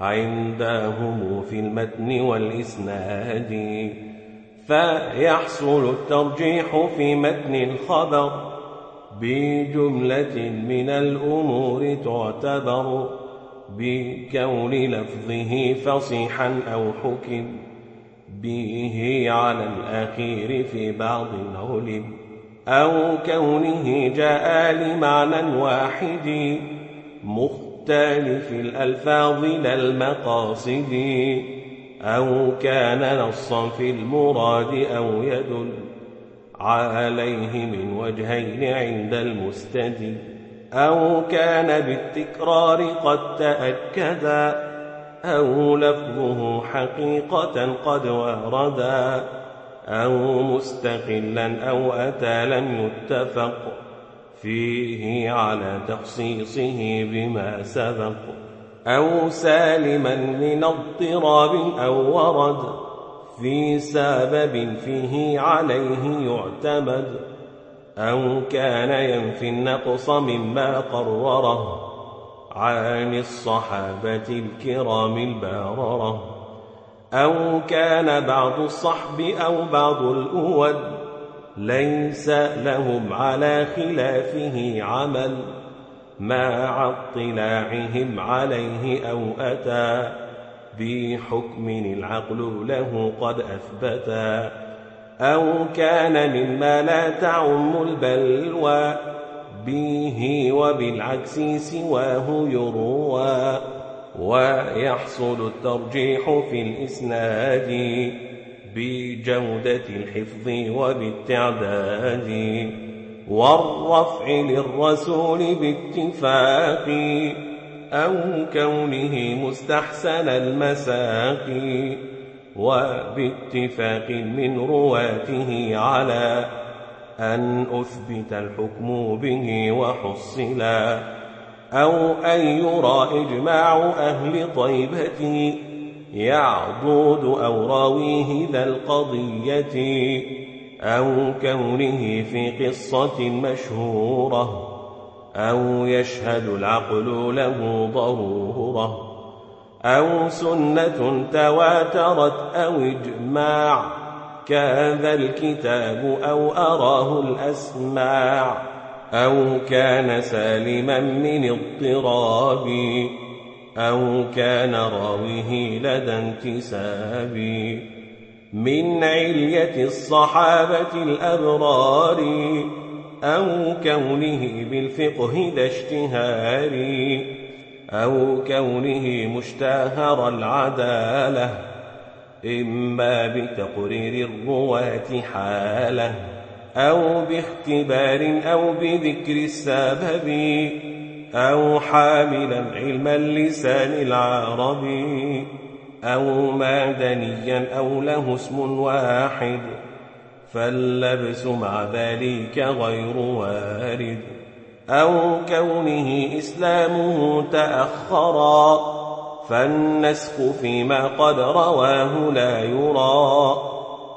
عندهم في المتن والإسناد. فيحصل الترجيح في متن الخبر بجملة من الأمور تعتبر بكون لفظه فصيحا أو حكم. به على الأخير في بعض علم أو كونه جاء لمعنى واحد مختلف الألفاظ لا المقاصد أو كان نصا في المراد أو يدل عليه من وجهين عند المستدل أو كان بالتكرار قد تأكدا أو لفظه حقيقة قد وردا أو مستقلا أو أتى لم يتفق فيه على تخصيصه بما سبق أو سالما من اضطراب أو ورد في سبب فيه عليه يعتمد أو كان ينفي النقص مما قرره عن الصحابة الكرام الباررة أو كان بعض الصحب أو بعض الأود ليس لهم على خلافه عمل مع اطلاعهم عليه أو أتى بحكم العقل له قد أثبتا أو كان مما لا تعم البلوى. به وبالعكس سواه يروى ويحصل الترجيح في الإسناد بجودة الحفظ وبالتعداد والرفع للرسول باتفاق أو كونه مستحسن المساق وباتفاق من رواته على أن أثبت الحكم به وحصلا أو أن يرى إجماع أهل طيبة يعضود أو راويه ذا القضية أو كونه في قصة مشهورة أو يشهد العقل له ضرورة أو سنة تواترت أو إجماع. كذا الكتاب أو أراه الأسماع أو كان سالما من اضطراب أو كان راويه لدى انتساب. من علية الصحابة الأبرار أو كونه بالفقه ذا اشتهار أو كونه مشتهر العدالة إما بتقرير الرواة حالة أو باختبار أو بذكر السبب أو حاملا علم اللسان العربي أو مادنيا أو له اسم واحد فاللبس مع ذلك غير وارد أو كونه إسلامه تأخرا. فالنسخ فيما قد رواه لا يرى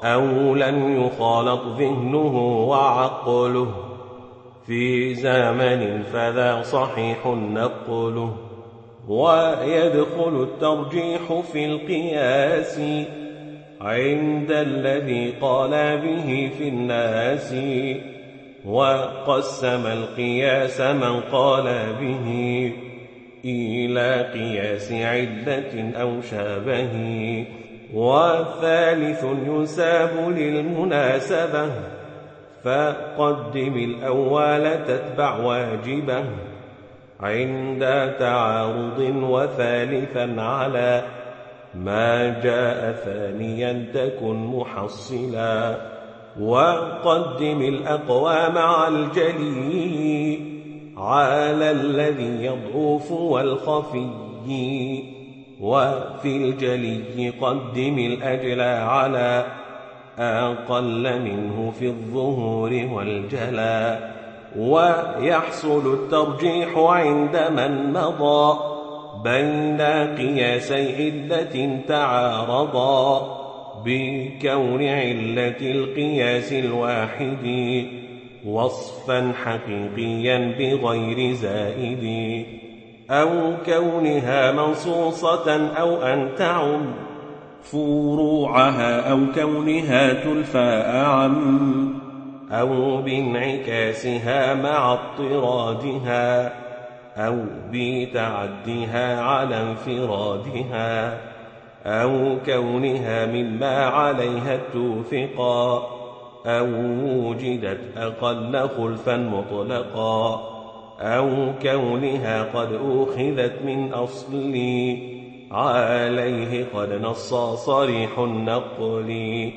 أو لم يخالط ذهنه وعقله في زمن فذا صحيح نقله ويدخل الترجيح في القياس عند الذي قال به في الناس وقسم القياس من قال به إلى قياس عدة أو شابه. وثالث يساب للمناسبة. فقدم الأول تتبع واجبة. عند تعارض وثالثا على ما جاء ثانيا تكن محصلا. وقدم الأقوى مع الجلي. على الذي يضعف والخفي وفي الجلي قدم الأجلى على أقل منه في الظهور والجلا ويحصل الترجيح عند من مضى بين قياسي علة تعارضا بكون علة القياس الواحد وصفا حقيقيا بغير زائد أو كونها منصوصة أو أن تعم فروعها أو كونها تلفى أعم أو بانعكاسها مع اضطرادها أو بتعدها على انفرادها أو كونها مما عليها اتفقا أو وجدت أقل خلفا مطلقا أو كونها قد أخذت من أصل عليه قد نص صريح النقل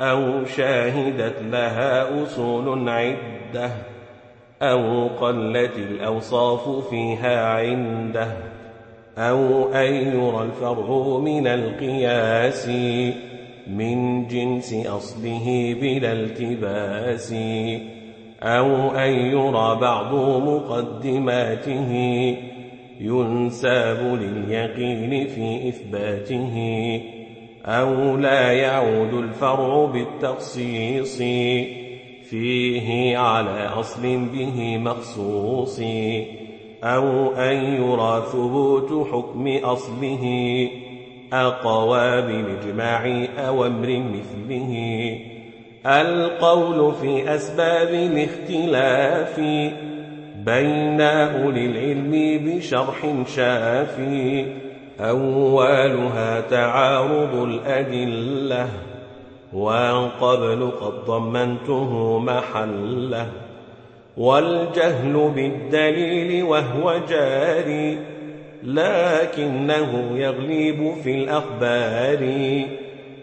أو شاهدت لها أصول عدة أو قلت الأوصاف فيها عنده أو أن يرى الفرع من القياس من جنس أصله بلا التباس أو أن يرى بعض مقدماته ينساب لليقين في إثباته أو لا يعود الفرع بالتخصيص فيه على أصل به مخصوص أو أن يرى ثبوت حكم أصله أقوى بالإجماع أو أمر مثله. القول في أسباب الاختلاف بين أولي العلم بشرح شافي أولها تعارض الأدلة وقبل قد ضمنته محلة. والجهل بالدليل وهو جاري لكنه يغلب في الأخبار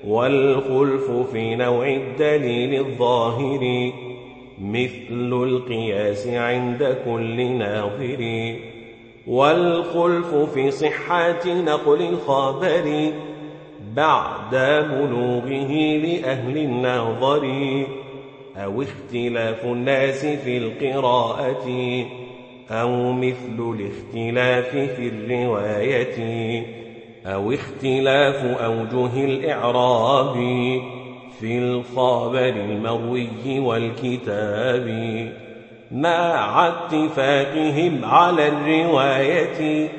والخلف في نوع الدليل الظاهر مثل القياس عند كل ناظر والخلف في صحة نقل الخبر بعد بلوغه لأهل النظر أو اختلاف الناس في القراءة أو مثل الاختلاف في الرواية أو اختلاف أوجه الإعراب في الخبر المروي والكتاب. مع اتفاقهم على الرواية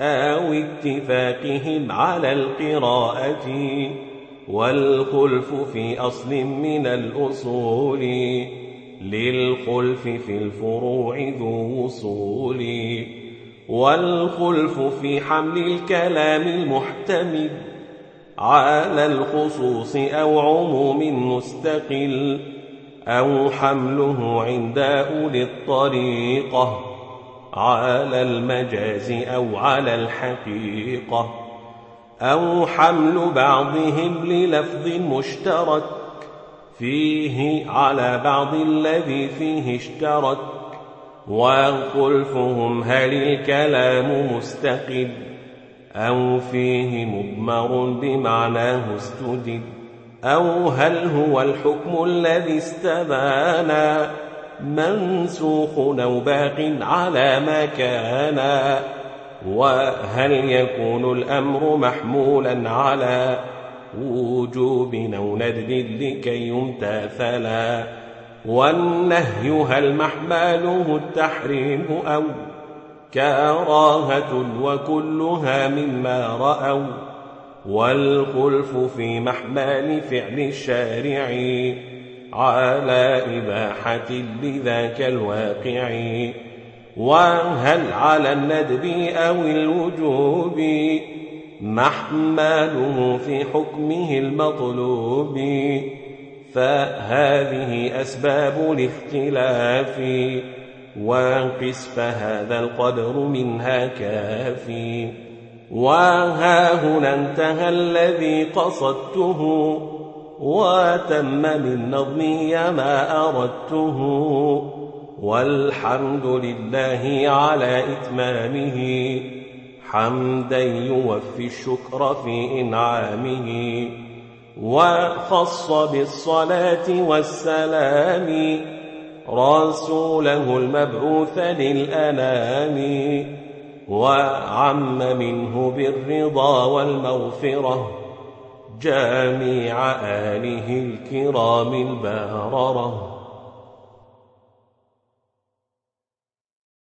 أو اتفاقهم على القراءة والخلف في أصل من الأصول. للخلف في الفروع ذو وصول والخلف في حمل الكلام المحتمل على الخصوص أو عموم مستقل أو حمله عند أولي الطريقة على المجاز أو على الحقيقة أو حمل بعضهم للفظ مشترك. فيه على بعض الذي فيه اشترك وخلفهم هل الكلام مستقل أو فيه مضمر بمعناه استدل أو هل هو الحكم الذي استبانا منسوخ أو باق على ما كان وهل يكون الأمر محمولا على وجوب أو ندب لكي يمتثلا والنهي هل محماله التحريم أو كراهة وكلها مما رأوا والخلف في محمال فعل الشارع على إباحة لذاك الواقع وهل على الندب أو الوجوب محماله في حكمه المطلوب فهذه أسباب الاختلاف وانقس فهذا القدر منها كافي. وها هنا انتهى الذي قصدته وتم من نظمي ما أردته. والحمد لله على إتمامه. حمدا يوفي الشكر في إنعامه وخص بالصلاة والسلام رسوله المبعوث للأنام وعم منه بالرضا والمغفرة جميع آله الكرام الباررة